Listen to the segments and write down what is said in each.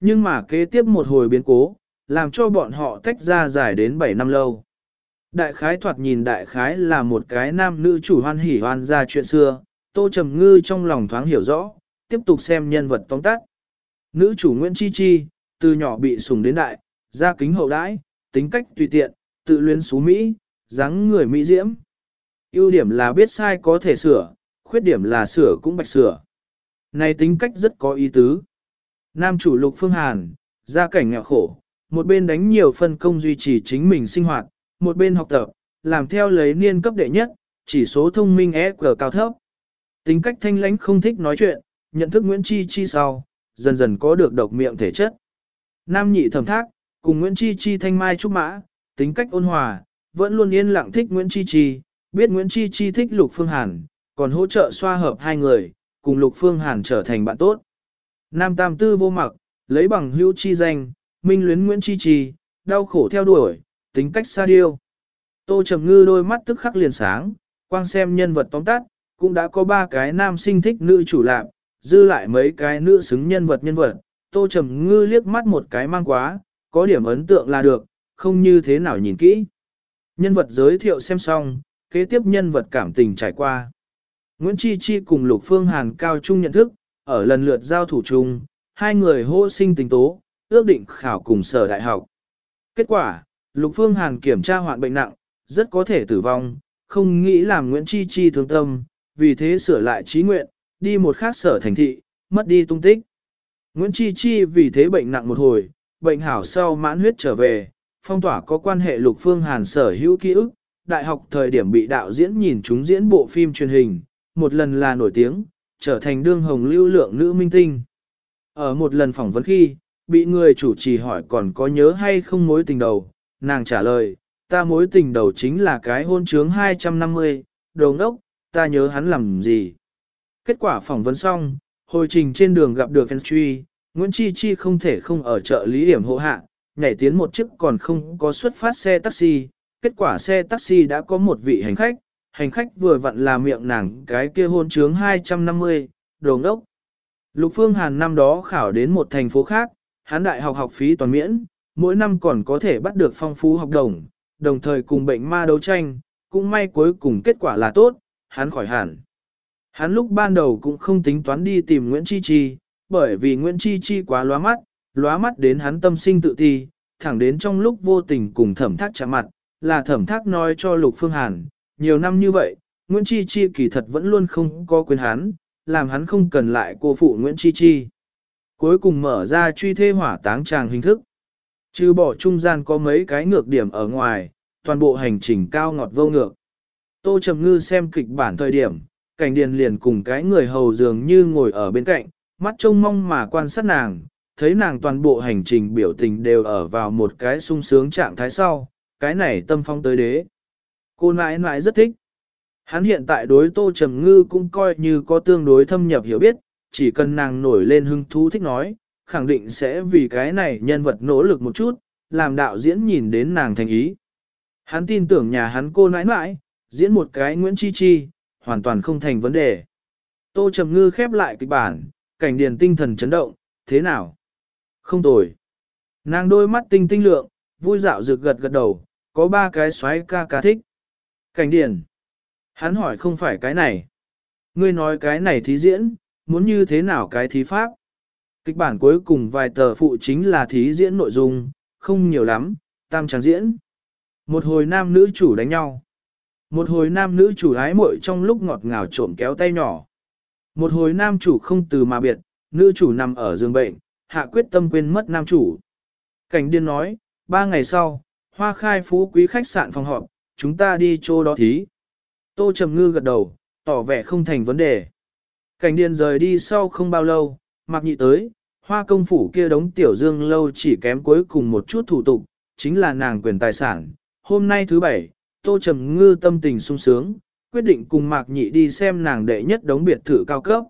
Nhưng mà kế tiếp một hồi biến cố, làm cho bọn họ tách ra dài đến 7 năm lâu. Đại khái thoạt nhìn đại khái là một cái nam nữ chủ hoan hỉ hoan ra chuyện xưa, tô trầm ngư trong lòng thoáng hiểu rõ, tiếp tục xem nhân vật tóm tắt. Nữ chủ Nguyễn Chi Chi, từ nhỏ bị sùng đến đại, ra kính hậu đãi, tính cách tùy tiện, tự luyến xú Mỹ, dáng người Mỹ diễm. ưu điểm là biết sai có thể sửa, khuyết điểm là sửa cũng bạch sửa. Này tính cách rất có ý tứ. Nam chủ lục phương Hàn, gia cảnh nghèo khổ, một bên đánh nhiều phân công duy trì chính mình sinh hoạt, một bên học tập, làm theo lấy niên cấp đệ nhất, chỉ số thông minh EQ cao thấp. Tính cách thanh lãnh không thích nói chuyện, nhận thức Nguyễn Chi Chi sau, dần dần có được độc miệng thể chất. Nam nhị thẩm thác, cùng Nguyễn Chi Chi thanh mai trúc mã, tính cách ôn hòa, vẫn luôn yên lặng thích Nguyễn Chi Chi, biết Nguyễn Chi Chi thích Lục Phương Hàn, còn hỗ trợ xoa hợp hai người, cùng Lục Phương Hàn trở thành bạn tốt. Nam tam tư vô mặc, lấy bằng hữu chi danh, minh luyến Nguyễn Chi trì đau khổ theo đuổi, tính cách xa điêu. Tô Trầm Ngư đôi mắt tức khắc liền sáng, quang xem nhân vật tóm tắt, cũng đã có ba cái nam sinh thích nữ chủ lạc, dư lại mấy cái nữ xứng nhân vật nhân vật. Tô Trầm Ngư liếc mắt một cái mang quá, có điểm ấn tượng là được, không như thế nào nhìn kỹ. Nhân vật giới thiệu xem xong, kế tiếp nhân vật cảm tình trải qua. Nguyễn Chi Chi cùng Lục Phương Hàn cao trung nhận thức, ở lần lượt giao thủ chung, hai người hô sinh tình tố, ước định khảo cùng sở đại học. Kết quả, Lục Phương Hàn kiểm tra hoạn bệnh nặng, rất có thể tử vong, không nghĩ làm Nguyễn Chi Chi thương tâm, vì thế sửa lại trí nguyện, đi một khác sở thành thị, mất đi tung tích. Nguyễn Chi Chi vì thế bệnh nặng một hồi, bệnh hảo sau mãn huyết trở về, phong tỏa có quan hệ Lục Phương Hàn sở hữu ký ức, đại học thời điểm bị đạo diễn nhìn chúng diễn bộ phim truyền hình, một lần là nổi tiếng, trở thành đương hồng lưu lượng nữ minh tinh. Ở một lần phỏng vấn khi, bị người chủ trì hỏi còn có nhớ hay không mối tình đầu, nàng trả lời, ta mối tình đầu chính là cái hôn trướng 250, đồ ngốc, ta nhớ hắn làm gì. Kết quả phỏng vấn xong, hồi trình trên đường gặp được fan truy, Nguyễn Chi Chi không thể không ở chợ lý điểm hộ hạ, nhảy tiến một chiếc còn không có xuất phát xe taxi, kết quả xe taxi đã có một vị hành khách, hành khách vừa vặn là miệng nàng cái kia hôn trướng 250, đồ ngốc. Lục Phương Hàn năm đó khảo đến một thành phố khác, hắn đại học học phí toàn miễn, mỗi năm còn có thể bắt được phong phú học đồng, đồng thời cùng bệnh ma đấu tranh, cũng may cuối cùng kết quả là tốt, hắn khỏi hẳn. Hắn lúc ban đầu cũng không tính toán đi tìm Nguyễn Chi Chi, bởi vì Nguyễn Chi Chi quá lóa mắt, lóa mắt đến hắn tâm sinh tự ti, thẳng đến trong lúc vô tình cùng thẩm thác chạm mặt, là thẩm thác nói cho Lục Phương Hàn, nhiều năm như vậy, Nguyễn Chi Chi kỳ thật vẫn luôn không có quyền hắn, làm hắn không cần lại cô phụ Nguyễn Chi Chi. Cuối cùng mở ra truy thê hỏa táng tràng hình thức. Trừ bỏ trung gian có mấy cái ngược điểm ở ngoài, toàn bộ hành trình cao ngọt vô ngược. Tô Trầm Ngư xem kịch bản thời điểm, cảnh điền liền cùng cái người hầu dường như ngồi ở bên cạnh, mắt trông mong mà quan sát nàng, thấy nàng toàn bộ hành trình biểu tình đều ở vào một cái sung sướng trạng thái sau, cái này tâm phong tới đế. Cô nãi nãi rất thích. Hắn hiện tại đối Tô Trầm Ngư cũng coi như có tương đối thâm nhập hiểu biết, chỉ cần nàng nổi lên hứng thú thích nói, khẳng định sẽ vì cái này nhân vật nỗ lực một chút, làm đạo diễn nhìn đến nàng thành ý. Hắn tin tưởng nhà hắn cô nãi nãi, diễn một cái Nguyễn Chi Chi, hoàn toàn không thành vấn đề. Tô Trầm Ngư khép lại kịch bản, cảnh điền tinh thần chấn động, thế nào? Không tồi. Nàng đôi mắt tinh tinh lượng, vui dạo rực gật gật đầu, có ba cái xoáy ca ca thích. Cảnh điển. Hắn hỏi không phải cái này. Ngươi nói cái này thí diễn, muốn như thế nào cái thí pháp? Kịch bản cuối cùng vài tờ phụ chính là thí diễn nội dung, không nhiều lắm, tam tràng diễn. Một hồi nam nữ chủ đánh nhau. Một hồi nam nữ chủ ái muội trong lúc ngọt ngào trộm kéo tay nhỏ. Một hồi nam chủ không từ mà biệt, nữ chủ nằm ở giường bệnh, hạ quyết tâm quên mất nam chủ. Cảnh điên nói, ba ngày sau, hoa khai phú quý khách sạn phòng họp, chúng ta đi chỗ đó thí. Tô Trầm Ngư gật đầu, tỏ vẻ không thành vấn đề. Cảnh điền rời đi sau không bao lâu, mặc nhị tới, hoa công phủ kia đống tiểu dương lâu chỉ kém cuối cùng một chút thủ tục, chính là nàng quyền tài sản. Hôm nay thứ bảy, Tô Trầm Ngư tâm tình sung sướng, quyết định cùng Mạc Nhị đi xem nàng đệ nhất đống biệt thự cao cấp.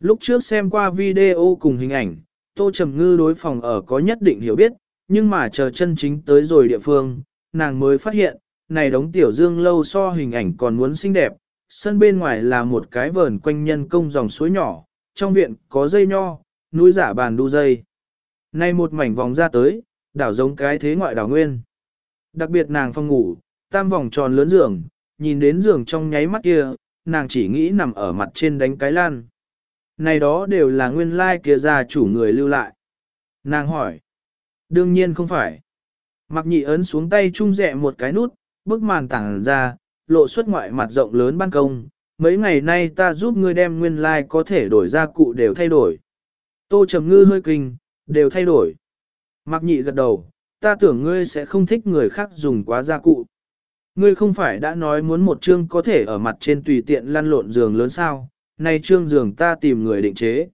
Lúc trước xem qua video cùng hình ảnh, Tô Trầm Ngư đối phòng ở có nhất định hiểu biết, nhưng mà chờ chân chính tới rồi địa phương, nàng mới phát hiện, này đống tiểu dương lâu so hình ảnh còn muốn xinh đẹp, sân bên ngoài là một cái vờn quanh nhân công dòng suối nhỏ, trong viện có dây nho, núi giả bàn đu dây. Nay một mảnh vòng ra tới, đảo giống cái thế ngoại đảo nguyên. Đặc biệt nàng phòng ngủ, tam vòng tròn lớn giường, nhìn đến giường trong nháy mắt kia, nàng chỉ nghĩ nằm ở mặt trên đánh cái lan. Này đó đều là nguyên lai like kia gia chủ người lưu lại. Nàng hỏi. Đương nhiên không phải. Mặc nhị ấn xuống tay trung rẹ một cái nút, bức màn tảng ra, lộ xuất ngoại mặt rộng lớn ban công. Mấy ngày nay ta giúp ngươi đem nguyên lai like có thể đổi ra cụ đều thay đổi. Tô trầm ngư hơi kinh, đều thay đổi. Mặc nhị gật đầu, ta tưởng ngươi sẽ không thích người khác dùng quá gia cụ. Ngươi không phải đã nói muốn một chương có thể ở mặt trên tùy tiện lăn lộn giường lớn sao, nay trương giường ta tìm người định chế.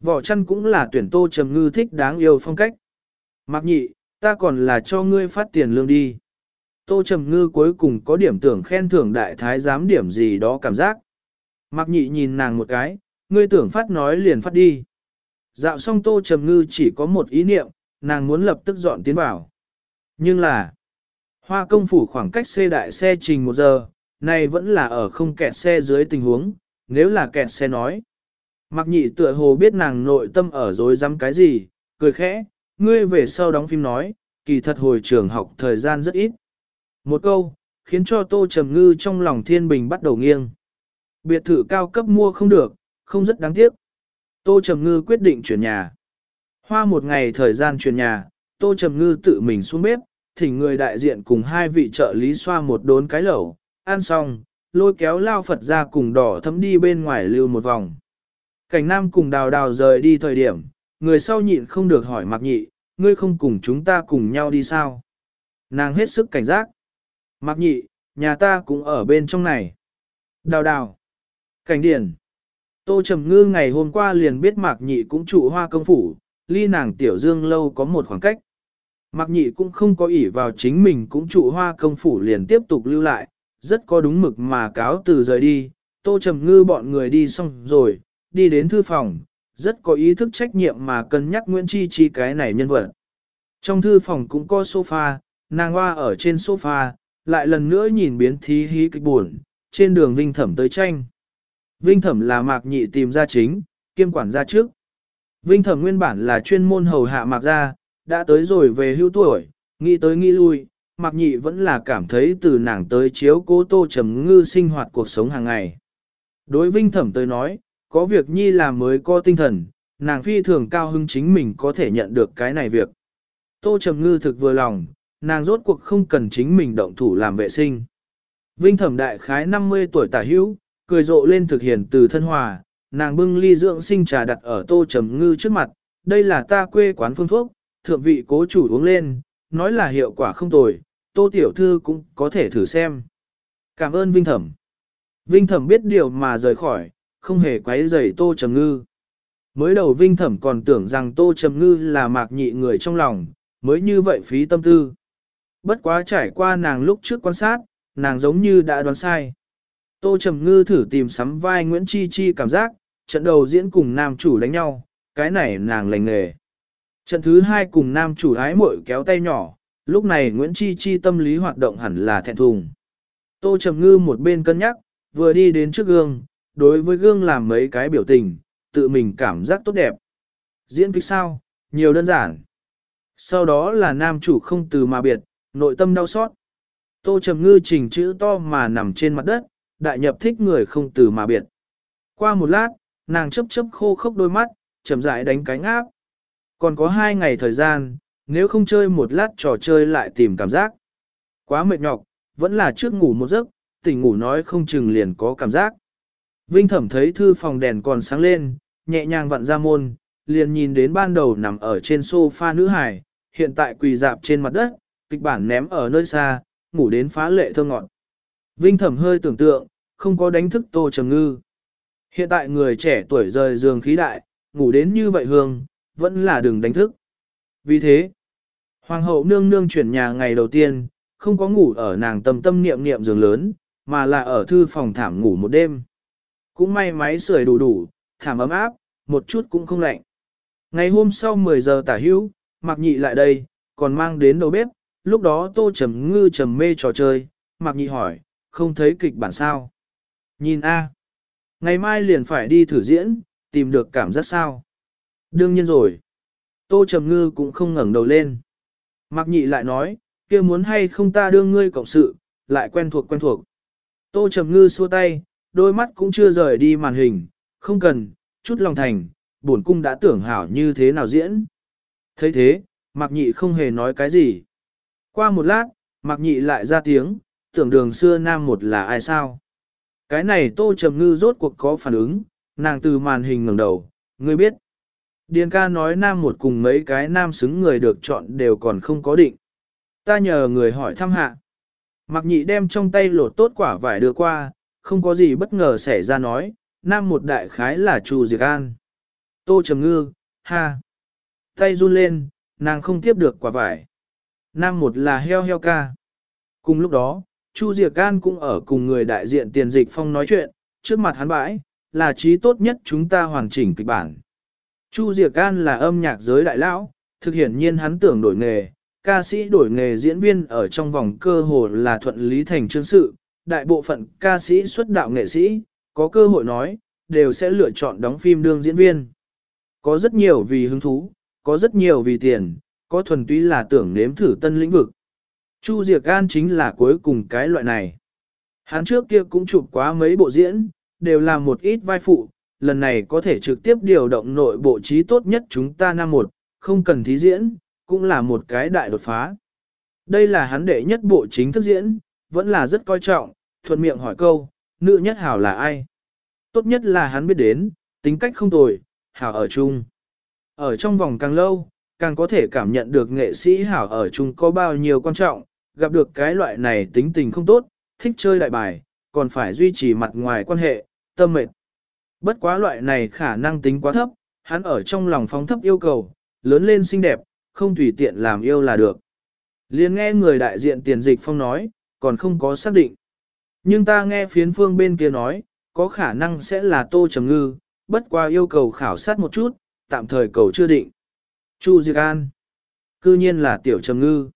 Vỏ chăn cũng là tuyển tô trầm ngư thích đáng yêu phong cách. Mặc nhị, ta còn là cho ngươi phát tiền lương đi. Tô trầm ngư cuối cùng có điểm tưởng khen thưởng đại thái giám điểm gì đó cảm giác. Mặc nhị nhìn nàng một cái, ngươi tưởng phát nói liền phát đi. Dạo xong tô trầm ngư chỉ có một ý niệm, nàng muốn lập tức dọn tiến vào. Nhưng là, hoa công phủ khoảng cách xe đại xe trình một giờ, này vẫn là ở không kẹt xe dưới tình huống, nếu là kẹt xe nói. Mặc nhị tựa hồ biết nàng nội tâm ở dối rắm cái gì, cười khẽ, ngươi về sau đóng phim nói, kỳ thật hồi trường học thời gian rất ít. Một câu, khiến cho tô trầm ngư trong lòng thiên bình bắt đầu nghiêng. Biệt thự cao cấp mua không được, không rất đáng tiếc. Tô trầm ngư quyết định chuyển nhà. Hoa một ngày thời gian chuyển nhà, tô trầm ngư tự mình xuống bếp, thỉnh người đại diện cùng hai vị trợ lý xoa một đốn cái lẩu, ăn xong, lôi kéo lao Phật ra cùng đỏ thấm đi bên ngoài lưu một vòng. Cảnh nam cùng đào đào rời đi thời điểm, người sau nhịn không được hỏi mặc nhị, ngươi không cùng chúng ta cùng nhau đi sao? Nàng hết sức cảnh giác. Mạc nhị, nhà ta cũng ở bên trong này. Đào đào. Cảnh điển. Tô Trầm Ngư ngày hôm qua liền biết Mạc Nhị cũng trụ hoa công phủ, ly nàng tiểu dương lâu có một khoảng cách. Mạc Nhị cũng không có ỷ vào chính mình cũng trụ hoa công phủ liền tiếp tục lưu lại, rất có đúng mực mà cáo từ rời đi, Tô Trầm Ngư bọn người đi xong rồi, đi đến thư phòng, rất có ý thức trách nhiệm mà cân nhắc Nguyễn Chi Chi cái này nhân vật. Trong thư phòng cũng có sofa, nàng hoa ở trên sofa, lại lần nữa nhìn biến thí hí kịch buồn, trên đường Vinh Thẩm tới tranh. Vinh Thẩm là Mạc Nhị tìm ra chính, kiêm quản gia trước. Vinh Thẩm nguyên bản là chuyên môn hầu hạ Mạc gia, đã tới rồi về hưu tuổi, nghĩ tới nghĩ lui, Mạc Nhị vẫn là cảm thấy từ nàng tới chiếu cố tô trầm ngư sinh hoạt cuộc sống hàng ngày. Đối Vinh Thẩm tới nói, có việc nhi làm mới có tinh thần, nàng phi thường cao hưng chính mình có thể nhận được cái này việc. Tô Trầm Ngư thực vừa lòng, nàng rốt cuộc không cần chính mình động thủ làm vệ sinh. Vinh Thẩm đại khái 50 tuổi tả hữu, cười rộ lên thực hiện từ thân hòa, nàng bưng ly dưỡng sinh trà đặt ở Tô Trầm Ngư trước mặt, đây là ta quê quán phương thuốc, thượng vị cố chủ uống lên, nói là hiệu quả không tồi, Tô Tiểu Thư cũng có thể thử xem. Cảm ơn Vinh Thẩm. Vinh Thẩm biết điều mà rời khỏi, không hề quấy rầy Tô Trầm Ngư. Mới đầu Vinh Thẩm còn tưởng rằng Tô Trầm Ngư là mạc nhị người trong lòng, mới như vậy phí tâm tư. Bất quá trải qua nàng lúc trước quan sát, nàng giống như đã đoán sai. Tô Trầm Ngư thử tìm sắm vai Nguyễn Chi Chi cảm giác, trận đầu diễn cùng nam chủ đánh nhau, cái này nàng lành nghề. Trận thứ hai cùng nam chủ ái muội kéo tay nhỏ, lúc này Nguyễn Chi Chi tâm lý hoạt động hẳn là thẹn thùng. Tô Trầm Ngư một bên cân nhắc, vừa đi đến trước gương, đối với gương làm mấy cái biểu tình, tự mình cảm giác tốt đẹp. Diễn kịch sao, nhiều đơn giản. Sau đó là nam chủ không từ mà biệt, nội tâm đau xót. Tô Trầm Ngư trình chữ to mà nằm trên mặt đất, đại nhập thích người không từ mà biệt. Qua một lát, nàng chấp chấp khô khốc đôi mắt, chậm rãi đánh cánh áp. Còn có hai ngày thời gian, nếu không chơi một lát trò chơi lại tìm cảm giác. Quá mệt nhọc, vẫn là trước ngủ một giấc, tỉnh ngủ nói không chừng liền có cảm giác. Vinh thẩm thấy thư phòng đèn còn sáng lên, nhẹ nhàng vặn ra môn, liền nhìn đến ban đầu nằm ở trên sofa nữ hải, hiện tại quỳ dạp trên mặt đất, kịch bản ném ở nơi xa, ngủ đến phá lệ thơ ngọn. Vinh thẩm hơi tưởng tượng, không có đánh thức tô trầm ngư. Hiện tại người trẻ tuổi rời giường khí đại, ngủ đến như vậy hương, vẫn là đừng đánh thức. Vì thế, Hoàng hậu nương nương chuyển nhà ngày đầu tiên, không có ngủ ở nàng tâm tâm niệm niệm giường lớn, mà là ở thư phòng thảm ngủ một đêm. Cũng may máy sưởi đủ đủ, thảm ấm áp, một chút cũng không lạnh. Ngày hôm sau 10 giờ tả hữu, Mạc Nhị lại đây, còn mang đến đầu bếp, lúc đó Tô Trầm Ngư trầm mê trò chơi, mặc Nhị hỏi, không thấy kịch bản sao? Nhìn a, ngày mai liền phải đi thử diễn, tìm được cảm giác sao? Đương nhiên rồi. Tô Trầm Ngư cũng không ngẩng đầu lên. mặc nhị lại nói, kia muốn hay không ta đưa ngươi cộng sự, lại quen thuộc quen thuộc. Tô Trầm Ngư xua tay, đôi mắt cũng chưa rời đi màn hình, không cần, chút lòng thành, bổn cung đã tưởng hảo như thế nào diễn. thấy thế, Mạc Nhị không hề nói cái gì. Qua một lát, Mạc Nhị lại ra tiếng, tưởng đường xưa nam một là ai sao? Cái này Tô Trầm Ngư rốt cuộc có phản ứng, nàng từ màn hình ngẩng đầu, ngươi biết. Điền ca nói nam một cùng mấy cái nam xứng người được chọn đều còn không có định. Ta nhờ người hỏi thăm hạ. Mạc nhị đem trong tay lột tốt quả vải đưa qua, không có gì bất ngờ xảy ra nói, nam một đại khái là Chu Diệc An. Tô Trầm Ngư, ha. Tay run lên, nàng không tiếp được quả vải. Nam một là heo heo ca. Cùng lúc đó, Chu Diệc An cũng ở cùng người đại diện tiền dịch phong nói chuyện, trước mặt hắn bãi, là trí tốt nhất chúng ta hoàn chỉnh kịch bản. Chu Diệc An là âm nhạc giới đại lão, thực hiện nhiên hắn tưởng đổi nghề, ca sĩ đổi nghề diễn viên ở trong vòng cơ hồ là thuận lý thành chương sự, đại bộ phận ca sĩ xuất đạo nghệ sĩ, có cơ hội nói, đều sẽ lựa chọn đóng phim đương diễn viên. Có rất nhiều vì hứng thú, có rất nhiều vì tiền, có thuần túy là tưởng nếm thử tân lĩnh vực. Chu Diệc An chính là cuối cùng cái loại này. Hắn trước kia cũng chụp quá mấy bộ diễn, đều là một ít vai phụ, lần này có thể trực tiếp điều động nội bộ trí tốt nhất chúng ta năm một, không cần thí diễn, cũng là một cái đại đột phá. Đây là hắn đệ nhất bộ chính thức diễn, vẫn là rất coi trọng, thuận miệng hỏi câu, nữ nhất hảo là ai? Tốt nhất là hắn biết đến, tính cách không tồi, hảo ở chung. Ở trong vòng càng lâu, càng có thể cảm nhận được nghệ sĩ hảo ở chung có bao nhiêu quan trọng, gặp được cái loại này tính tình không tốt, thích chơi đại bài, còn phải duy trì mặt ngoài quan hệ, tâm mệt. Bất quá loại này khả năng tính quá thấp, hắn ở trong lòng phóng thấp yêu cầu, lớn lên xinh đẹp, không tùy tiện làm yêu là được. Liên nghe người đại diện tiền dịch phong nói, còn không có xác định. Nhưng ta nghe phiến phương bên kia nói, có khả năng sẽ là tô trầm ngư, bất qua yêu cầu khảo sát một chút, tạm thời cầu chưa định. Chu Diệc An. Cư nhiên là tiểu trầm ngư.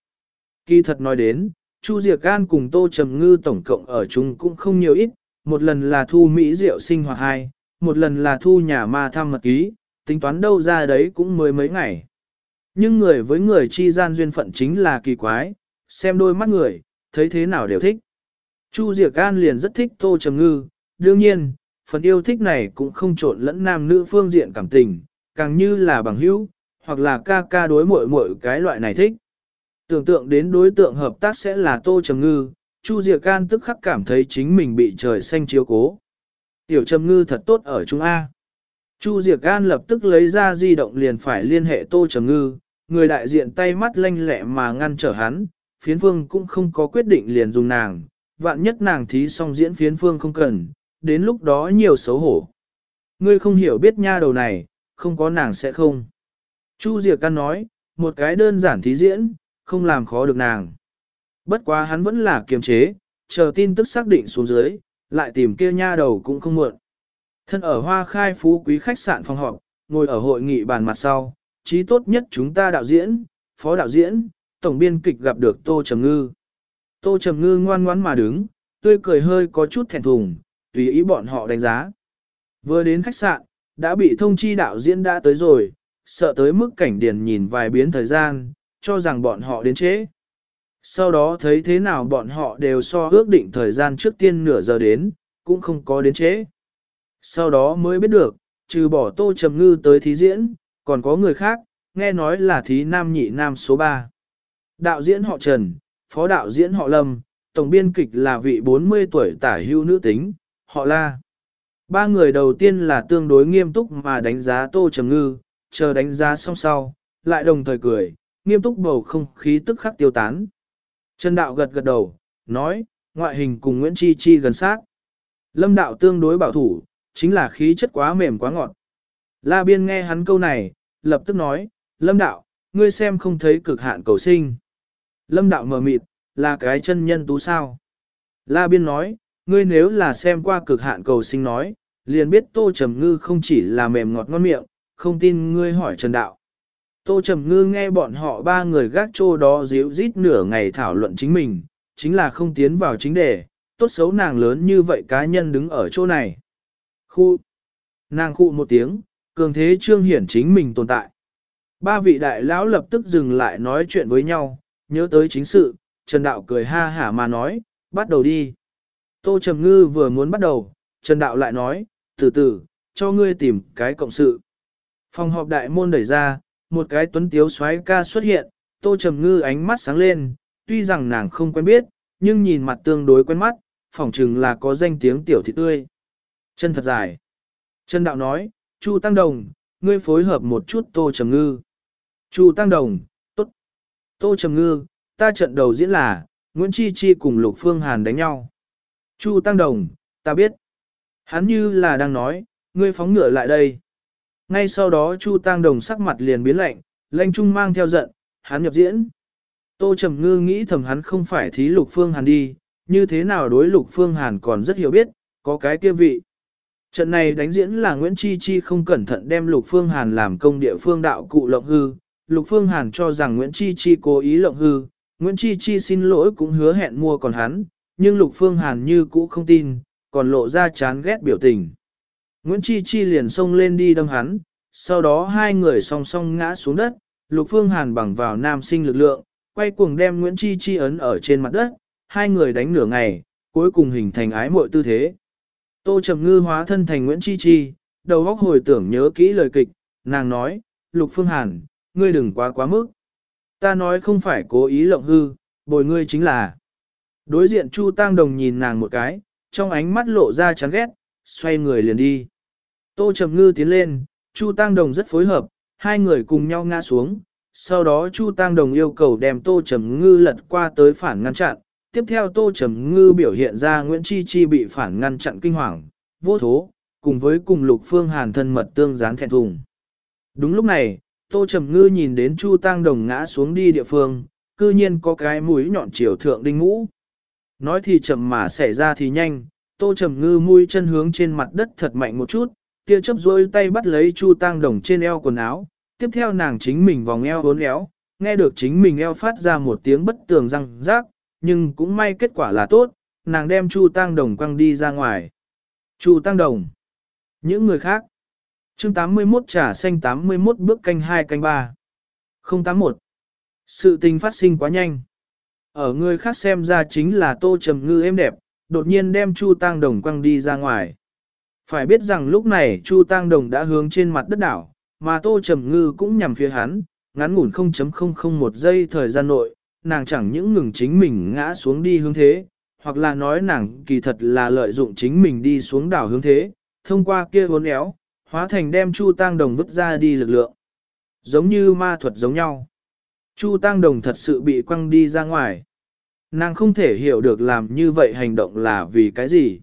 Kỳ thật nói đến, Chu Diệc An cùng tô trầm ngư tổng cộng ở chung cũng không nhiều ít, một lần là thu Mỹ Diệu sinh hoạt hai, một lần là thu nhà ma thăm mật ký, tính toán đâu ra đấy cũng mới mấy ngày. Nhưng người với người chi gian duyên phận chính là kỳ quái, xem đôi mắt người, thấy thế nào đều thích. Chu Diệc An liền rất thích Tô Trầm Ngư, đương nhiên, phần yêu thích này cũng không trộn lẫn nam nữ phương diện cảm tình, càng như là bằng hữu, hoặc là ca ca đối muội muội cái loại này thích. Tưởng tượng đến đối tượng hợp tác sẽ là Tô Trầm Ngư, Chu Diệc An tức khắc cảm thấy chính mình bị trời xanh chiếu cố. Tiểu Trầm Ngư thật tốt ở Trung A. Chu Diệc An lập tức lấy ra di động liền phải liên hệ Tô Trầm Ngư, người đại diện tay mắt lanh lẹ mà ngăn trở hắn, phiến phương cũng không có quyết định liền dùng nàng, vạn nhất nàng thí xong diễn phiến phương không cần, đến lúc đó nhiều xấu hổ. Ngươi không hiểu biết nha đầu này, không có nàng sẽ không. Chu Diệc Căn nói, một cái đơn giản thí diễn, không làm khó được nàng. Bất quá hắn vẫn là kiềm chế, chờ tin tức xác định xuống dưới, lại tìm kia nha đầu cũng không muộn. Thân ở hoa khai phú quý khách sạn phòng họp, ngồi ở hội nghị bàn mặt sau, trí tốt nhất chúng ta đạo diễn, phó đạo diễn, tổng biên kịch gặp được Tô Trầm Ngư. Tô Trầm Ngư ngoan ngoãn mà đứng, tươi cười hơi có chút thẹn thùng, tùy ý bọn họ đánh giá. Vừa đến khách sạn, đã bị thông chi đạo diễn đã tới rồi, sợ tới mức cảnh điền nhìn vài biến thời gian, cho rằng bọn họ đến trễ. Sau đó thấy thế nào bọn họ đều so ước định thời gian trước tiên nửa giờ đến, cũng không có đến trễ. Sau đó mới biết được, trừ bỏ tô trầm ngư tới thí diễn, còn có người khác, nghe nói là thí nam nhị nam số 3. Đạo diễn họ Trần, phó đạo diễn họ Lâm, tổng biên kịch là vị 40 tuổi tả hưu nữ tính, họ La. Ba người đầu tiên là tương đối nghiêm túc mà đánh giá Tô Trầm Ngư, chờ đánh giá xong sau, lại đồng thời cười, nghiêm túc bầu không khí tức khắc tiêu tán. Trần Đạo gật gật đầu, nói, ngoại hình cùng Nguyễn Chi Chi gần sát. Lâm Đạo tương đối bảo thủ, chính là khí chất quá mềm quá ngọt. La Biên nghe hắn câu này, lập tức nói, Lâm Đạo, ngươi xem không thấy cực hạn cầu sinh. Lâm Đạo mờ mịt, là cái chân nhân tú sao. La Biên nói, ngươi nếu là xem qua cực hạn cầu sinh nói, liền biết Tô Trầm Ngư không chỉ là mềm ngọt ngon miệng, không tin ngươi hỏi Trần Đạo. Tô Trầm Ngư nghe bọn họ ba người gác trô đó díu rít nửa ngày thảo luận chính mình, chính là không tiến vào chính đề, tốt xấu nàng lớn như vậy cá nhân đứng ở chỗ này. Khu. Nàng khu một tiếng, cường thế trương hiển chính mình tồn tại. Ba vị đại lão lập tức dừng lại nói chuyện với nhau, nhớ tới chính sự, Trần Đạo cười ha hả mà nói, bắt đầu đi. Tô Trầm Ngư vừa muốn bắt đầu, Trần Đạo lại nói, từ từ, cho ngươi tìm cái cộng sự. Phòng họp đại môn đẩy ra, một cái tuấn tiếu xoáy ca xuất hiện, Tô Trầm Ngư ánh mắt sáng lên, tuy rằng nàng không quen biết, nhưng nhìn mặt tương đối quen mắt, phỏng chừng là có danh tiếng tiểu thị tươi. Chân thật dài. Trần Đạo nói, Chu Tăng Đồng, ngươi phối hợp một chút Tô Trầm Ngư. Chu Tăng Đồng, tốt. Tô Trầm Ngư, ta trận đầu diễn là, Nguyễn Chi Chi cùng Lục Phương Hàn đánh nhau. Chu Tăng Đồng, ta biết. Hắn như là đang nói, ngươi phóng ngựa lại đây. Ngay sau đó Chu Tăng Đồng sắc mặt liền biến lạnh, lanh trung mang theo giận, hắn nhập diễn. Tô Trầm Ngư nghĩ thầm hắn không phải thí Lục Phương Hàn đi, như thế nào đối Lục Phương Hàn còn rất hiểu biết, có cái kia vị. Trận này đánh diễn là Nguyễn Chi Chi không cẩn thận đem Lục Phương Hàn làm công địa phương đạo cụ lộng hư. Lục Phương Hàn cho rằng Nguyễn Chi Chi cố ý lộng hư, Nguyễn Chi Chi xin lỗi cũng hứa hẹn mua còn hắn, nhưng Lục Phương Hàn như cũ không tin, còn lộ ra chán ghét biểu tình. Nguyễn Chi Chi liền xông lên đi đâm hắn, sau đó hai người song song ngã xuống đất, Lục Phương Hàn bằng vào nam sinh lực lượng, quay cuồng đem Nguyễn Chi Chi ấn ở trên mặt đất, hai người đánh nửa ngày, cuối cùng hình thành ái muội tư thế. Tô Trầm Ngư hóa thân thành Nguyễn Chi Chi, đầu óc hồi tưởng nhớ kỹ lời kịch, nàng nói, Lục Phương Hàn, ngươi đừng quá quá mức. Ta nói không phải cố ý lộng hư, bồi ngươi chính là. Đối diện Chu Tăng Đồng nhìn nàng một cái, trong ánh mắt lộ ra chán ghét, xoay người liền đi. Tô Trầm Ngư tiến lên, Chu Tăng Đồng rất phối hợp, hai người cùng nhau ngã xuống. Sau đó Chu Tăng Đồng yêu cầu đem Tô Trầm Ngư lật qua tới phản ngăn chặn. Tiếp theo Tô Trầm Ngư biểu hiện ra Nguyễn Chi Chi bị phản ngăn chặn kinh hoàng, vô thố, cùng với cùng Lục Phương Hàn thân mật tương gián thẹn thùng. Đúng lúc này, Tô Trầm Ngư nhìn đến Chu Tăng Đồng ngã xuống đi địa phương, cư nhiên có cái mũi nhọn chiều thượng đinh ngũ. Nói thì chậm mà xảy ra thì nhanh, Tô Trầm Ngư mũi chân hướng trên mặt đất thật mạnh một chút, kia chấp rôi tay bắt lấy Chu Tăng Đồng trên eo quần áo, tiếp theo nàng chính mình vòng eo uốn éo, nghe được chính mình eo phát ra một tiếng bất tường răng rác, nhưng cũng may kết quả là tốt, nàng đem Chu Tăng Đồng quăng đi ra ngoài. Chu Tăng Đồng. Những người khác. chương 81 trả xanh 81 bước canh 2 canh 3. 081. Sự tình phát sinh quá nhanh. Ở người khác xem ra chính là tô trầm ngư êm đẹp, đột nhiên đem Chu Tăng Đồng quăng đi ra ngoài. Phải biết rằng lúc này Chu Tăng Đồng đã hướng trên mặt đất đảo, mà Tô Trầm Ngư cũng nhằm phía hắn, ngắn ngủn 0.001 giây thời gian nội, nàng chẳng những ngừng chính mình ngã xuống đi hướng thế, hoặc là nói nàng kỳ thật là lợi dụng chính mình đi xuống đảo hướng thế, thông qua kia vốn éo, hóa thành đem Chu Tăng Đồng vứt ra đi lực lượng. Giống như ma thuật giống nhau. Chu Tăng Đồng thật sự bị quăng đi ra ngoài. Nàng không thể hiểu được làm như vậy hành động là vì cái gì.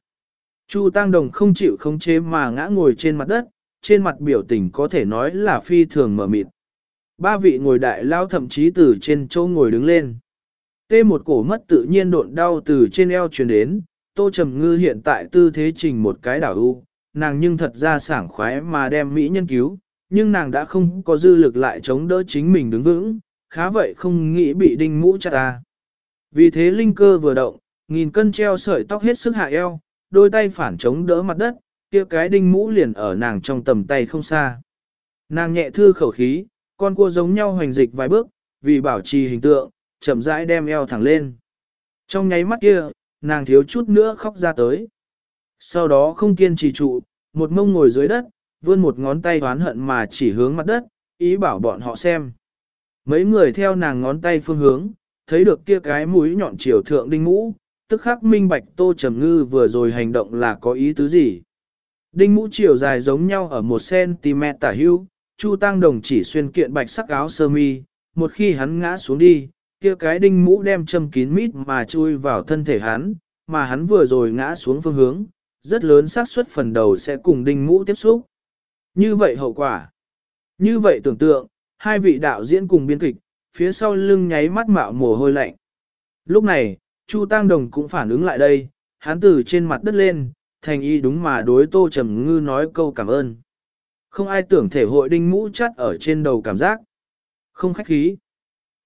Chu Tăng Đồng không chịu khống chế mà ngã ngồi trên mặt đất, trên mặt biểu tình có thể nói là phi thường mở mịt. Ba vị ngồi đại lao thậm chí từ trên chỗ ngồi đứng lên. Tê một cổ mất tự nhiên độn đau từ trên eo truyền đến, Tô Trầm Ngư hiện tại tư thế trình một cái đảo u, nàng nhưng thật ra sảng khoái mà đem Mỹ nhân cứu, nhưng nàng đã không có dư lực lại chống đỡ chính mình đứng vững, khá vậy không nghĩ bị đinh mũ chặt ta. Vì thế linh cơ vừa động, nghìn cân treo sợi tóc hết sức hạ eo, đôi tay phản chống đỡ mặt đất, kia cái đinh mũ liền ở nàng trong tầm tay không xa. Nàng nhẹ thư khẩu khí, con cua giống nhau hoành dịch vài bước, vì bảo trì hình tượng, chậm rãi đem eo thẳng lên. Trong nháy mắt kia, nàng thiếu chút nữa khóc ra tới. Sau đó không kiên trì trụ, một mông ngồi dưới đất, vươn một ngón tay oán hận mà chỉ hướng mặt đất, ý bảo bọn họ xem. Mấy người theo nàng ngón tay phương hướng, thấy được kia cái mũi nhọn chiều thượng đinh mũ, tức khắc minh bạch tô trầm ngư vừa rồi hành động là có ý tứ gì. Đinh mũ chiều dài giống nhau ở 1cm tả hưu, Chu Tăng Đồng chỉ xuyên kiện bạch sắc áo sơ mi, một khi hắn ngã xuống đi, kia cái đinh mũ đem châm kín mít mà chui vào thân thể hắn, mà hắn vừa rồi ngã xuống phương hướng, rất lớn xác suất phần đầu sẽ cùng đinh mũ tiếp xúc. Như vậy hậu quả. Như vậy tưởng tượng, hai vị đạo diễn cùng biên kịch, phía sau lưng nháy mắt mạo mồ hôi lạnh. Lúc này, Chu Tăng Đồng cũng phản ứng lại đây, hắn từ trên mặt đất lên, thành y đúng mà đối Tô Trầm Ngư nói câu cảm ơn. Không ai tưởng thể hội đinh mũ chắt ở trên đầu cảm giác. Không khách khí.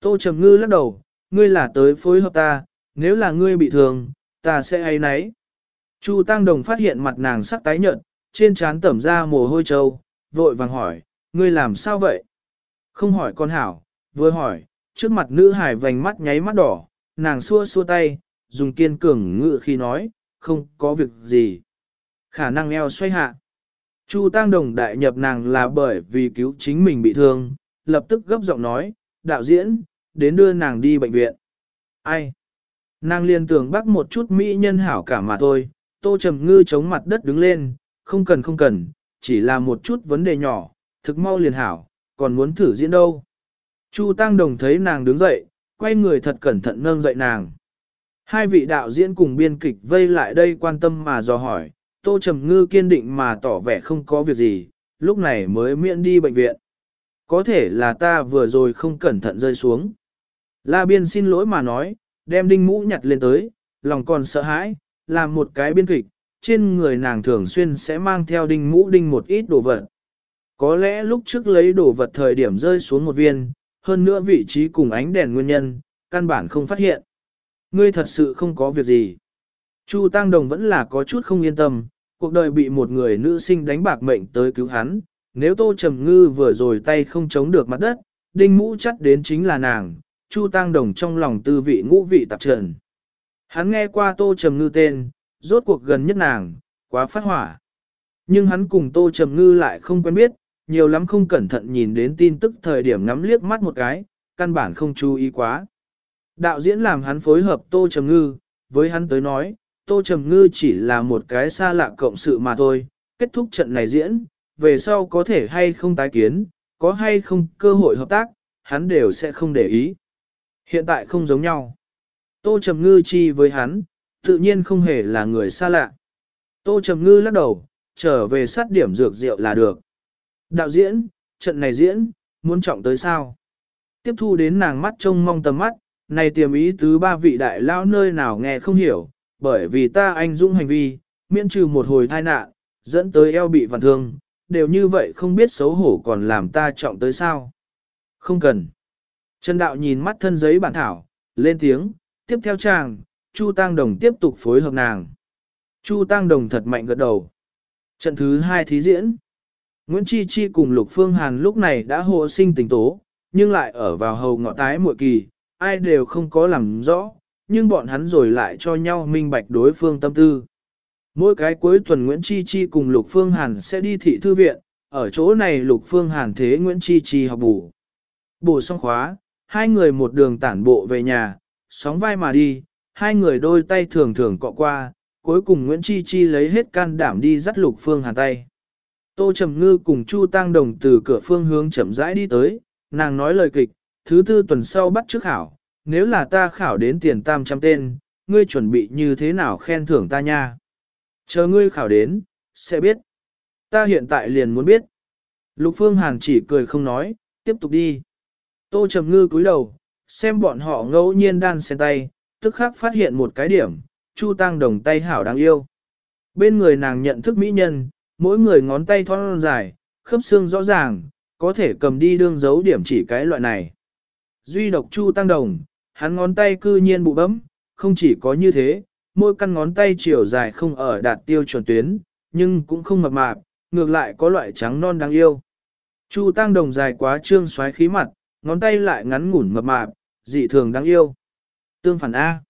Tô Trầm Ngư lắc đầu, ngươi là tới phối hợp ta, nếu là ngươi bị thương, ta sẽ ấy nấy. Chu Tăng Đồng phát hiện mặt nàng sắc tái nhợt, trên trán tẩm ra mồ hôi trâu, vội vàng hỏi, ngươi làm sao vậy? Không hỏi con hảo, vừa hỏi, trước mặt nữ hải vành mắt nháy mắt đỏ, nàng xua xua tay, dùng kiên cường ngự khi nói, không có việc gì. Khả năng eo xoay hạ. Chu Tăng Đồng đại nhập nàng là bởi vì cứu chính mình bị thương, lập tức gấp giọng nói, đạo diễn, đến đưa nàng đi bệnh viện. Ai? Nàng liên tưởng bắt một chút mỹ nhân hảo cả mà thôi, tô trầm ngư chống mặt đất đứng lên, không cần không cần, chỉ là một chút vấn đề nhỏ, thực mau liền hảo, còn muốn thử diễn đâu. Chu Tăng Đồng thấy nàng đứng dậy, quay người thật cẩn thận nâng dậy nàng. Hai vị đạo diễn cùng biên kịch vây lại đây quan tâm mà dò hỏi, Tô Trầm Ngư kiên định mà tỏ vẻ không có việc gì, lúc này mới miễn đi bệnh viện. Có thể là ta vừa rồi không cẩn thận rơi xuống. La Biên xin lỗi mà nói, đem đinh mũ nhặt lên tới, lòng còn sợ hãi, làm một cái biên kịch, trên người nàng thường xuyên sẽ mang theo đinh mũ đinh một ít đồ vật. Có lẽ lúc trước lấy đồ vật thời điểm rơi xuống một viên, hơn nữa vị trí cùng ánh đèn nguyên nhân, căn bản không phát hiện. Ngươi thật sự không có việc gì. Chu Tăng Đồng vẫn là có chút không yên tâm, cuộc đời bị một người nữ sinh đánh bạc mệnh tới cứu hắn, nếu Tô Trầm Ngư vừa rồi tay không chống được mặt đất, đinh mũ chắc đến chính là nàng, Chu Tăng Đồng trong lòng tư vị ngũ vị tạp trần. Hắn nghe qua Tô Trầm Ngư tên, rốt cuộc gần nhất nàng, quá phát hỏa. Nhưng hắn cùng Tô Trầm Ngư lại không quen biết, nhiều lắm không cẩn thận nhìn đến tin tức thời điểm ngắm liếc mắt một cái, căn bản không chú ý quá. Đạo diễn làm hắn phối hợp Tô Trầm Ngư, với hắn tới nói, Tô Trầm Ngư chỉ là một cái xa lạ cộng sự mà thôi, kết thúc trận này diễn, về sau có thể hay không tái kiến, có hay không cơ hội hợp tác, hắn đều sẽ không để ý. Hiện tại không giống nhau. Tô Trầm Ngư chi với hắn, tự nhiên không hề là người xa lạ. Tô Trầm Ngư lắc đầu, trở về sát điểm dược rượu là được. Đạo diễn, trận này diễn, muốn trọng tới sao? Tiếp thu đến nàng mắt trông mong tầm mắt, này tiềm ý tứ ba vị đại lao nơi nào nghe không hiểu, bởi vì ta anh dũng hành vi, miễn trừ một hồi tai nạn, dẫn tới eo bị vặn thương, đều như vậy không biết xấu hổ còn làm ta trọng tới sao. Không cần. Trần Đạo nhìn mắt thân giấy bản thảo, lên tiếng, tiếp theo chàng, Chu Tăng Đồng tiếp tục phối hợp nàng. Chu Tăng Đồng thật mạnh gật đầu. Trận thứ hai thí diễn. Nguyễn Chi Chi cùng Lục Phương Hàn lúc này đã hộ sinh tình tố, nhưng lại ở vào hầu ngọ tái muội kỳ, ai đều không có làm rõ, nhưng bọn hắn rồi lại cho nhau minh bạch đối phương tâm tư. Mỗi cái cuối tuần Nguyễn Chi Chi cùng Lục Phương Hàn sẽ đi thị thư viện, ở chỗ này Lục Phương Hàn thế Nguyễn Chi Chi học bù. Bù xong khóa, hai người một đường tản bộ về nhà, sóng vai mà đi, hai người đôi tay thường thường cọ qua, cuối cùng Nguyễn Chi Chi lấy hết can đảm đi dắt Lục Phương Hàn tay. Tô Trầm Ngư cùng Chu Tăng Đồng từ cửa phương hướng chậm rãi đi tới, nàng nói lời kịch, thứ tư tuần sau bắt trước khảo, nếu là ta khảo đến tiền tam trăm tên, ngươi chuẩn bị như thế nào khen thưởng ta nha. Chờ ngươi khảo đến, sẽ biết. Ta hiện tại liền muốn biết. Lục Phương Hàn chỉ cười không nói, tiếp tục đi. Tô Trầm Ngư cúi đầu, xem bọn họ ngẫu nhiên đan xen tay, tức khắc phát hiện một cái điểm, Chu Tăng Đồng tay hảo đáng yêu. Bên người nàng nhận thức mỹ nhân, mỗi người ngón tay thon dài, khớp xương rõ ràng, có thể cầm đi đương dấu điểm chỉ cái loại này. Duy độc Chu Tăng Đồng, hắn ngón tay cư nhiên bụ bấm, không chỉ có như thế, mỗi căn ngón tay chiều dài không ở đạt tiêu chuẩn tuyến, nhưng cũng không mập mạp, ngược lại có loại trắng non đáng yêu. Chu Tăng Đồng dài quá trương xoáy khí mặt, ngón tay lại ngắn ngủn mập mạp, dị thường đáng yêu. Tương phản A.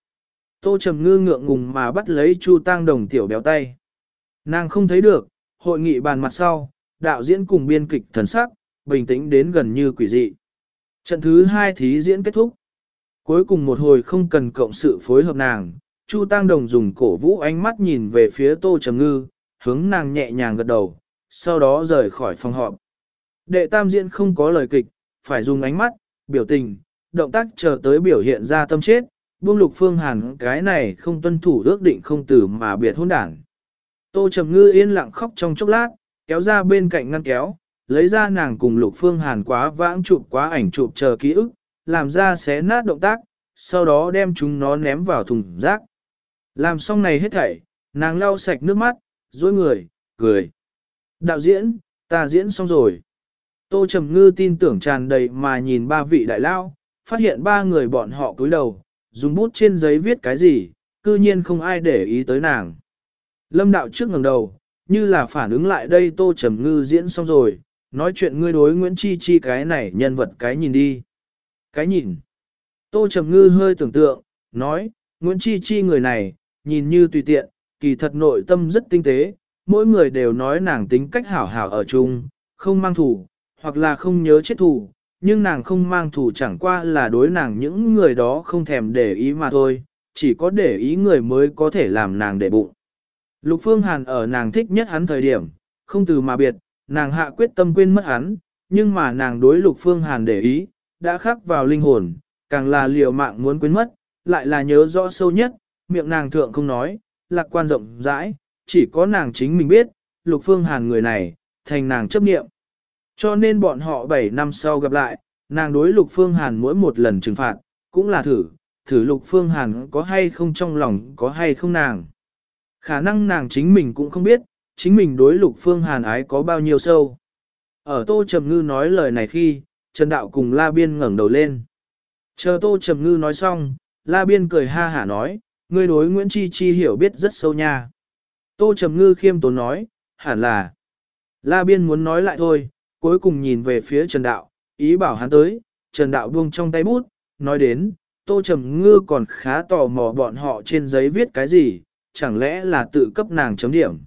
Tô Trầm Ngư ngượng ngùng mà bắt lấy Chu Tăng Đồng tiểu béo tay. Nàng không thấy được, hội nghị bàn mặt sau, đạo diễn cùng biên kịch thần sắc, bình tĩnh đến gần như quỷ dị. Trận thứ hai thí diễn kết thúc. Cuối cùng một hồi không cần cộng sự phối hợp nàng, Chu Tăng Đồng dùng cổ vũ ánh mắt nhìn về phía Tô Trầm Ngư, hướng nàng nhẹ nhàng gật đầu, sau đó rời khỏi phòng họp. Đệ tam diễn không có lời kịch, phải dùng ánh mắt, biểu tình, động tác chờ tới biểu hiện ra tâm chết, buông lục phương hàn cái này không tuân thủ ước định không tử mà biệt hôn đảng. Tô Trầm Ngư yên lặng khóc trong chốc lát, kéo ra bên cạnh ngăn kéo, lấy ra nàng cùng lục phương hàn quá vãng chụp quá ảnh chụp chờ ký ức, làm ra xé nát động tác, sau đó đem chúng nó ném vào thùng rác. Làm xong này hết thảy, nàng lau sạch nước mắt, dối người, cười. Đạo diễn, ta diễn xong rồi. Tô Trầm Ngư tin tưởng tràn đầy mà nhìn ba vị đại lao, phát hiện ba người bọn họ cúi đầu, dùng bút trên giấy viết cái gì, cư nhiên không ai để ý tới nàng. Lâm đạo trước ngẩng đầu, như là phản ứng lại đây Tô Trầm Ngư diễn xong rồi, nói chuyện ngươi đối Nguyễn Chi Chi cái này nhân vật cái nhìn đi. Cái nhìn. Tô Trầm Ngư hơi tưởng tượng, nói, Nguyễn Chi Chi người này, nhìn như tùy tiện, kỳ thật nội tâm rất tinh tế, mỗi người đều nói nàng tính cách hảo hảo ở chung, không mang thủ, hoặc là không nhớ chết thủ, nhưng nàng không mang thủ chẳng qua là đối nàng những người đó không thèm để ý mà thôi, chỉ có để ý người mới có thể làm nàng để bụng. Lục Phương Hàn ở nàng thích nhất hắn thời điểm, không từ mà biệt, nàng hạ quyết tâm quên mất hắn, nhưng mà nàng đối Lục Phương Hàn để ý, đã khắc vào linh hồn, càng là liều mạng muốn quên mất, lại là nhớ rõ sâu nhất, miệng nàng thượng không nói, lạc quan rộng rãi, chỉ có nàng chính mình biết, Lục Phương Hàn người này, thành nàng chấp niệm. Cho nên bọn họ 7 năm sau gặp lại, nàng đối Lục Phương Hàn mỗi một lần trừng phạt, cũng là thử, thử Lục Phương Hàn có hay không trong lòng có hay không nàng. Khả năng nàng chính mình cũng không biết, chính mình đối Lục Phương Hàn ái có bao nhiêu sâu. Ở Tô Trầm Ngư nói lời này khi, Trần Đạo cùng La Biên ngẩng đầu lên. Chờ Tô Trầm Ngư nói xong, La Biên cười ha hả nói, ngươi đối Nguyễn Chi Chi hiểu biết rất sâu nha. Tô Trầm Ngư khiêm tốn nói, hẳn là. La Biên muốn nói lại thôi, cuối cùng nhìn về phía Trần Đạo, ý bảo hắn tới, Trần Đạo buông trong tay bút, nói đến, Tô Trầm Ngư còn khá tò mò bọn họ trên giấy viết cái gì, chẳng lẽ là tự cấp nàng chấm điểm.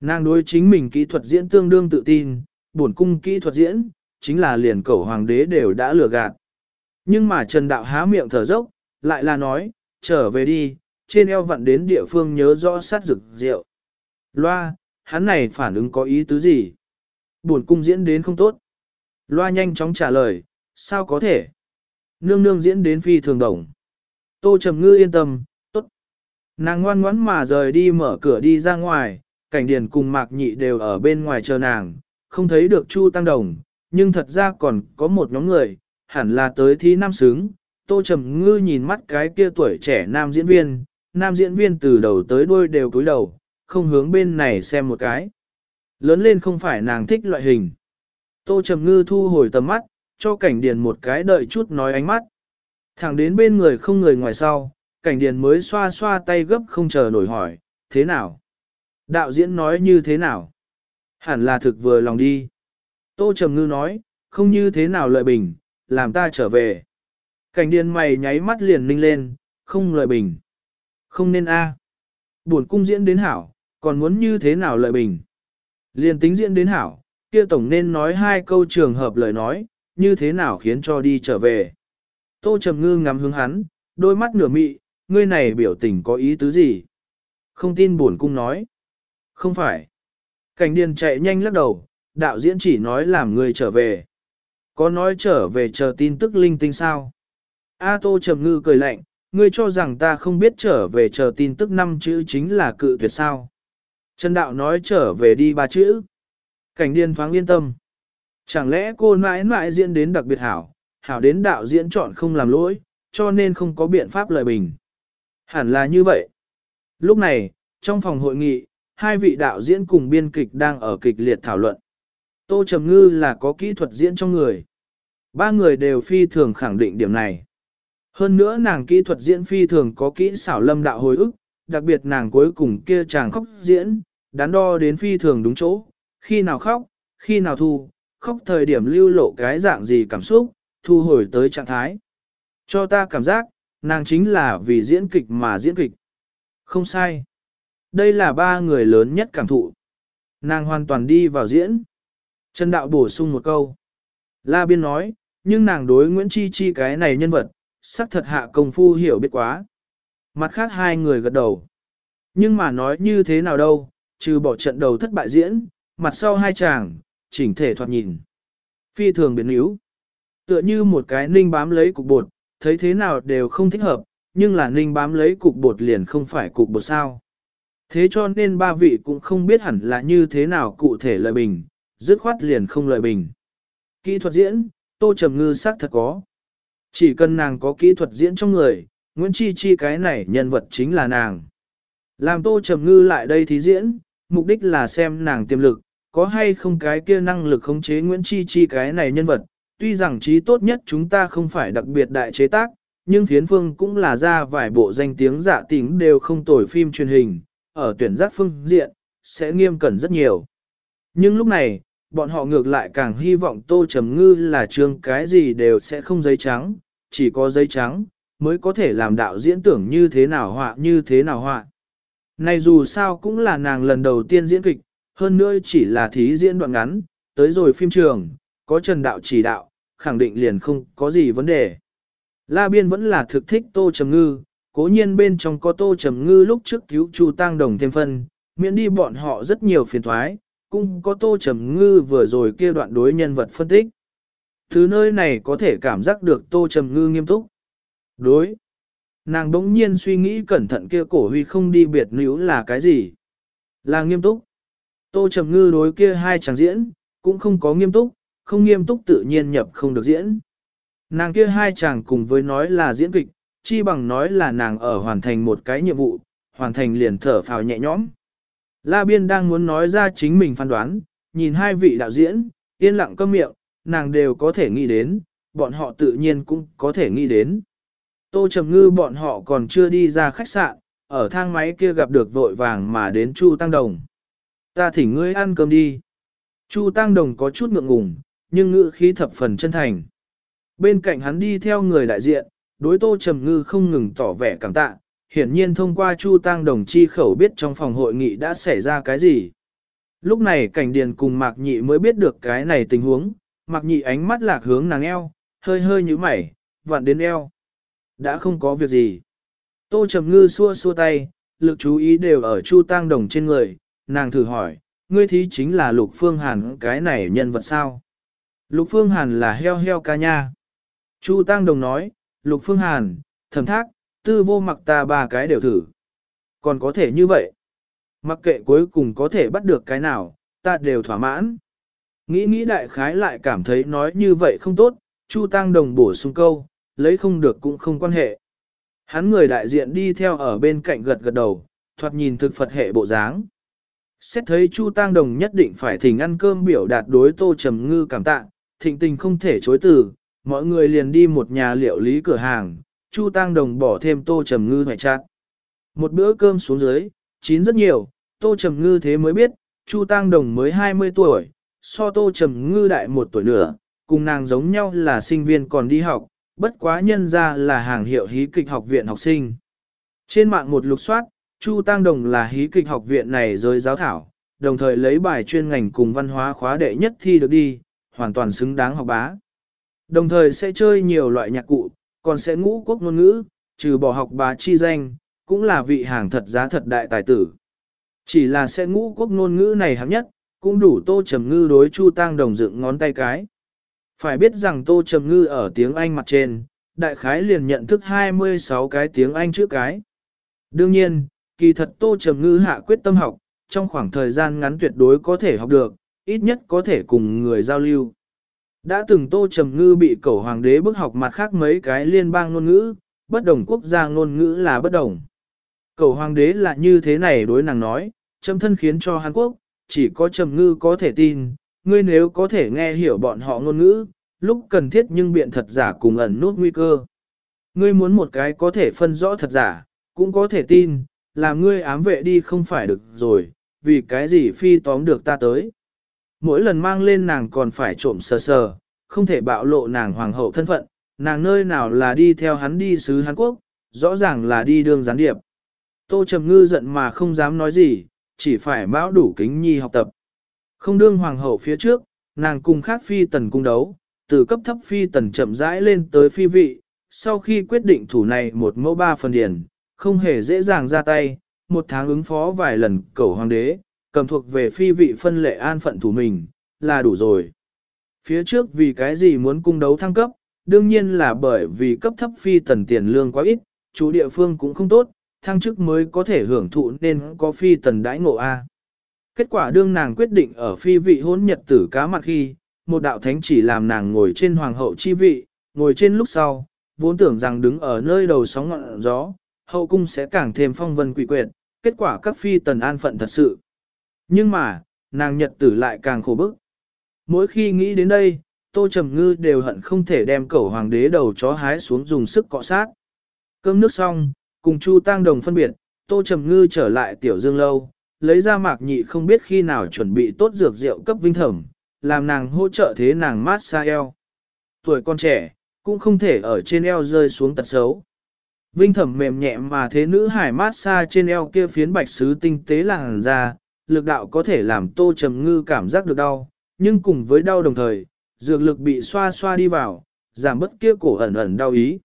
Nàng đối chính mình kỹ thuật diễn tương đương tự tin, bổn cung kỹ thuật diễn, chính là liền cẩu hoàng đế đều đã lừa gạt. Nhưng mà Trần Đạo há miệng thở dốc, lại là nói, trở về đi, trên eo vặn đến địa phương nhớ rõ sát rực rượu. Loa, hắn này phản ứng có ý tứ gì? Buồn cung diễn đến không tốt. Loa nhanh chóng trả lời, sao có thể? Nương nương diễn đến phi thường đồng. Tô Trầm Ngư yên tâm. Nàng ngoan ngoãn mà rời đi mở cửa đi ra ngoài, cảnh điền cùng mạc nhị đều ở bên ngoài chờ nàng, không thấy được Chu Tăng Đồng, nhưng thật ra còn có một nhóm người, hẳn là tới thi nam xứng. Tô Trầm Ngư nhìn mắt cái kia tuổi trẻ nam diễn viên, nam diễn viên từ đầu tới đuôi đều cúi đầu, không hướng bên này xem một cái. Lớn lên không phải nàng thích loại hình. Tô Trầm Ngư thu hồi tầm mắt, cho cảnh điền một cái đợi chút nói ánh mắt. Thẳng đến bên người không người ngoài sau, cảnh điền mới xoa xoa tay gấp không chờ nổi hỏi, thế nào? Đạo diễn nói như thế nào? Hẳn là thực vừa lòng đi. Tô Trầm Ngư nói, không như thế nào lợi bình, làm ta trở về. Cảnh điền mày nháy mắt liền ninh lên, không lợi bình. Không nên a. Buồn cung diễn đến hảo, còn muốn như thế nào lợi bình. Liền tính diễn đến hảo, kia tổng nên nói hai câu trường hợp lời nói, như thế nào khiến cho đi trở về. Tô Trầm Ngư ngắm hướng hắn, đôi mắt nửa mị, ngươi này biểu tình có ý tứ gì? Không tin buồn cung nói. Không phải. Cảnh điền chạy nhanh lắc đầu, đạo diễn chỉ nói làm ngươi trở về. Có nói trở về chờ tin tức linh tinh sao? A Tô Trầm Ngư cười lạnh, ngươi cho rằng ta không biết trở về chờ tin tức năm chữ chính là cự tuyệt sao. Trần Đạo nói trở về đi ba chữ. Cảnh điên thoáng yên tâm. Chẳng lẽ cô mãi mãi diễn đến đặc biệt hảo, hảo đến đạo diễn chọn không làm lỗi, cho nên không có biện pháp lời bình. Hẳn là như vậy. Lúc này, trong phòng hội nghị, hai vị đạo diễn cùng biên kịch đang ở kịch liệt thảo luận. Tô Trầm Ngư là có kỹ thuật diễn trong người. Ba người đều phi thường khẳng định điểm này. Hơn nữa nàng kỹ thuật diễn phi thường có kỹ xảo lâm đạo hồi ức, đặc biệt nàng cuối cùng kia chàng khóc diễn, đắn đo đến phi thường đúng chỗ, khi nào khóc, khi nào thu, khóc thời điểm lưu lộ cái dạng gì cảm xúc, thu hồi tới trạng thái. Cho ta cảm giác, nàng chính là vì diễn kịch mà diễn kịch. Không sai. Đây là ba người lớn nhất cảm thụ. Nàng hoàn toàn đi vào diễn. Trần Đạo bổ sung một câu. La Biên nói, nhưng nàng đối Nguyễn Chi Chi cái này nhân vật, sắc thật hạ công phu hiểu biết quá. Mặt khác hai người gật đầu. Nhưng mà nói như thế nào đâu, trừ bỏ trận đầu thất bại diễn, mặt sau hai chàng, chỉnh thể thoạt nhìn. Phi thường biến yếu. Tựa như một cái ninh bám lấy cục bột, thấy thế nào đều không thích hợp, nhưng là ninh bám lấy cục bột liền không phải cục bột sao. Thế cho nên ba vị cũng không biết hẳn là như thế nào cụ thể lợi bình, dứt khoát liền không lợi bình. Kỹ thuật diễn, tô trầm ngư xác thật có. Chỉ cần nàng có kỹ thuật diễn trong người, Nguyễn Chi Chi cái này nhân vật chính là nàng. Làm tô trầm ngư lại đây thí diễn, mục đích là xem nàng tiềm lực, có hay không cái kia năng lực khống chế Nguyễn Chi Chi cái này nhân vật. Tuy rằng trí tốt nhất chúng ta không phải đặc biệt đại chế tác, nhưng phiến phương cũng là ra vài bộ danh tiếng giả tính đều không tồi phim truyền hình, ở tuyển giác phương diện, sẽ nghiêm cẩn rất nhiều. Nhưng lúc này, bọn họ ngược lại càng hy vọng Tô Trầm Ngư là trương cái gì đều sẽ không giấy trắng, chỉ có giấy trắng, mới có thể làm đạo diễn tưởng như thế nào họa như thế nào họa. Này dù sao cũng là nàng lần đầu tiên diễn kịch, hơn nữa chỉ là thí diễn đoạn ngắn, tới rồi phim trường, có trần đạo chỉ đạo, khẳng định liền không có gì vấn đề. La Biên vẫn là thực thích Tô Trầm Ngư, cố nhiên bên trong có Tô Trầm Ngư lúc trước cứu Chu Tăng Đồng thêm phân, miễn đi bọn họ rất nhiều phiền thoái, cũng có Tô Trầm Ngư vừa rồi kia đoạn đối nhân vật phân tích. Thứ nơi này có thể cảm giác được Tô Trầm Ngư nghiêm túc. Đối. Nàng đống nhiên suy nghĩ cẩn thận kia cổ huy không đi biệt níu là cái gì. Là nghiêm túc. Tô Trầm Ngư đối kia hai chàng diễn, cũng không có nghiêm túc, không nghiêm túc tự nhiên nhập không được diễn. Nàng kia hai chàng cùng với nói là diễn kịch, chi bằng nói là nàng ở hoàn thành một cái nhiệm vụ, hoàn thành liền thở phào nhẹ nhõm. La Biên đang muốn nói ra chính mình phán đoán, nhìn hai vị đạo diễn, yên lặng câm miệng, nàng đều có thể nghĩ đến, bọn họ tự nhiên cũng có thể nghĩ đến. Tô Trầm Ngư bọn họ còn chưa đi ra khách sạn, ở thang máy kia gặp được vội vàng mà đến Chu Tăng Đồng. Ta thỉnh ngươi ăn cơm đi. Chu Tăng Đồng có chút ngượng ngùng, nhưng ngữ khí thập phần chân thành. Bên cạnh hắn đi theo người đại diện, đối Tô Trầm Ngư không ngừng tỏ vẻ cảm tạ, hiển nhiên thông qua Chu Tăng Đồng chi khẩu biết trong phòng hội nghị đã xảy ra cái gì. Lúc này cảnh điền cùng Mạc Nhị mới biết được cái này tình huống, Mạc Nhị ánh mắt lạc hướng nàng eo, hơi hơi như mẩy, vặn đến eo. Đã không có việc gì. Tô Trầm Ngư xua xua tay, lực chú ý đều ở Chu Tăng Đồng trên người, nàng thử hỏi, ngươi thí chính là Lục Phương Hàn cái này nhân vật sao? Lục Phương Hàn là heo heo ca nha. Chu Tăng Đồng nói, Lục Phương Hàn, thẩm thác, tư vô mặc ta ba cái đều thử. Còn có thể như vậy. Mặc kệ cuối cùng có thể bắt được cái nào, ta đều thỏa mãn. Nghĩ nghĩ đại khái lại cảm thấy nói như vậy không tốt, Chu Tăng Đồng bổ sung câu, lấy không được cũng không quan hệ. Hắn người đại diện đi theo ở bên cạnh gật gật đầu, thoạt nhìn thực Phật hệ bộ dáng. Xét thấy Chu Tăng Đồng nhất định phải thỉnh ăn cơm biểu đạt đối Tô Trầm Ngư cảm tạ, thịnh tình không thể chối từ, mọi người liền đi một nhà liệu lý cửa hàng, Chu Tăng Đồng bỏ thêm Tô Trầm Ngư hoài chát. Một bữa cơm xuống dưới, chín rất nhiều, Tô Trầm Ngư thế mới biết, Chu Tăng Đồng mới 20 tuổi, so Tô Trầm Ngư đại một tuổi nữa, cùng nàng giống nhau là sinh viên còn đi học, bất quá nhân ra là hàng hiệu hí kịch học viện học sinh. Trên mạng một lục soát, Chu Tăng Đồng là hí kịch học viện này rơi giáo thảo, đồng thời lấy bài chuyên ngành cùng văn hóa khóa đệ nhất thi được đi, hoàn toàn xứng đáng học bá. Đồng thời sẽ chơi nhiều loại nhạc cụ, còn sẽ ngũ quốc ngôn ngữ, trừ bỏ học bá chi danh, cũng là vị hàng thật giá thật đại tài tử. Chỉ là sẽ ngũ quốc ngôn ngữ này hạng nhất, cũng đủ tô trầm ngư đối Chu Tăng Đồng dựng ngón tay cái. Phải biết rằng Tô Trầm Ngư ở tiếng Anh mặt trên, đại khái liền nhận thức 26 cái tiếng Anh trước cái. Đương nhiên, kỳ thật Tô Trầm Ngư hạ quyết tâm học, trong khoảng thời gian ngắn tuyệt đối có thể học được, ít nhất có thể cùng người giao lưu. Đã từng Tô Trầm Ngư bị cầu hoàng đế bức học mặt khác mấy cái liên bang ngôn ngữ, bất đồng quốc gia ngôn ngữ là bất đồng. cầu hoàng đế là như thế này đối nàng nói, châm thân khiến cho Hàn Quốc, chỉ có Trầm Ngư có thể tin, ngươi nếu có thể nghe hiểu bọn họ ngôn ngữ, lúc cần thiết nhưng biện thật giả cùng ẩn nút nguy cơ. Ngươi muốn một cái có thể phân rõ thật giả, cũng có thể tin, làm ngươi ám vệ đi không phải được rồi, vì cái gì phi tóm được ta tới. Mỗi lần mang lên nàng còn phải trộm sờ sờ, không thể bạo lộ nàng hoàng hậu thân phận, nàng nơi nào là đi theo hắn đi sứ Hàn Quốc, rõ ràng là đi đường gián điệp. Tô Trầm Ngư giận mà không dám nói gì, chỉ phải mão đủ kính nhi học tập. Không đương hoàng hậu phía trước, nàng cùng khác phi tần cung đấu, từ cấp thấp phi tần chậm rãi lên tới phi vị, sau khi quyết định thủ này một mẫu ba phần điển, không hề dễ dàng ra tay, một tháng ứng phó vài lần cầu hoàng đế, cầm thuộc về phi vị phân lệ an phận thủ mình, là đủ rồi. Phía trước vì cái gì muốn cung đấu thăng cấp, đương nhiên là bởi vì cấp thấp phi tần tiền lương quá ít, chủ địa phương cũng không tốt, thăng chức mới có thể hưởng thụ nên có phi tần đãi ngộ A. Kết quả đương nàng quyết định ở phi vị hôn nhật tử cá mặt khi, một đạo thánh chỉ làm nàng ngồi trên hoàng hậu chi vị, ngồi trên lúc sau, vốn tưởng rằng đứng ở nơi đầu sóng ngọn gió, hậu cung sẽ càng thêm phong vân quỷ quyệt, kết quả các phi tần an phận thật sự. Nhưng mà, nàng nhật tử lại càng khổ bức. Mỗi khi nghĩ đến đây, Tô Trầm Ngư đều hận không thể đem cẩu hoàng đế đầu chó hái xuống dùng sức cọ sát. Cơm nước xong, cùng Chu Tăng Đồng phân biệt, Tô Trầm Ngư trở lại tiểu dương lâu, lấy ra mạc nhị không biết khi nào chuẩn bị tốt dược rượu cấp vinh thẩm, làm nàng hỗ trợ thế nàng mát xa eo. Tuổi con trẻ, cũng không thể ở trên eo rơi xuống tật xấu. Vinh thẩm mềm nhẹ mà thế nữ hải mát xa trên eo kia phiến bạch sứ tinh tế làng ra, lực đạo có thể làm tô trầm ngư cảm giác được đau, nhưng cùng với đau đồng thời, dược lực bị xoa xoa đi vào, giảm bất kia cổ ẩn ẩn đau ý.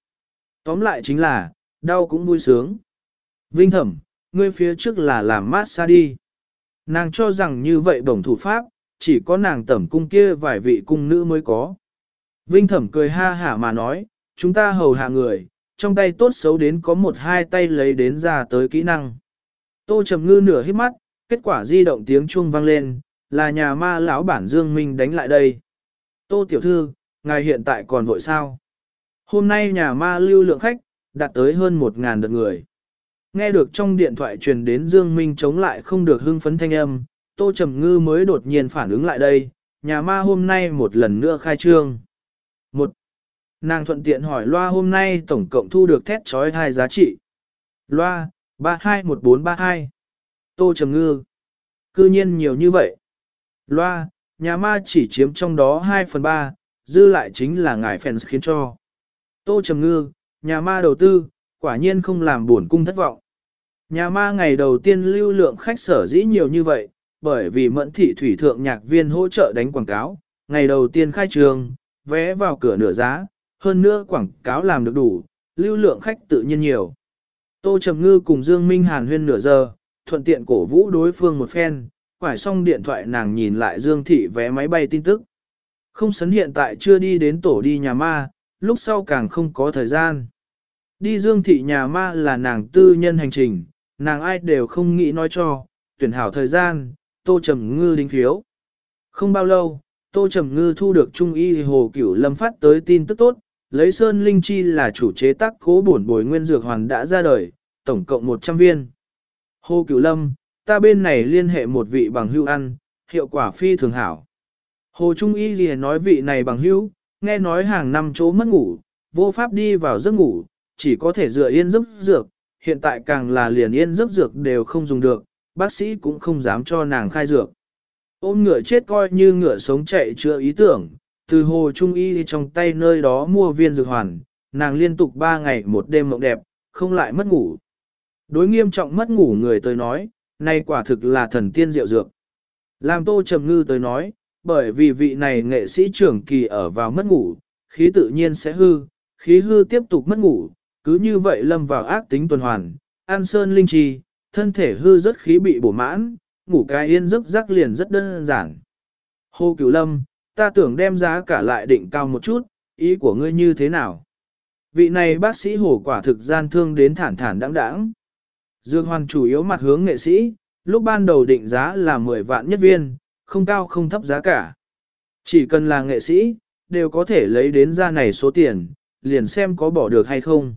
Tóm lại chính là, đau cũng vui sướng. Vinh thẩm, ngươi phía trước là làm mát xa đi. Nàng cho rằng như vậy bổng thủ pháp, chỉ có nàng tẩm cung kia vài vị cung nữ mới có. Vinh thẩm cười ha hả mà nói, chúng ta hầu hạ người, trong tay tốt xấu đến có một hai tay lấy đến ra tới kỹ năng. Tô trầm ngư nửa hít mắt, kết quả di động tiếng chuông vang lên, là nhà ma lão bản Dương Minh đánh lại đây. Tô tiểu thư, ngài hiện tại còn vội sao? Hôm nay nhà ma lưu lượng khách, đạt tới hơn một ngàn đợt người. Nghe được trong điện thoại truyền đến Dương Minh chống lại không được hưng phấn thanh âm, Tô Trầm Ngư mới đột nhiên phản ứng lại đây, nhà ma hôm nay một lần nữa khai trương. Một, nàng thuận tiện hỏi loa hôm nay tổng cộng thu được thét trói hai giá trị. Loa, 321432. Tô Trầm Ngư. Cư nhiên nhiều như vậy. Loa, nhà ma chỉ chiếm trong đó 2 phần 3, dư lại chính là ngài fans khiến cho. Tô Trầm Ngư, nhà ma đầu tư, quả nhiên không làm buồn cung thất vọng. Nhà ma ngày đầu tiên lưu lượng khách sở dĩ nhiều như vậy, bởi vì mẫn thị thủy thượng nhạc viên hỗ trợ đánh quảng cáo, ngày đầu tiên khai trường, vé vào cửa nửa giá, hơn nữa quảng cáo làm được đủ, lưu lượng khách tự nhiên nhiều. Tô Trầm Ngư cùng Dương Minh Hàn huyên nửa giờ, thuận tiện cổ vũ đối phương một phen, quải xong điện thoại nàng nhìn lại Dương Thị vé máy bay tin tức. Không sấn hiện tại chưa đi đến tổ đi nhà ma, lúc sau càng không có thời gian. Đi Dương Thị nhà ma là nàng tư nhân hành trình, nàng ai đều không nghĩ nói cho, tuyển hảo thời gian, Tô Trầm Ngư đính phiếu. Không bao lâu, Tô Trầm Ngư thu được Trung y Hồ Cửu Lâm phát tới tin tức tốt, lấy Sơn Linh Chi là chủ chế tác cố bổn bồi nguyên dược hoàn đã ra đời, tổng cộng 100 viên. Hồ Cửu Lâm, ta bên này liên hệ một vị bằng hưu ăn, hiệu quả phi thường hảo. Hồ Trung Y gì nói vị này bằng hưu, nghe nói hàng năm chỗ mất ngủ, vô pháp đi vào giấc ngủ, chỉ có thể dựa yên giấc dược, hiện tại càng là liền yên giấc dược đều không dùng được, bác sĩ cũng không dám cho nàng khai dược. Ôm ngựa chết coi như ngựa sống chạy chữa ý tưởng, từ hồ trung y trong tay nơi đó mua viên dược hoàn, nàng liên tục 3 ngày một đêm mộng đẹp, không lại mất ngủ. Đối nghiêm trọng mất ngủ người tới nói, nay quả thực là thần tiên diệu dược. Làm tô trầm ngư tới nói, bởi vì vị này nghệ sĩ trưởng kỳ ở vào mất ngủ, khí tự nhiên sẽ hư, khí hư tiếp tục mất ngủ, cứ như vậy lâm vào ác tính tuần hoàn, an sơn linh trì, thân thể hư rất khí bị bổ mãn, ngủ cái yên giấc rắc liền rất đơn giản. Hô cửu lâm, ta tưởng đem giá cả lại định cao một chút, ý của ngươi như thế nào? Vị này bác sĩ hổ quả thực gian thương đến thản thản đáng đáng. Dương Hoàn chủ yếu mặt hướng nghệ sĩ, lúc ban đầu định giá là 10 vạn nhất viên, không cao không thấp giá cả. Chỉ cần là nghệ sĩ, đều có thể lấy đến ra này số tiền, liền xem có bỏ được hay không.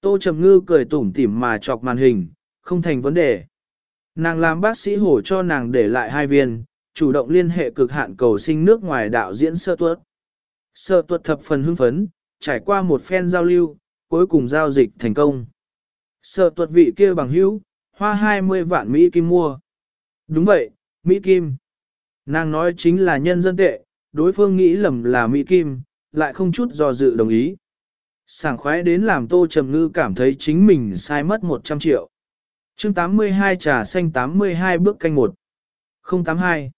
Tô Trầm Ngư cười tủm tỉm mà chọc màn hình, không thành vấn đề. Nàng làm bác sĩ hổ cho nàng để lại hai viên, chủ động liên hệ cực hạn cầu sinh nước ngoài đạo diễn sơ tuất. Sơ tuất thập phần hưng phấn, trải qua một phen giao lưu, cuối cùng giao dịch thành công sợ tuất vị kia bằng hữu, hoa 20 vạn Mỹ Kim mua. Đúng vậy, Mỹ Kim. Nàng nói chính là nhân dân tệ, đối phương nghĩ lầm là Mỹ Kim, lại không chút do dự đồng ý. Sảng khoái đến làm Tô Trầm Ngư cảm thấy chính mình sai mất 100 triệu. chương 82 trà xanh 82 bước canh 1. 082.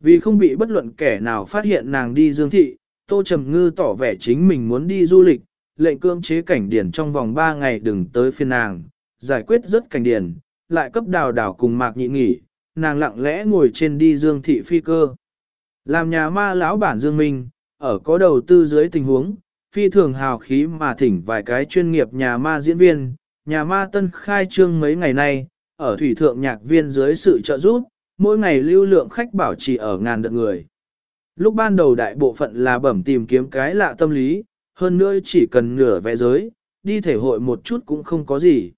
Vì không bị bất luận kẻ nào phát hiện nàng đi dương thị, Tô Trầm Ngư tỏ vẻ chính mình muốn đi du lịch, lệnh cưỡng chế cảnh điển trong vòng 3 ngày đừng tới phiên nàng, giải quyết rất cảnh điển, lại cấp đào đảo cùng mạc nhị nghỉ, nàng lặng lẽ ngồi trên đi dương thị phi cơ. Làm nhà ma lão bản dương minh, ở có đầu tư dưới tình huống, phi thường hào khí mà thỉnh vài cái chuyên nghiệp nhà ma diễn viên, nhà ma tân khai trương mấy ngày nay, ở thủy thượng nhạc viên dưới sự trợ giúp, mỗi ngày lưu lượng khách bảo trì ở ngàn đợt người. Lúc ban đầu đại bộ phận là bẩm tìm kiếm cái lạ tâm lý, hơn nữa chỉ cần nửa vẽ giới, đi thể hội một chút cũng không có gì.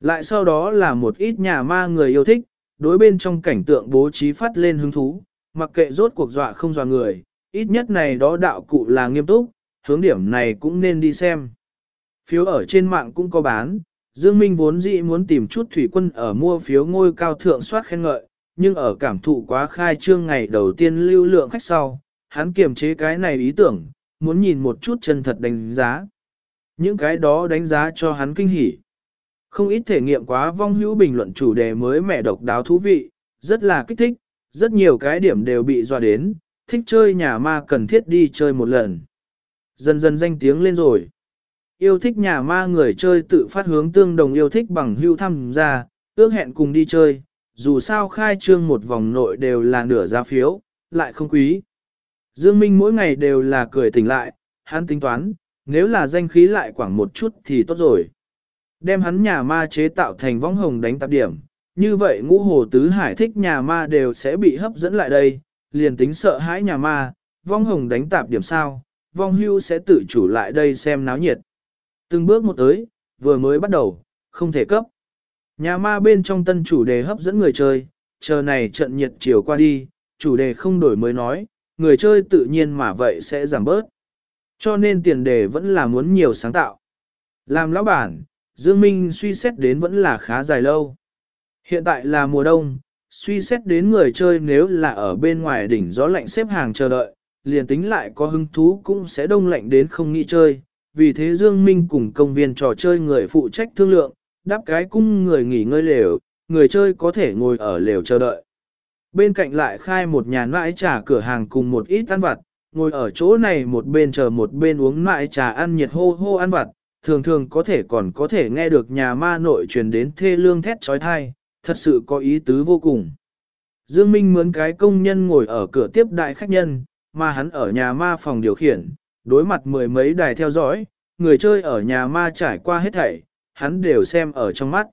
Lại sau đó là một ít nhà ma người yêu thích, đối bên trong cảnh tượng bố trí phát lên hứng thú, mặc kệ rốt cuộc dọa không dọa người, ít nhất này đó đạo cụ là nghiêm túc, hướng điểm này cũng nên đi xem. Phiếu ở trên mạng cũng có bán, Dương Minh vốn dĩ muốn tìm chút thủy quân ở mua phiếu ngôi cao thượng soát khen ngợi, nhưng ở cảm thụ quá khai trương ngày đầu tiên lưu lượng khách sau, hắn kiềm chế cái này ý tưởng, muốn nhìn một chút chân thật đánh giá. Những cái đó đánh giá cho hắn kinh hỉ. Không ít thể nghiệm quá vong hữu bình luận chủ đề mới mẻ độc đáo thú vị, rất là kích thích, rất nhiều cái điểm đều bị dọa đến, thích chơi nhà ma cần thiết đi chơi một lần. Dần dần danh tiếng lên rồi. Yêu thích nhà ma người chơi tự phát hướng tương đồng yêu thích bằng hưu tham gia, ước hẹn cùng đi chơi, dù sao khai trương một vòng nội đều là nửa giá phiếu, lại không quý. Dương Minh mỗi ngày đều là cười tỉnh lại, hắn tính toán, nếu là danh khí lại quảng một chút thì tốt rồi. Đem hắn nhà ma chế tạo thành vong hồng đánh tạp điểm, như vậy ngũ hồ tứ hải thích nhà ma đều sẽ bị hấp dẫn lại đây, liền tính sợ hãi nhà ma, vong hồng đánh tạp điểm sao, vong hưu sẽ tự chủ lại đây xem náo nhiệt. Từng bước một tới, vừa mới bắt đầu, không thể cấp. Nhà ma bên trong tân chủ đề hấp dẫn người chơi, chờ này trận nhiệt chiều qua đi, chủ đề không đổi mới nói, người chơi tự nhiên mà vậy sẽ giảm bớt. Cho nên tiền đề vẫn là muốn nhiều sáng tạo. Làm lão bản, Dương Minh suy xét đến vẫn là khá dài lâu. Hiện tại là mùa đông, suy xét đến người chơi nếu là ở bên ngoài đỉnh gió lạnh xếp hàng chờ đợi, liền tính lại có hứng thú cũng sẽ đông lạnh đến không nghĩ chơi. Vì thế Dương Minh cùng công viên trò chơi người phụ trách thương lượng, đáp cái cung người nghỉ ngơi lều, người chơi có thể ngồi ở lều chờ đợi. Bên cạnh lại khai một nhà nãi trà cửa hàng cùng một ít ăn vặt, ngồi ở chỗ này một bên chờ một bên uống nãi trà ăn nhiệt hô hô ăn vặt, thường thường có thể còn có thể nghe được nhà ma nội truyền đến thê lương thét trói thai, thật sự có ý tứ vô cùng. Dương Minh mướn cái công nhân ngồi ở cửa tiếp đại khách nhân, mà hắn ở nhà ma phòng điều khiển, đối mặt mười mấy đài theo dõi, người chơi ở nhà ma trải qua hết thảy, hắn đều xem ở trong mắt.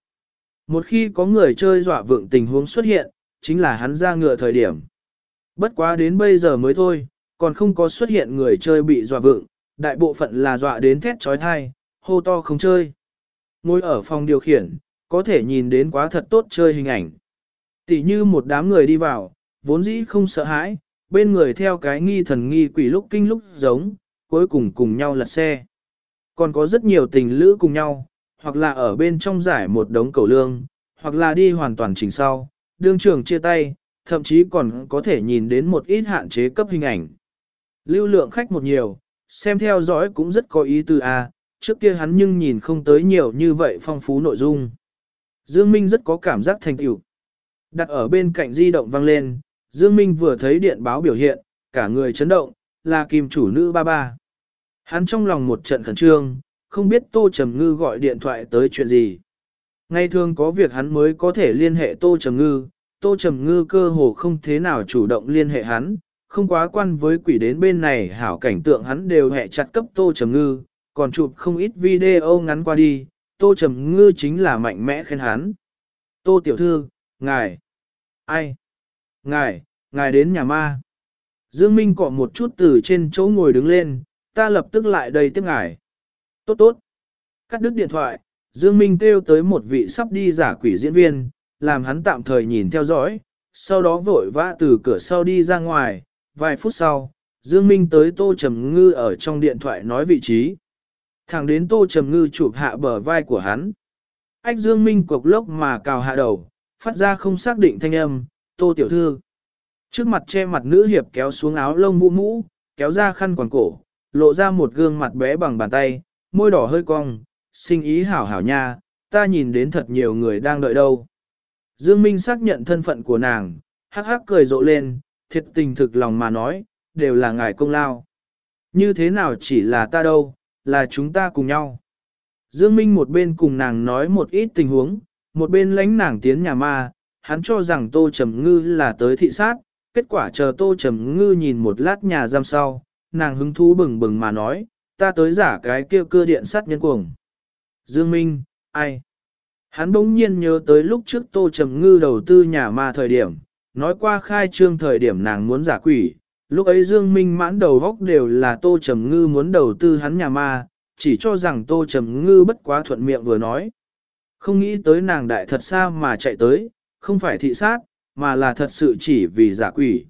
Một khi có người chơi dọa vượng tình huống xuất hiện, chính là hắn ra ngựa thời điểm. Bất quá đến bây giờ mới thôi, còn không có xuất hiện người chơi bị dọa vượng, đại bộ phận là dọa đến thét trói thai, hô to không chơi. Ngồi ở phòng điều khiển, có thể nhìn đến quá thật tốt chơi hình ảnh. Tỷ như một đám người đi vào, vốn dĩ không sợ hãi, bên người theo cái nghi thần nghi quỷ lúc kinh lúc giống, cuối cùng cùng nhau lật xe. Còn có rất nhiều tình lữ cùng nhau, hoặc là ở bên trong giải một đống cầu lương, hoặc là đi hoàn toàn chỉnh sau, đương trường chia tay, thậm chí còn có thể nhìn đến một ít hạn chế cấp hình ảnh. Lưu lượng khách một nhiều, xem theo dõi cũng rất có ý tư a, trước kia hắn nhưng nhìn không tới nhiều như vậy phong phú nội dung. Dương Minh rất có cảm giác thành tựu. Đặt ở bên cạnh di động vang lên, Dương Minh vừa thấy điện báo biểu hiện, cả người chấn động, là kim chủ nữ ba ba. Hắn trong lòng một trận khẩn trương, không biết Tô Trầm Ngư gọi điện thoại tới chuyện gì. Ngày thường có việc hắn mới có thể liên hệ Tô Trầm Ngư, Tô Trầm Ngư cơ hồ không thế nào chủ động liên hệ hắn, không quá quan với quỷ đến bên này hảo cảnh tượng hắn đều hẹ chặt cấp Tô Trầm Ngư, còn chụp không ít video ngắn qua đi, Tô Trầm Ngư chính là mạnh mẽ khen hắn. Tô Tiểu Thư, ngài, ai, ngài, ngài đến nhà ma. Dương Minh cọ một chút từ trên chỗ ngồi đứng lên, ta lập tức lại đây tiếp ngài. Tốt tốt. Cắt đứt điện thoại, Dương Minh kêu tới một vị sắp đi giả quỷ diễn viên, làm hắn tạm thời nhìn theo dõi, sau đó vội vã từ cửa sau đi ra ngoài, vài phút sau, Dương Minh tới Tô Trầm Ngư ở trong điện thoại nói vị trí. Thẳng đến Tô Trầm Ngư chụp hạ bờ vai của hắn. Ách Dương Minh cục lốc mà cào hạ đầu, phát ra không xác định thanh âm, Tô Tiểu Thư. Trước mặt che mặt nữ hiệp kéo xuống áo lông mũ mũ, kéo ra khăn quàng cổ, lộ ra một gương mặt bé bằng bàn tay, môi đỏ hơi cong, sinh ý hảo hảo nha, ta nhìn đến thật nhiều người đang đợi đâu. Dương Minh xác nhận thân phận của nàng, hắc hắc cười rộ lên, thiệt tình thực lòng mà nói, đều là ngài công lao. Như thế nào chỉ là ta đâu, là chúng ta cùng nhau. Dương Minh một bên cùng nàng nói một ít tình huống, một bên lánh nàng tiến nhà ma, hắn cho rằng Tô Trầm Ngư là tới thị sát, kết quả chờ Tô Trầm Ngư nhìn một lát nhà giam sau, nàng hứng thú bừng bừng mà nói, ta tới giả cái kia cưa điện sát nhân cuồng. Dương Minh, ai? Hắn bỗng nhiên nhớ tới lúc trước Tô Trầm Ngư đầu tư nhà ma thời điểm, nói qua khai trương thời điểm nàng muốn giả quỷ, lúc ấy Dương Minh mãn đầu góc đều là Tô Trầm Ngư muốn đầu tư hắn nhà ma, chỉ cho rằng Tô Trầm Ngư bất quá thuận miệng vừa nói. Không nghĩ tới nàng đại thật xa mà chạy tới, không phải thị sát, mà là thật sự chỉ vì giả quỷ.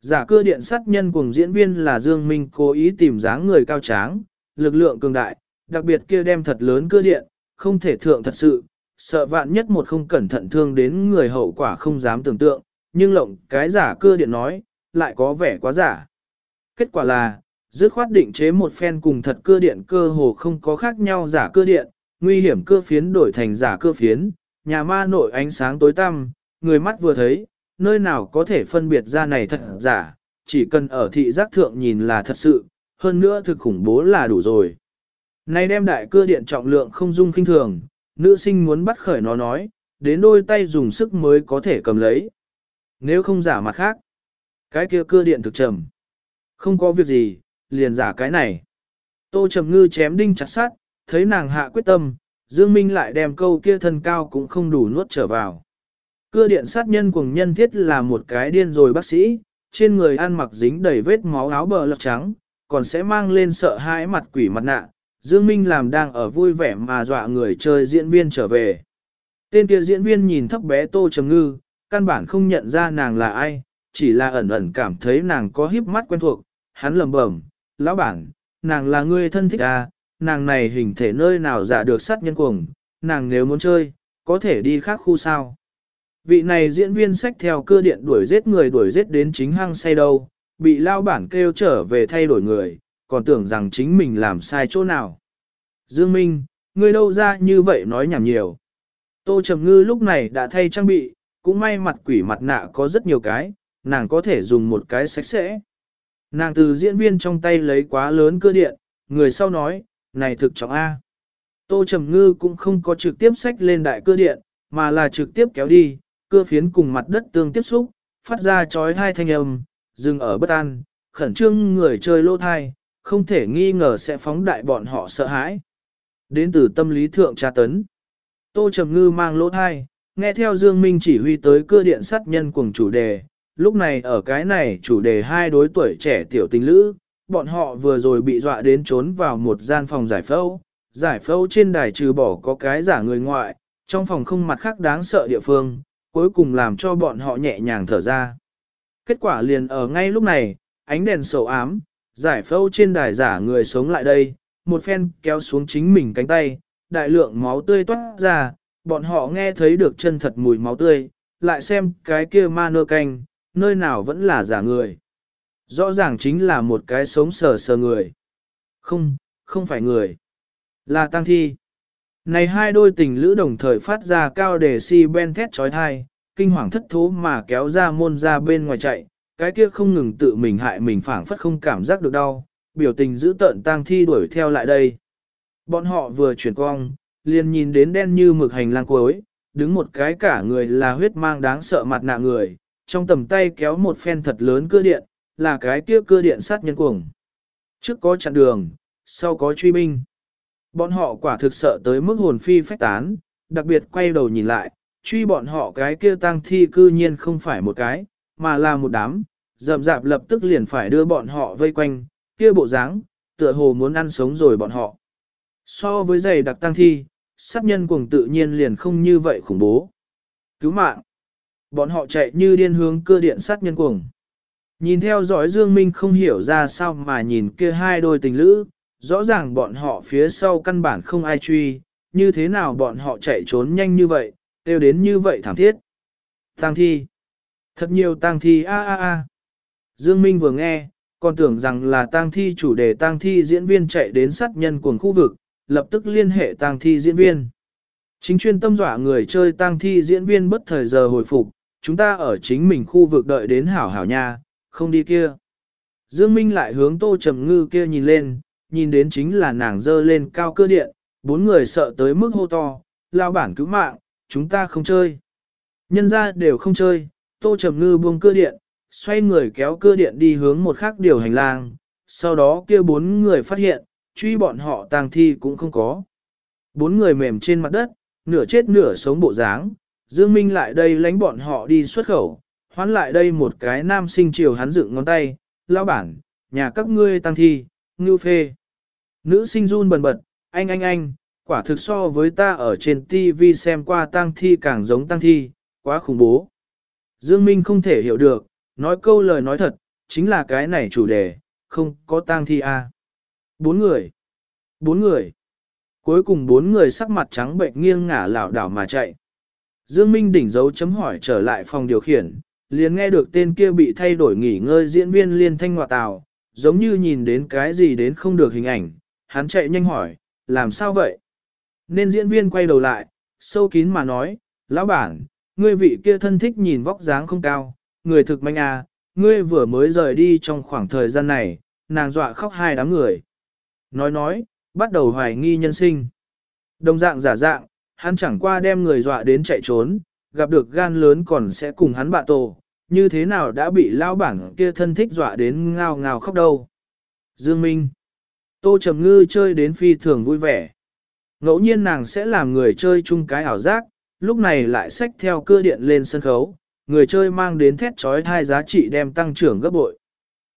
Giả cưa điện sát nhân cùng diễn viên là Dương Minh cố ý tìm dáng người cao tráng, lực lượng cường đại, đặc biệt kia đem thật lớn cưa điện, không thể thượng thật sự, sợ vạn nhất một không cẩn thận thương đến người hậu quả không dám tưởng tượng, nhưng lộng cái giả cưa điện nói, lại có vẻ quá giả. Kết quả là, dứt khoát định chế một phen cùng thật cưa điện cơ hồ không có khác nhau giả cưa điện, nguy hiểm cưa phiến đổi thành giả cưa phiến, nhà ma nội ánh sáng tối tăm, người mắt vừa thấy, nơi nào có thể phân biệt ra này thật giả, chỉ cần ở thị giác thượng nhìn là thật sự, hơn nữa thực khủng bố là đủ rồi. Này đem đại cưa điện trọng lượng không dung kinh thường, nữ sinh muốn bắt khởi nó nói, đến đôi tay dùng sức mới có thể cầm lấy. Nếu không giả mặt khác, cái kia cưa điện thực trầm. Không có việc gì, liền giả cái này. Tô trầm ngư chém đinh chặt sát, thấy nàng hạ quyết tâm, Dương Minh lại đem câu kia thân cao cũng không đủ nuốt trở vào. Cưa điện sát nhân cùng nhân thiết là một cái điên rồi bác sĩ, trên người ăn mặc dính đầy vết máu áo bờ lọc trắng, còn sẽ mang lên sợ hãi mặt quỷ mặt nạ. Dương Minh làm đang ở vui vẻ mà dọa người chơi diễn viên trở về. Tên kia diễn viên nhìn thấp bé Tô Trầm Ngư, căn bản không nhận ra nàng là ai, chỉ là ẩn ẩn cảm thấy nàng có híp mắt quen thuộc. Hắn lầm bẩm, lão bản, nàng là người thân thích à, nàng này hình thể nơi nào giả được sát nhân cuồng, nàng nếu muốn chơi, có thể đi khác khu sao. Vị này diễn viên sách theo cơ điện đuổi giết người đuổi giết đến chính hang say đâu, bị lao bản kêu trở về thay đổi người, còn tưởng rằng chính mình làm sai chỗ nào. Dương Minh, ngươi đâu ra như vậy nói nhảm nhiều. Tô Trầm Ngư lúc này đã thay trang bị, cũng may mặt quỷ mặt nạ có rất nhiều cái, nàng có thể dùng một cái sạch sẽ. Nàng từ diễn viên trong tay lấy quá lớn cơ điện, người sau nói, này thực trọng A. Tô Trầm Ngư cũng không có trực tiếp sách lên đại cơ điện, mà là trực tiếp kéo đi, cưa phiến cùng mặt đất tương tiếp xúc, phát ra chói hai thanh âm, dừng ở bất an, khẩn trương người chơi lô thai, không thể nghi ngờ sẽ phóng đại bọn họ sợ hãi. Đến từ tâm lý thượng tra tấn. Tô Trầm Ngư mang lỗ thai, nghe theo Dương Minh chỉ huy tới cưa điện sát nhân cùng chủ đề. Lúc này ở cái này chủ đề hai đối tuổi trẻ tiểu tình lữ, bọn họ vừa rồi bị dọa đến trốn vào một gian phòng giải phẫu. Giải phẫu trên đài trừ bỏ có cái giả người ngoại, trong phòng không mặt khác đáng sợ địa phương, cuối cùng làm cho bọn họ nhẹ nhàng thở ra. Kết quả liền ở ngay lúc này, ánh đèn sầu ám, giải phẫu trên đài giả người sống lại đây, một phen kéo xuống chính mình cánh tay, đại lượng máu tươi toát ra, bọn họ nghe thấy được chân thật mùi máu tươi, lại xem cái kia ma nơ canh, nơi nào vẫn là giả người. Rõ ràng chính là một cái sống sờ sờ người. Không, không phải người. Là tăng thi. Này hai đôi tình lữ đồng thời phát ra cao đề si ben thét trói thai, kinh hoàng thất thố mà kéo ra môn ra bên ngoài chạy, cái kia không ngừng tự mình hại mình phảng phất không cảm giác được đau, biểu tình giữ tợn tang thi đuổi theo lại đây. Bọn họ vừa chuyển cong, liền nhìn đến đen như mực hành lang cuối, đứng một cái cả người là huyết mang đáng sợ mặt nạ người, trong tầm tay kéo một phen thật lớn cưa điện, là cái kia cưa điện sát nhân cuồng. Trước có chặn đường, sau có truy binh. Bọn họ quả thực sợ tới mức hồn phi phách tán, đặc biệt quay đầu nhìn lại, truy bọn họ cái kia tang thi cư nhiên không phải một cái, mà là một đám, rậm rạp lập tức liền phải đưa bọn họ vây quanh, kia bộ dáng, tựa hồ muốn ăn sống rồi bọn họ. So với giày đặc tăng thi, sát nhân cuồng tự nhiên liền không như vậy khủng bố. Cứu mạng! Bọn họ chạy như điên hướng cơ điện sát nhân cuồng. Nhìn theo dõi Dương Minh không hiểu ra sao mà nhìn kia hai đôi tình lữ, rõ ràng bọn họ phía sau căn bản không ai truy, như thế nào bọn họ chạy trốn nhanh như vậy, đều đến như vậy thảm thiết. Tăng thi. Thật nhiều tang thi a a a. Dương Minh vừa nghe, còn tưởng rằng là tang thi chủ đề tang thi diễn viên chạy đến sát nhân cuồng khu vực, lập tức liên hệ tang thi diễn viên. Chính chuyên tâm dọa người chơi tang thi diễn viên bất thời giờ hồi phục, chúng ta ở chính mình khu vực đợi đến hảo hảo nha, không đi kia. Dương Minh lại hướng tô trầm ngư kia nhìn lên, nhìn đến chính là nàng dơ lên cao cơ điện, bốn người sợ tới mức hô to, lao bản cứu mạng, chúng ta không chơi. Nhân ra đều không chơi, tô trầm ngư buông cơ điện, xoay người kéo cơ điện đi hướng một khác điều hành lang, sau đó kia bốn người phát hiện, truy bọn họ tang thi cũng không có. Bốn người mềm trên mặt đất, nửa chết nửa sống bộ dáng, Dương Minh lại đây lánh bọn họ đi xuất khẩu, hoán lại đây một cái nam sinh chiều hắn dựng ngón tay, lão bản, nhà các ngươi tăng thi, ngưu phê. Nữ sinh run bần bật, anh anh anh, quả thực so với ta ở trên TV xem qua tang thi càng giống tang thi, quá khủng bố. Dương Minh không thể hiểu được, nói câu lời nói thật, chính là cái này chủ đề, không có tang thi à. Bốn người. Bốn người. Cuối cùng bốn người sắc mặt trắng bệnh nghiêng ngả lảo đảo mà chạy. Dương Minh đỉnh dấu chấm hỏi trở lại phòng điều khiển, liền nghe được tên kia bị thay đổi nghỉ ngơi diễn viên liên thanh ngọa tào, giống như nhìn đến cái gì đến không được hình ảnh, hắn chạy nhanh hỏi, làm sao vậy? Nên diễn viên quay đầu lại, sâu kín mà nói, lão bản, ngươi vị kia thân thích nhìn vóc dáng không cao, người thực manh à, ngươi vừa mới rời đi trong khoảng thời gian này, nàng dọa khóc hai đám người. Nói nói, bắt đầu hoài nghi nhân sinh. Đồng dạng giả dạng, hắn chẳng qua đem người dọa đến chạy trốn, gặp được gan lớn còn sẽ cùng hắn bạ tổ, như thế nào đã bị lao bảng kia thân thích dọa đến ngao ngao khóc đâu. Dương Minh Tô Trầm Ngư chơi đến phi thường vui vẻ. Ngẫu nhiên nàng sẽ làm người chơi chung cái ảo giác, lúc này lại xách theo cơ điện lên sân khấu, người chơi mang đến thét trói thai giá trị đem tăng trưởng gấp bội.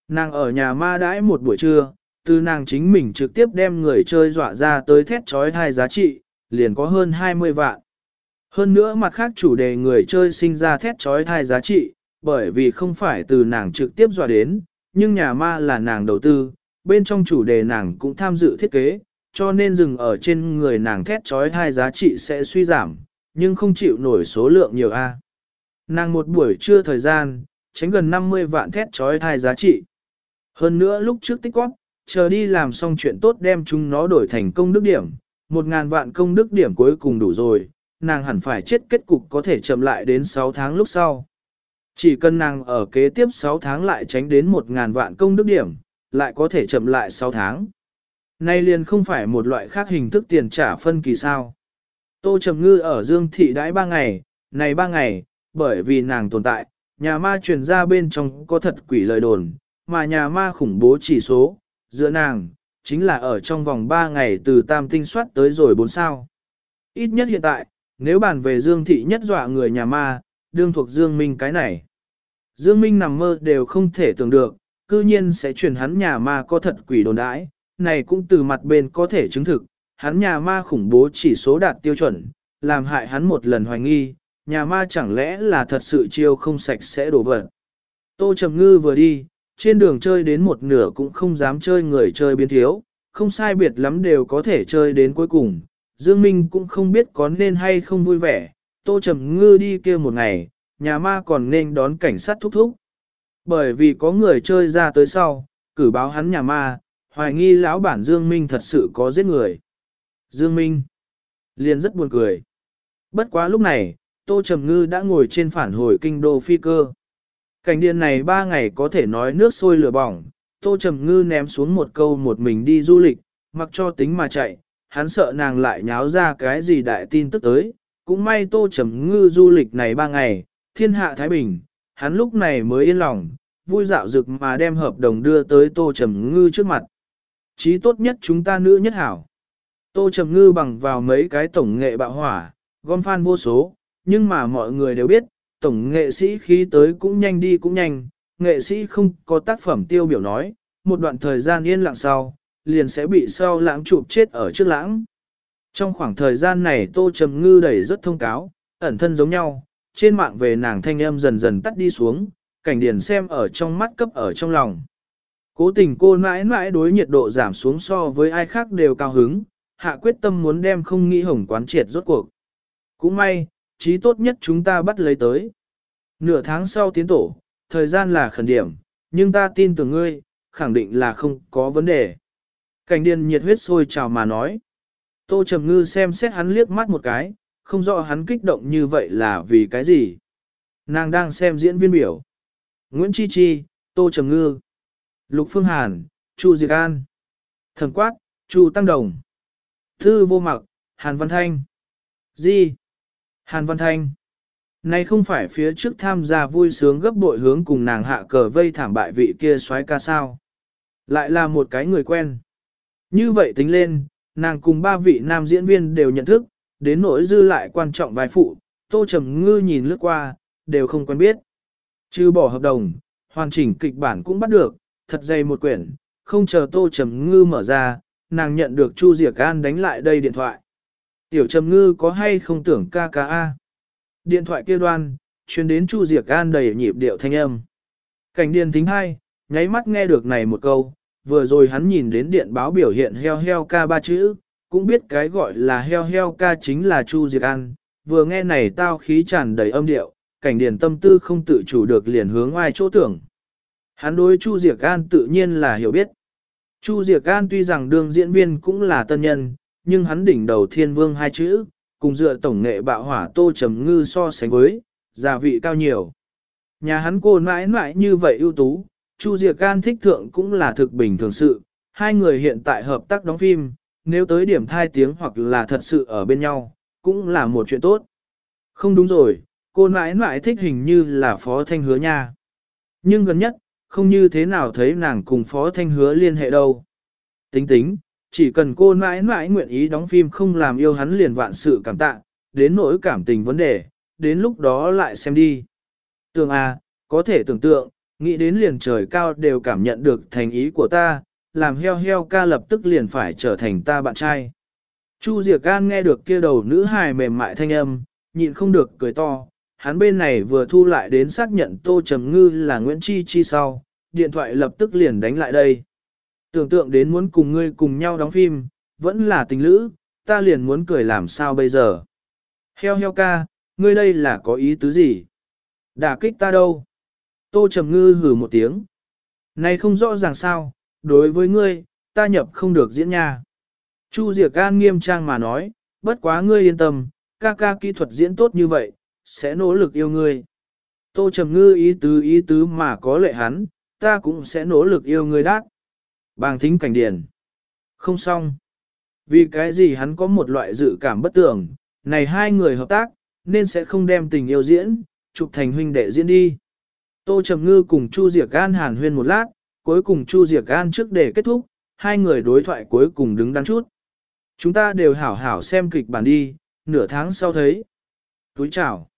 Nàng ở nhà ma đãi một buổi trưa, từ nàng chính mình trực tiếp đem người chơi dọa ra tới thét trói thai giá trị, liền có hơn 20 vạn. Hơn nữa mặt khác chủ đề người chơi sinh ra thét trói thai giá trị, bởi vì không phải từ nàng trực tiếp dọa đến, nhưng nhà ma là nàng đầu tư, bên trong chủ đề nàng cũng tham dự thiết kế, cho nên dừng ở trên người nàng thét trói thai giá trị sẽ suy giảm, nhưng không chịu nổi số lượng nhiều A. Nàng một buổi trưa thời gian, tránh gần 50 vạn thét trói thai giá trị. Hơn nữa lúc trước tích góp, chờ đi làm xong chuyện tốt đem chúng nó đổi thành công đức điểm, một ngàn vạn công đức điểm cuối cùng đủ rồi, nàng hẳn phải chết kết cục có thể chậm lại đến 6 tháng lúc sau. Chỉ cần nàng ở kế tiếp 6 tháng lại tránh đến một ngàn vạn công đức điểm, lại có thể chậm lại 6 tháng. Nay liền không phải một loại khác hình thức tiền trả phân kỳ sao. Tô Trầm Ngư ở Dương Thị đãi ba ngày, này ba ngày, bởi vì nàng tồn tại, nhà ma truyền ra bên trong có thật quỷ lời đồn, mà nhà ma khủng bố chỉ số, giữa nàng, chính là ở trong vòng 3 ngày từ tam tinh soát tới rồi 4 sao. Ít nhất hiện tại, nếu bàn về Dương Thị nhất dọa người nhà ma, đương thuộc Dương Minh cái này. Dương Minh nằm mơ đều không thể tưởng được, cư nhiên sẽ truyền hắn nhà ma có thật quỷ đồn đãi, này cũng từ mặt bên có thể chứng thực, hắn nhà ma khủng bố chỉ số đạt tiêu chuẩn, làm hại hắn một lần hoài nghi, nhà ma chẳng lẽ là thật sự chiêu không sạch sẽ đổ vật. Tô Trầm Ngư vừa đi, trên đường chơi đến một nửa cũng không dám chơi người chơi biến thiếu, không sai biệt lắm đều có thể chơi đến cuối cùng. Dương Minh cũng không biết có nên hay không vui vẻ, Tô Trầm Ngư đi kia một ngày, nhà ma còn nên đón cảnh sát thúc thúc. Bởi vì có người chơi ra tới sau, cử báo hắn nhà ma, hoài nghi lão bản Dương Minh thật sự có giết người. Dương Minh liền rất buồn cười. Bất quá lúc này, Tô Trầm Ngư đã ngồi trên phản hồi kinh đô phi cơ. Cảnh điện này ba ngày có thể nói nước sôi lửa bỏng, Tô Trầm Ngư ném xuống một câu một mình đi du lịch, mặc cho tính mà chạy, hắn sợ nàng lại nháo ra cái gì đại tin tức tới. Cũng may Tô Trầm Ngư du lịch này ba ngày, thiên hạ Thái Bình, hắn lúc này mới yên lòng, vui dạo dực mà đem hợp đồng đưa tới Tô Trầm Ngư trước mặt. Chí tốt nhất chúng ta nữ nhất hảo. Tô Trầm Ngư bằng vào mấy cái tổng nghệ bạo hỏa, gom fan vô số, nhưng mà mọi người đều biết, tổng nghệ sĩ khí tới cũng nhanh đi cũng nhanh, nghệ sĩ không có tác phẩm tiêu biểu nói, một đoạn thời gian yên lặng sau, liền sẽ bị sau lãng chụp chết ở trước lãng. Trong khoảng thời gian này Tô Trầm Ngư đẩy rất thông cáo, ẩn thân giống nhau, trên mạng về nàng thanh âm dần dần tắt đi xuống, cảnh điển xem ở trong mắt cấp ở trong lòng. Cố tình cô mãi mãi đối nhiệt độ giảm xuống so với ai khác đều cao hứng, hạ quyết tâm muốn đem không nghĩ hồng quán triệt rốt cuộc. Cũng may, trí tốt nhất chúng ta bắt lấy tới. Nửa tháng sau tiến tổ, thời gian là khẩn điểm, nhưng ta tin tưởng ngươi, khẳng định là không có vấn đề. Cảnh điền nhiệt huyết sôi trào mà nói. Tô Trầm Ngư xem xét hắn liếc mắt một cái, không rõ hắn kích động như vậy là vì cái gì. Nàng đang xem diễn viên biểu. Nguyễn Chi Chi, Tô Trầm Ngư, Lục Phương Hàn, Chu Diệt An, Thẩm Quát, Chu Tăng Đồng, Thư Vô Mặc, Hàn Văn Thanh. gì Hàn Văn Thanh. Này không phải phía trước tham gia vui sướng gấp bội hướng cùng nàng hạ cờ vây thảm bại vị kia xoái ca sao. Lại là một cái người quen. Như vậy tính lên, nàng cùng ba vị nam diễn viên đều nhận thức, đến nỗi dư lại quan trọng vai phụ, tô trầm ngư nhìn lướt qua, đều không quen biết. Trừ bỏ hợp đồng, hoàn chỉnh kịch bản cũng bắt được, thật dày một quyển, không chờ tô trầm ngư mở ra, nàng nhận được Chu Diệc An đánh lại đây điện thoại. Tiểu trầm ngư có hay không tưởng ca ca a? Điện thoại kia đoan, truyền đến Chu Diệc An đầy nhịp điệu thanh âm. Cảnh điền thính hai, nháy mắt nghe được này một câu, vừa rồi hắn nhìn đến điện báo biểu hiện heo heo ca ba chữ, cũng biết cái gọi là heo heo ca chính là Chu Diệc An, vừa nghe này tao khí tràn đầy âm điệu, cảnh điền tâm tư không tự chủ được liền hướng ai chỗ tưởng. Hắn đối Chu Diệc An tự nhiên là hiểu biết. Chu Diệc An tuy rằng đương diễn viên cũng là tân nhân, nhưng hắn đỉnh đầu thiên vương hai chữ, cùng dựa tổng nghệ bạo hỏa tô trầm ngư so sánh với, gia vị cao nhiều. Nhà hắn cô mãi mãi như vậy ưu tú, Chu Diệc An thích thượng cũng là thực bình thường sự, hai người hiện tại hợp tác đóng phim, nếu tới điểm thai tiếng hoặc là thật sự ở bên nhau, cũng là một chuyện tốt. Không đúng rồi, cô mãi mãi thích hình như là Phó Thanh Hứa nha. Nhưng gần nhất, không như thế nào thấy nàng cùng Phó Thanh Hứa liên hệ đâu. Tính tính, chỉ cần cô mãi mãi nguyện ý đóng phim không làm yêu hắn liền vạn sự cảm tạ, đến nỗi cảm tình vấn đề, đến lúc đó lại xem đi. Tưởng à, có thể tưởng tượng, nghĩ đến liền trời cao đều cảm nhận được thành ý của ta, làm heo heo ca lập tức liền phải trở thành ta bạn trai. Chu Diệc An nghe được kia đầu nữ hài mềm mại thanh âm, nhịn không được cười to, hắn bên này vừa thu lại đến xác nhận Tô Trầm Ngư là Nguyễn Chi Chi sau, điện thoại lập tức liền đánh lại đây. Tưởng tượng đến muốn cùng ngươi cùng nhau đóng phim, vẫn là tình lữ, ta liền muốn cười làm sao bây giờ. Heo heo ca, ngươi đây là có ý tứ gì? Đả kích ta đâu? Tô Trầm Ngư hử một tiếng. Này không rõ ràng sao, đối với ngươi, ta nhập không được diễn nha. Chu Diệc An nghiêm trang mà nói, bất quá ngươi yên tâm, ca ca kỹ thuật diễn tốt như vậy, sẽ nỗ lực yêu ngươi. Tô Trầm Ngư ý tứ ý tứ mà có lệ hắn, ta cũng sẽ nỗ lực yêu ngươi đát. Bàng thính cảnh điển. Không xong. Vì cái gì hắn có một loại dự cảm bất tưởng, này hai người hợp tác, nên sẽ không đem tình yêu diễn, chụp thành huynh đệ diễn đi. Tô Trầm Ngư cùng Chu Diệc An hàn huyên một lát, cuối cùng Chu Diệc An trước để kết thúc, hai người đối thoại cuối cùng đứng đắn chút. Chúng ta đều hảo hảo xem kịch bản đi, nửa tháng sau thấy. Túi chào.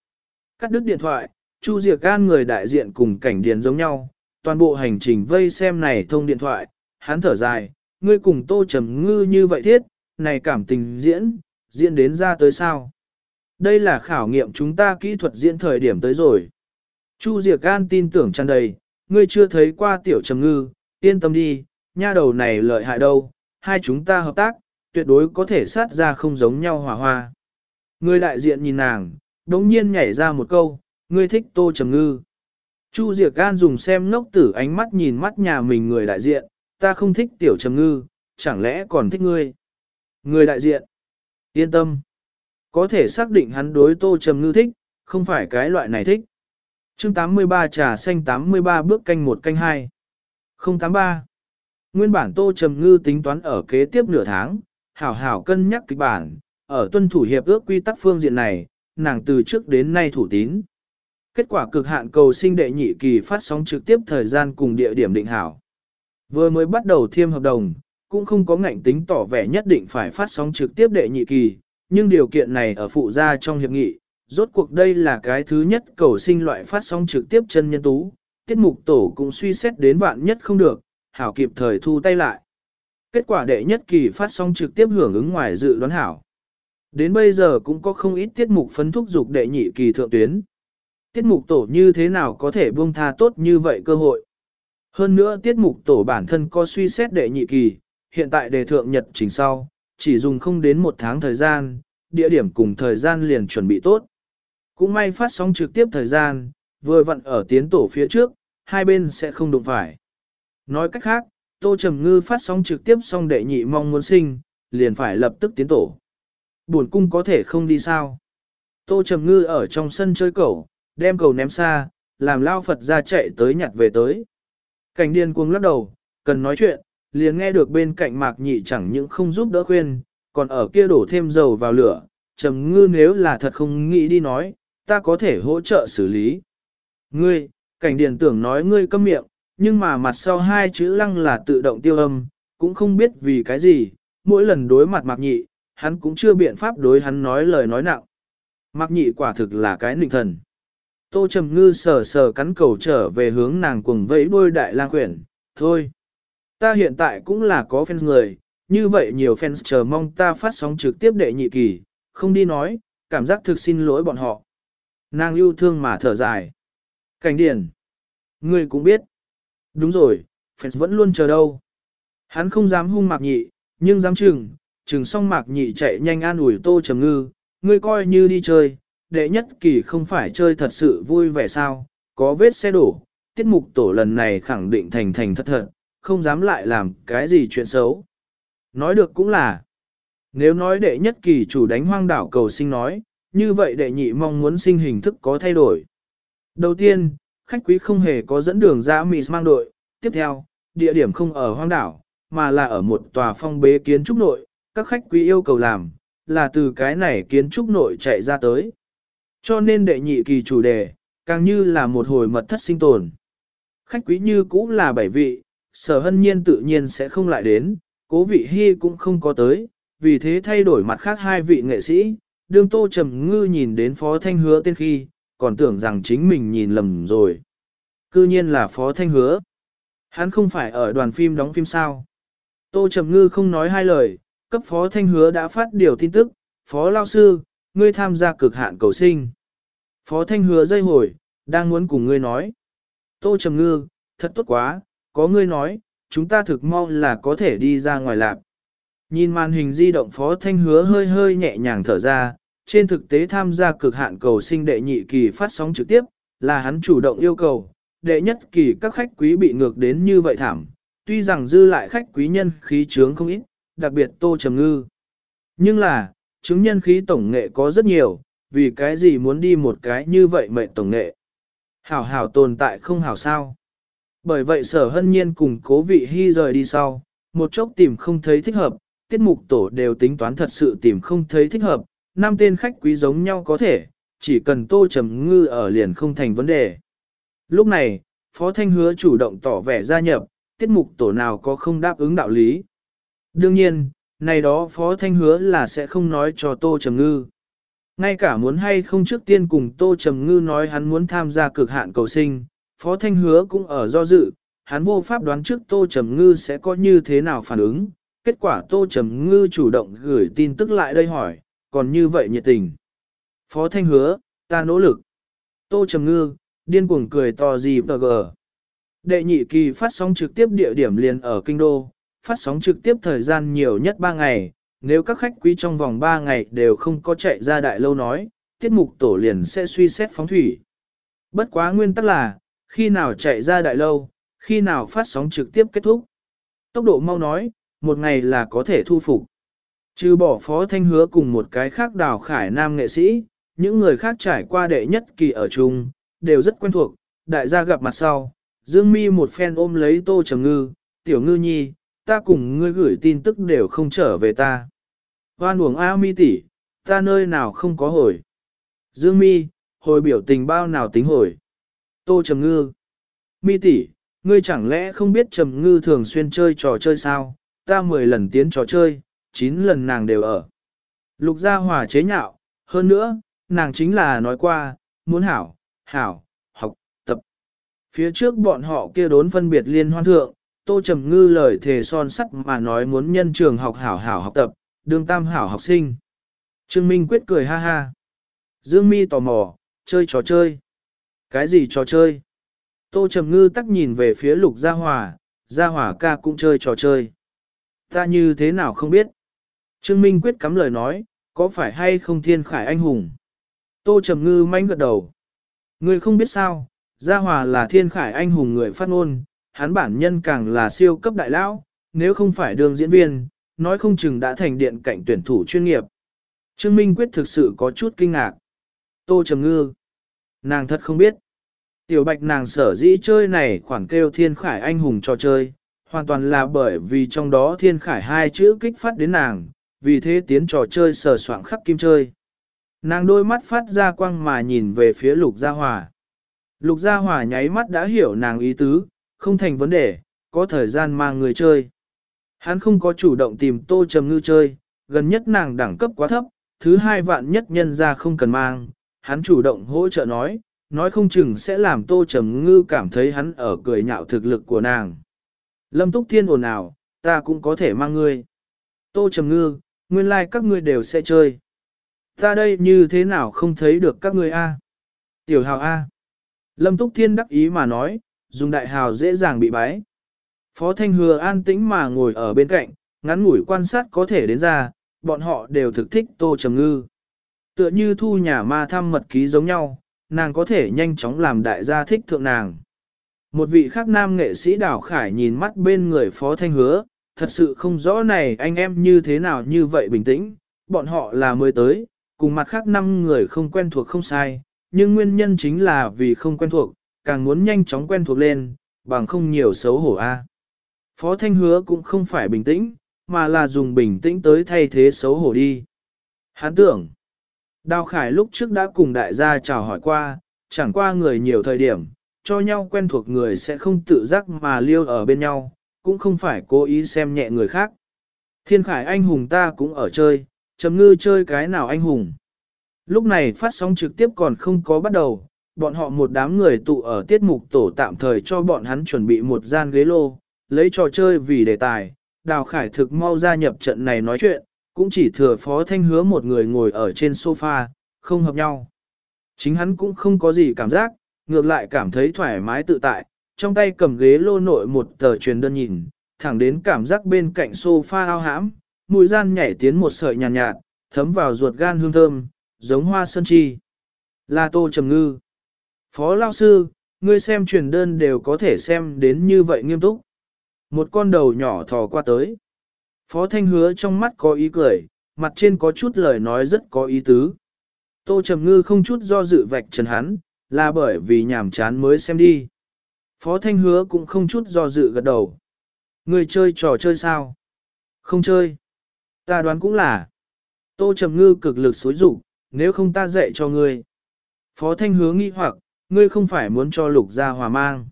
Cắt đứt điện thoại, Chu Diệc An người đại diện cùng cảnh điền giống nhau, toàn bộ hành trình vây xem này thông điện thoại, hắn thở dài, ngươi cùng Tô Trầm Ngư như vậy thiết, này cảm tình diễn, diễn đến ra tới sao. Đây là khảo nghiệm chúng ta kỹ thuật diễn thời điểm tới rồi. Chu Diệc An tin tưởng tràn đầy, ngươi chưa thấy qua tiểu trầm ngư, yên tâm đi, nha đầu này lợi hại đâu, hai chúng ta hợp tác, tuyệt đối có thể sát ra không giống nhau hòa hoa. Người đại diện nhìn nàng, đống nhiên nhảy ra một câu, ngươi thích tô trầm ngư. Chu Diệc An dùng xem ngốc tử ánh mắt nhìn mắt nhà mình người đại diện, ta không thích tiểu trầm ngư, chẳng lẽ còn thích ngươi. Người đại diện, yên tâm, có thể xác định hắn đối tô trầm ngư thích, không phải cái loại này thích chương 83 trà xanh 83 bước canh một canh hai 083 Nguyên bản Tô Trầm Ngư tính toán ở kế tiếp nửa tháng, hảo hảo cân nhắc kịch bản, ở tuân thủ hiệp ước quy tắc phương diện này, nàng từ trước đến nay thủ tín. Kết quả cực hạn cầu sinh đệ nhị kỳ phát sóng trực tiếp thời gian cùng địa điểm định hảo. Vừa mới bắt đầu thiêm hợp đồng, cũng không có ngạnh tính tỏ vẻ nhất định phải phát sóng trực tiếp đệ nhị kỳ, nhưng điều kiện này ở phụ gia trong hiệp nghị, Rốt cuộc đây là cái thứ nhất cầu sinh loại phát sóng trực tiếp chân nhân tú, tiết mục tổ cũng suy xét đến vạn nhất không được, hảo kịp thời thu tay lại. Kết quả đệ nhất kỳ phát sóng trực tiếp hưởng ứng ngoài dự đoán hảo. Đến bây giờ cũng có không ít tiết mục phấn thúc dục đệ nhị kỳ thượng tuyến. Tiết mục tổ như thế nào có thể buông tha tốt như vậy cơ hội. Hơn nữa tiết mục tổ bản thân có suy xét đệ nhị kỳ, hiện tại đề thượng nhật trình sau, chỉ dùng không đến một tháng thời gian, địa điểm cùng thời gian liền chuẩn bị tốt. Cũng may phát sóng trực tiếp thời gian, vừa vặn ở tiến tổ phía trước, hai bên sẽ không đụng phải. Nói cách khác, Tô Trầm Ngư phát sóng trực tiếp xong đệ nhị mong muốn sinh, liền phải lập tức tiến tổ. Buồn cung có thể không đi sao. Tô Trầm Ngư ở trong sân chơi cầu, đem cầu ném xa, làm lao Phật ra chạy tới nhặt về tới. Cảnh điên cuồng lắc đầu, cần nói chuyện, liền nghe được bên cạnh mạc nhị chẳng những không giúp đỡ khuyên, còn ở kia đổ thêm dầu vào lửa. Trầm Ngư nếu là thật không nghĩ đi nói, ta có thể hỗ trợ xử lý. Ngươi, cảnh điền tưởng nói ngươi câm miệng, nhưng mà mặt sau hai chữ lăng là tự động tiêu âm, cũng không biết vì cái gì, mỗi lần đối mặt mạc nhị, hắn cũng chưa biện pháp đối hắn nói lời nói nặng. Mạc nhị quả thực là cái nịnh thần. Tô Trầm Ngư sờ sờ cắn cầu trở về hướng nàng cuồng vẫy đôi đại lang quyển, thôi. Ta hiện tại cũng là có fans người, như vậy nhiều fans chờ mong ta phát sóng trực tiếp đệ nhị kỳ, không đi nói, cảm giác thực xin lỗi bọn họ. Nàng yêu thương mà thở dài. Cảnh điển. Ngươi cũng biết. Đúng rồi, fans vẫn luôn chờ đâu. Hắn không dám hung mạc nhị, nhưng dám chừng, chừng xong mạc nhị chạy nhanh an ủi tô trầm ngư, ngươi coi như đi chơi, đệ nhất kỳ không phải chơi thật sự vui vẻ sao, có vết xe đổ, tiết mục tổ lần này khẳng định thành thành thật thật, không dám lại làm cái gì chuyện xấu. Nói được cũng là, nếu nói đệ nhất kỳ chủ đánh hoang đảo cầu sinh nói, như vậy đệ nhị mong muốn sinh hình thức có thay đổi. Đầu tiên, khách quý không hề có dẫn đường ra Mỹ mang đội, tiếp theo, địa điểm không ở hoang đảo, mà là ở một tòa phong bế kiến trúc nội, các khách quý yêu cầu làm, là từ cái này kiến trúc nội chạy ra tới. Cho nên đệ nhị kỳ chủ đề, càng như là một hồi mật thất sinh tồn. Khách quý như cũ là bảy vị, sở hân nhiên tự nhiên sẽ không lại đến, cố vị hy cũng không có tới, vì thế thay đổi mặt khác hai vị nghệ sĩ, đương tô trầm ngư nhìn đến phó thanh hứa tên khi, còn tưởng rằng chính mình nhìn lầm rồi. Cư nhiên là phó thanh hứa. Hắn không phải ở đoàn phim đóng phim sao. Tô trầm ngư không nói hai lời, cấp phó thanh hứa đã phát điều tin tức, phó lao sư, ngươi tham gia cực hạn cầu sinh. Phó thanh hứa dây hồi, đang muốn cùng ngươi nói. Tô trầm ngư, thật tốt quá, có ngươi nói, chúng ta thực mong là có thể đi ra ngoài lạp. Nhìn màn hình di động phó thanh hứa hơi hơi nhẹ nhàng thở ra, trên thực tế tham gia cực hạn cầu sinh đệ nhị kỳ phát sóng trực tiếp, là hắn chủ động yêu cầu, đệ nhất kỳ các khách quý bị ngược đến như vậy thảm, tuy rằng dư lại khách quý nhân khí trướng không ít, đặc biệt tô trầm ngư. Nhưng là, chứng nhân khí tổng nghệ có rất nhiều, vì cái gì muốn đi một cái như vậy mệnh tổng nghệ. Hảo hảo tồn tại không hảo sao. Bởi vậy sở hân nhiên cùng cố vị hy rời đi sau, một chốc tìm không thấy thích hợp, tiết mục tổ đều tính toán thật sự tìm không thấy thích hợp, năm tên khách quý giống nhau có thể, chỉ cần tô trầm ngư ở liền không thành vấn đề. Lúc này, Phó Thanh hứa chủ động tỏ vẻ gia nhập, tiết mục tổ nào có không đáp ứng đạo lý. Đương nhiên, này đó Phó Thanh hứa là sẽ không nói cho Tô Trầm Ngư. Ngay cả muốn hay không trước tiên cùng Tô Trầm Ngư nói hắn muốn tham gia cực hạn cầu sinh, Phó Thanh hứa cũng ở do dự, hắn vô pháp đoán trước Tô Trầm Ngư sẽ có như thế nào phản ứng. Kết quả Tô Trầm Ngư chủ động gửi tin tức lại đây hỏi, còn như vậy nhiệt tình. Phó Thanh hứa, ta nỗ lực. Tô Trầm Ngư, điên cuồng cười to gì bờ gờ. Đệ nhị kỳ phát sóng trực tiếp địa điểm liền ở Kinh Đô, phát sóng trực tiếp thời gian nhiều nhất 3 ngày, nếu các khách quý trong vòng 3 ngày đều không có chạy ra đại lâu nói, tiết mục tổ liền sẽ suy xét phóng thủy. Bất quá nguyên tắc là, khi nào chạy ra đại lâu, khi nào phát sóng trực tiếp kết thúc. Tốc độ mau nói, một ngày là có thể thu phục. Trừ bỏ phó thanh hứa cùng một cái khác đào khải nam nghệ sĩ, những người khác trải qua đệ nhất kỳ ở chung, đều rất quen thuộc, đại gia gặp mặt sau. Dương mi một phen ôm lấy tô trầm ngư, tiểu ngư nhi, ta cùng ngươi gửi tin tức đều không trở về ta. Hoan uổng A mi tỷ, ta nơi nào không có hồi. Dương mi, hồi biểu tình bao nào tính hồi. Tô trầm ngư. Mi tỷ, ngươi chẳng lẽ không biết trầm ngư thường xuyên chơi trò chơi sao, ta 10 lần tiến trò chơi, 9 lần nàng đều ở. Lục gia hòa chế nhạo, hơn nữa, nàng chính là nói qua, muốn hảo, hảo, học, tập. Phía trước bọn họ kia đốn phân biệt liên hoan thượng, Tô Trầm Ngư lời thề son sắt mà nói muốn nhân trường học hảo hảo học tập, đương tam hảo học sinh. Trương Minh quyết cười ha ha. Dương Mi tò mò, chơi trò chơi. Cái gì trò chơi? Tô Trầm Ngư tắc nhìn về phía Lục Gia Hòa, Gia Hòa ca cũng chơi trò chơi. Ta như thế nào không biết? Trương Minh quyết cắm lời nói, có phải hay không thiên khải anh hùng? Tô Trầm Ngư manh gật đầu. Ngươi không biết sao, Gia Hòa là thiên khải anh hùng người phát ngôn, hắn bản nhân càng là siêu cấp đại lão, nếu không phải đường diễn viên, nói không chừng đã thành điện cảnh tuyển thủ chuyên nghiệp. Trương Minh Quyết thực sự có chút kinh ngạc. Tô Trầm Ngư. Nàng thật không biết. Tiểu bạch nàng sở dĩ chơi này khoảng kêu thiên khải anh hùng cho chơi, hoàn toàn là bởi vì trong đó thiên khải hai chữ kích phát đến nàng, vì thế tiến trò chơi sở soạng khắc kim chơi. Nàng đôi mắt phát ra quang mà nhìn về phía lục gia hòa. Lục gia hòa nháy mắt đã hiểu nàng ý tứ, không thành vấn đề, có thời gian mang người chơi. Hắn không có chủ động tìm tô trầm ngư chơi, gần nhất nàng đẳng cấp quá thấp, thứ hai vạn nhất nhân ra không cần mang, hắn chủ động hỗ trợ nói, nói không chừng sẽ làm tô trầm ngư cảm thấy hắn ở cười nhạo thực lực của nàng. Lâm Túc Thiên ồn ào, ta cũng có thể mang ngươi. Tô trầm ngư, nguyên lai like các ngươi đều sẽ chơi. Ta đây như thế nào không thấy được các ngươi a? Tiểu hào a. Lâm Túc Thiên đắc ý mà nói, dùng đại hào dễ dàng bị bái. Phó Thanh Hừa an tĩnh mà ngồi ở bên cạnh, ngắn ngủi quan sát có thể đến ra, bọn họ đều thực thích Tô Trầm Ngư. tựa như thu nhà ma thăm mật ký giống nhau, nàng có thể nhanh chóng làm đại gia thích thượng nàng. Một vị khác nam nghệ sĩ Đào khải nhìn mắt bên người phó thanh hứa, thật sự không rõ này anh em như thế nào như vậy bình tĩnh, bọn họ là mới tới, cùng mặt khác năm người không quen thuộc không sai, nhưng nguyên nhân chính là vì không quen thuộc, càng muốn nhanh chóng quen thuộc lên, bằng không nhiều xấu hổ a. Phó Thanh Hứa cũng không phải bình tĩnh, mà là dùng bình tĩnh tới thay thế xấu hổ đi. Hắn tưởng, Đào Khải lúc trước đã cùng đại gia chào hỏi qua, chẳng qua người nhiều thời điểm, cho nhau quen thuộc người sẽ không tự giác mà liêu ở bên nhau, cũng không phải cố ý xem nhẹ người khác. Thiên Khải anh hùng ta cũng ở chơi, chấm Ngư chơi cái nào anh hùng. Lúc này phát sóng trực tiếp còn không có bắt đầu, bọn họ một đám người tụ ở tiết mục tổ tạm thời cho bọn hắn chuẩn bị một gian ghế lô, lấy trò chơi vì đề tài. Đào Khải thực mau gia nhập trận này nói chuyện, cũng chỉ thừa Phó Thanh hứa một người ngồi ở trên sofa, không hợp nhau. Chính hắn cũng không có gì cảm giác, ngược lại cảm thấy thoải mái tự tại, trong tay cầm ghế lô nội một tờ truyền đơn nhìn, thẳng đến cảm giác bên cạnh sofa ao hãm, mùi gian nhảy tiến một sợi nhàn nhạt, nhạt, thấm vào ruột gan hương thơm, giống hoa sơn chi. Là tô trầm ngư. Phó lao sư, ngươi xem truyền đơn đều có thể xem đến như vậy nghiêm túc. Một con đầu nhỏ thò qua tới. Phó thanh hứa trong mắt có ý cười, mặt trên có chút lời nói rất có ý tứ. Tô trầm ngư không chút do dự vạch trần hắn, là bởi vì nhàm chán mới xem đi. Phó thanh hứa cũng không chút do dự gật đầu. Ngươi chơi trò chơi sao? Không chơi. Ta đoán cũng là. Tô trầm ngư cực lực xối rụng, nếu không ta dạy cho ngươi. Phó thanh hứa nghi hoặc, ngươi không phải muốn cho lục gia hòa mang.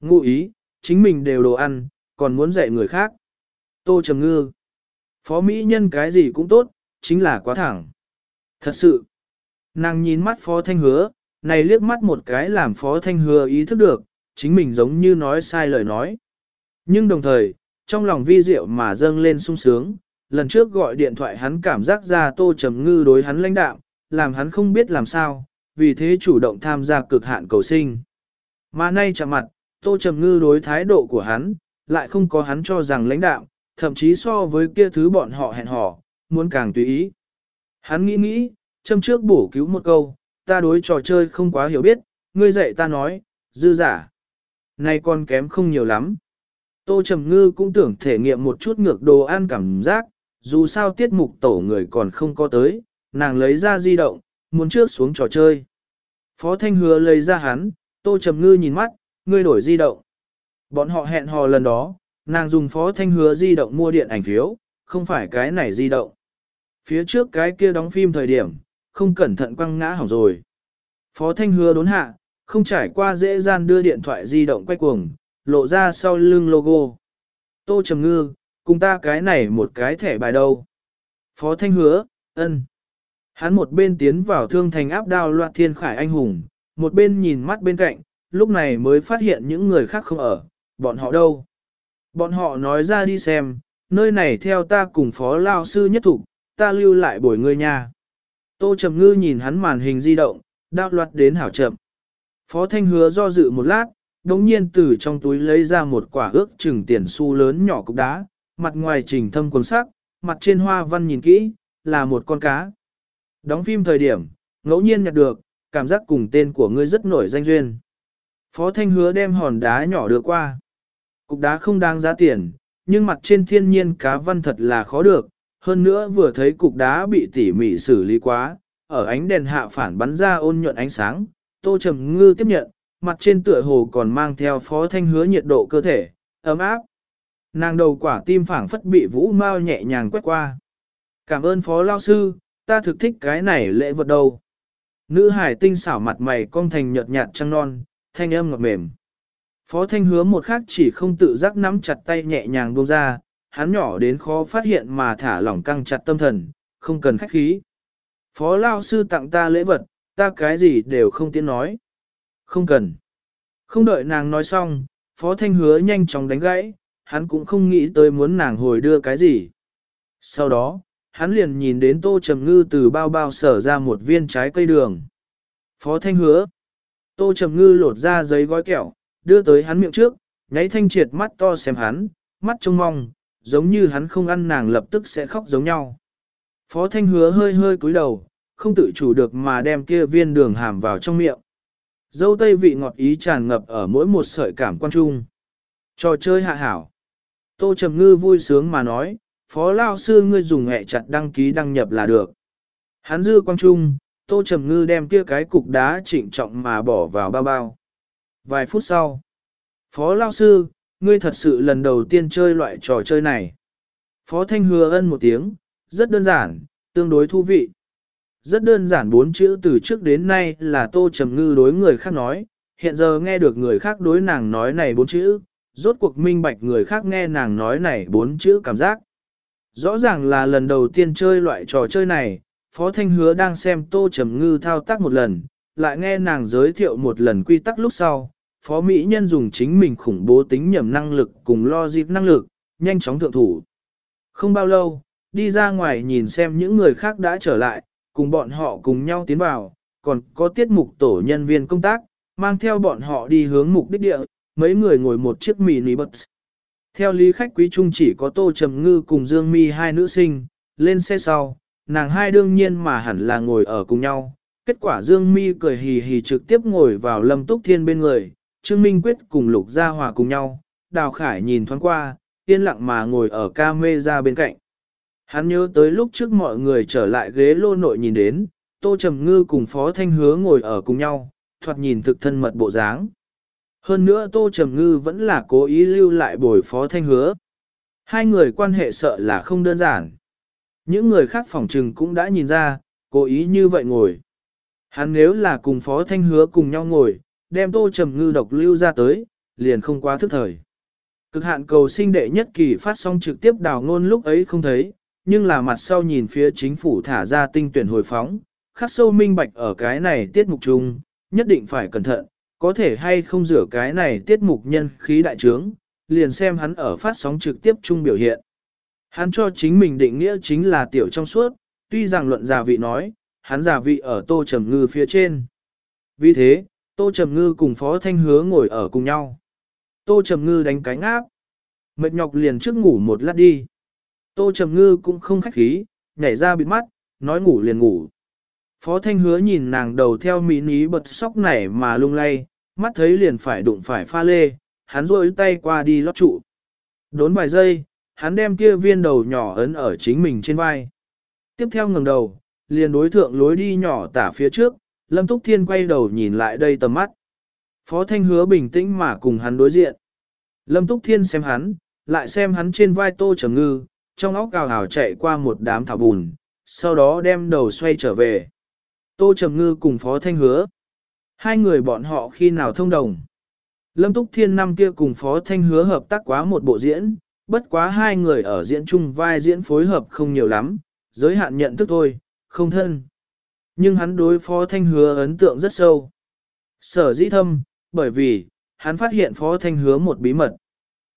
Ngụ ý, chính mình đều đồ ăn, còn muốn dạy người khác. Tô trầm ngư. Phó Mỹ nhân cái gì cũng tốt, chính là quá thẳng. Thật sự. Nàng nhìn mắt phó thanh hứa, này liếc mắt một cái làm phó thanh hứa ý thức được, chính mình giống như nói sai lời nói. Nhưng đồng thời, trong lòng vi diệu mà dâng lên sung sướng, lần trước gọi điện thoại hắn cảm giác ra tô trầm ngư đối hắn lãnh đạo, làm hắn không biết làm sao, vì thế chủ động tham gia cực hạn cầu sinh. Mà nay chạm mặt, tô trầm ngư đối thái độ của hắn, lại không có hắn cho rằng lãnh đạo, thậm chí so với kia thứ bọn họ hẹn hò, muốn càng tùy ý. Hắn nghĩ nghĩ, châm trước bổ cứu một câu, ta đối trò chơi không quá hiểu biết, ngươi dạy ta nói, dư giả. nay con kém không nhiều lắm. Tô Trầm Ngư cũng tưởng thể nghiệm một chút ngược đồ ăn cảm giác, dù sao tiết mục tổ người còn không có tới, nàng lấy ra di động, muốn trước xuống trò chơi. Phó Thanh Hứa lấy ra hắn, Tô Trầm Ngư nhìn mắt, ngươi đổi di động. Bọn họ hẹn hò lần đó, nàng dùng Phó Thanh Hứa di động mua điện ảnh phiếu, không phải cái này di động. Phía trước cái kia đóng phim thời điểm, không cẩn thận quăng ngã hỏng rồi. Phó Thanh Hứa đốn hạ, không trải qua dễ gian đưa điện thoại di động quay cuồng, lộ ra sau lưng logo. Tô Trầm Ngư, cùng ta cái này một cái thẻ bài đâu. Phó Thanh hứa, ân. Hắn một bên tiến vào thương thành áp đao loạn thiên khải anh hùng, một bên nhìn mắt bên cạnh, lúc này mới phát hiện những người khác không ở, bọn họ đâu. Bọn họ nói ra đi xem, nơi này theo ta cùng phó lao sư nhất thủ, ta lưu lại bồi ngươi nha. Tô Trầm Ngư nhìn hắn màn hình di động, đao loạt đến hảo chậm. Phó Thanh hứa do dự một lát, đống nhiên từ trong túi lấy ra một quả ước chừng tiền xu lớn nhỏ cục đá, mặt ngoài trình thâm cuốn sắc, mặt trên hoa văn nhìn kỹ, là một con cá. Đóng phim thời điểm, ngẫu nhiên nhặt được, cảm giác cùng tên của ngươi rất nổi danh duyên. Phó Thanh hứa đem hòn đá nhỏ đưa qua. Cục đá không đáng giá tiền, nhưng mặt trên thiên nhiên cá văn thật là khó được, hơn nữa vừa thấy cục đá bị tỉ mỉ xử lý quá, ở ánh đèn hạ phản bắn ra ôn nhuận ánh sáng, Tô Trầm Ngư tiếp nhận, mặt trên tựa hồ còn mang theo phó thanh hứa nhiệt độ cơ thể, ấm áp. Nàng đầu quả tim phảng phất bị vũ mau nhẹ nhàng quét qua. Cảm ơn phó lao sư, ta thực thích cái này lễ vật đâu. Nữ hải tinh xảo mặt mày cong thành nhợt nhạt trăng non, thanh âm ngọt mềm. Phó thanh hứa một khắc chỉ không tự giác nắm chặt tay nhẹ nhàng buông ra, hắn nhỏ đến khó phát hiện mà thả lỏng căng chặt tâm thần, không cần khách khí. Phó lao sư tặng ta lễ vật, ta cái gì đều không tiến nói. Không cần. Không đợi nàng nói xong, Phó Thanh hứa nhanh chóng đánh gãy, hắn cũng không nghĩ tới muốn nàng hồi đưa cái gì. Sau đó, hắn liền nhìn đến Tô Trầm Ngư từ bao bao sở ra một viên trái cây đường. Phó Thanh hứa. Tô Trầm Ngư lột ra giấy gói kẹo, đưa tới hắn miệng trước, nháy thanh triệt mắt to xem hắn, mắt trông mong, giống như hắn không ăn nàng lập tức sẽ khóc giống nhau. Phó Thanh hứa hơi hơi cúi đầu, không tự chủ được mà đem kia viên đường hàm vào trong miệng. Dâu tây vị ngọt ý tràn ngập ở mỗi một sợi cảm quan trung. Trò chơi hạ hảo. Tô Trầm Ngư vui sướng mà nói, phó lao sư ngươi dùng hẹ chặt đăng ký đăng nhập là được. Hắn dư quang trung, Tô Trầm Ngư đem kia cái cục đá trịnh trọng mà bỏ vào bao bao. Vài phút sau, Phó Lao Sư, ngươi thật sự lần đầu tiên chơi loại trò chơi này. Phó Thanh hứa ân một tiếng, rất đơn giản, tương đối thú vị. Rất đơn giản bốn chữ từ trước đến nay là Tô Trầm Ngư đối người khác nói, hiện giờ nghe được người khác đối nàng nói này bốn chữ, rốt cuộc minh bạch người khác nghe nàng nói này bốn chữ cảm giác. Rõ ràng là lần đầu tiên chơi loại trò chơi này, Phó Thanh Hứa đang xem Tô Trầm Ngư thao tác một lần, lại nghe nàng giới thiệu một lần quy tắc lúc sau. Phó Mỹ Nhân dùng chính mình khủng bố tính nhầm năng lực cùng lo dịp năng lực, nhanh chóng thượng thủ. Không bao lâu, đi ra ngoài nhìn xem những người khác đã trở lại, cùng bọn họ cùng nhau tiến vào, còn có tiết mục tổ nhân viên công tác, mang theo bọn họ đi hướng mục đích địa, mấy người ngồi một chiếc mini bus. Theo lý khách quý trung chỉ có Tô Trầm Ngư cùng Dương Mi hai nữ sinh, lên xe sau, nàng hai đương nhiên mà hẳn là ngồi ở cùng nhau. Kết quả Dương Mi cười hì hì trực tiếp ngồi vào Lâm Túc Thiên bên người, Trương Minh Quyết cùng Lục Gia Hòa cùng nhau, Đào Khải nhìn thoáng qua, yên lặng mà ngồi ở ca mê ra bên cạnh. Hắn nhớ tới lúc trước mọi người trở lại ghế lô nội nhìn đến, Tô Trầm Ngư cùng Phó Thanh Hứa ngồi ở cùng nhau, thoạt nhìn thực thân mật bộ dáng. Hơn nữa Tô Trầm Ngư vẫn là cố ý lưu lại bồi Phó Thanh Hứa. Hai người quan hệ sợ là không đơn giản. Những người khác phòng trừng cũng đã nhìn ra, cố ý như vậy ngồi. Hắn nếu là cùng Phó Thanh Hứa cùng nhau ngồi, đem Tô Trầm Ngư độc lưu ra tới, liền không quá thức thời. Cực hạn cầu sinh đệ nhất kỳ phát sóng trực tiếp đào ngôn lúc ấy không thấy, nhưng là mặt sau nhìn phía chính phủ thả ra tinh tuyển hồi phóng, khắc sâu minh bạch ở cái này tiết mục chung, nhất định phải cẩn thận, có thể hay không rửa cái này tiết mục nhân khí đại trướng, liền xem hắn ở phát sóng trực tiếp chung biểu hiện. Hắn cho chính mình định nghĩa chính là tiểu trong suốt, tuy rằng luận giả vị nói, hắn giả vị ở Tô Trầm Ngư phía trên. Vì thế, Tô Trầm Ngư cùng Phó Thanh Hứa ngồi ở cùng nhau. Tô Trầm Ngư đánh cánh áp. Mệt nhọc liền trước ngủ một lát đi. Tô Trầm Ngư cũng không khách khí, nhảy ra bịt mắt, nói ngủ liền ngủ. Phó Thanh Hứa nhìn nàng đầu theo mỹ ní bật sóc nảy mà lung lay, mắt thấy liền phải đụng phải pha lê, hắn rôi tay qua đi lót trụ. Đốn vài giây, hắn đem kia viên đầu nhỏ ấn ở chính mình trên vai. Tiếp theo ngẩng đầu, liền đối thượng lối đi nhỏ tả phía trước, Lâm Túc Thiên quay đầu nhìn lại đây tầm mắt. Phó Thanh hứa bình tĩnh mà cùng hắn đối diện. Lâm Túc Thiên xem hắn, lại xem hắn trên vai tô trầm ngư, trong óc gào hào chạy qua một đám thảo bùn, sau đó đem đầu xoay trở về. Tô trầm ngư cùng Phó Thanh hứa. Hai người bọn họ khi nào thông đồng. Lâm Túc Thiên năm kia cùng Phó Thanh hứa hợp tác quá một bộ diễn, bất quá hai người ở diễn chung vai diễn phối hợp không nhiều lắm, giới hạn nhận thức thôi, không thân. Nhưng hắn đối phó thanh hứa ấn tượng rất sâu. Sở dĩ thâm, bởi vì, hắn phát hiện phó thanh hứa một bí mật.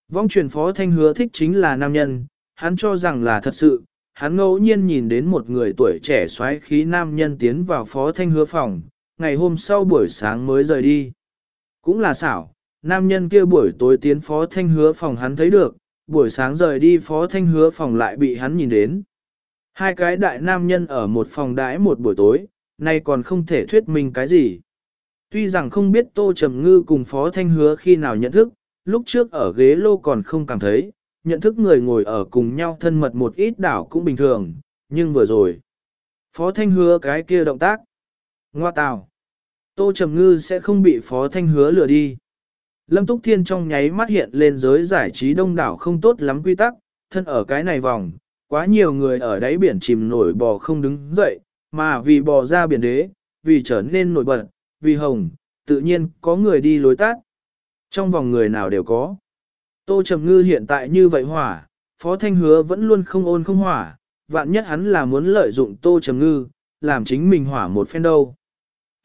Vong truyền phó thanh hứa thích chính là nam nhân, hắn cho rằng là thật sự, hắn ngẫu nhiên nhìn đến một người tuổi trẻ xoáy khí nam nhân tiến vào phó thanh hứa phòng, ngày hôm sau buổi sáng mới rời đi. Cũng là xảo, nam nhân kia buổi tối tiến phó thanh hứa phòng hắn thấy được, buổi sáng rời đi phó thanh hứa phòng lại bị hắn nhìn đến. Hai cái đại nam nhân ở một phòng đãi một buổi tối, nay còn không thể thuyết minh cái gì. Tuy rằng không biết Tô Trầm Ngư cùng Phó Thanh Hứa khi nào nhận thức, lúc trước ở ghế lô còn không cảm thấy, nhận thức người ngồi ở cùng nhau thân mật một ít đảo cũng bình thường, nhưng vừa rồi. Phó Thanh Hứa cái kia động tác. Ngoa tào. Tô Trầm Ngư sẽ không bị Phó Thanh Hứa lừa đi. Lâm Túc Thiên trong nháy mắt hiện lên giới giải trí đông đảo không tốt lắm quy tắc, thân ở cái này vòng, quá nhiều người ở đáy biển chìm nổi bò không đứng dậy, mà vì bò ra biển đế, vì trở nên nổi bật, vì hồng, tự nhiên có người đi lối tát. Trong vòng người nào đều có. Tô Trầm Ngư hiện tại như vậy hỏa, Phó Thanh Hứa vẫn luôn không ôn không hỏa, vạn nhất hắn là muốn lợi dụng Tô Trầm Ngư, làm chính mình hỏa một phen đâu.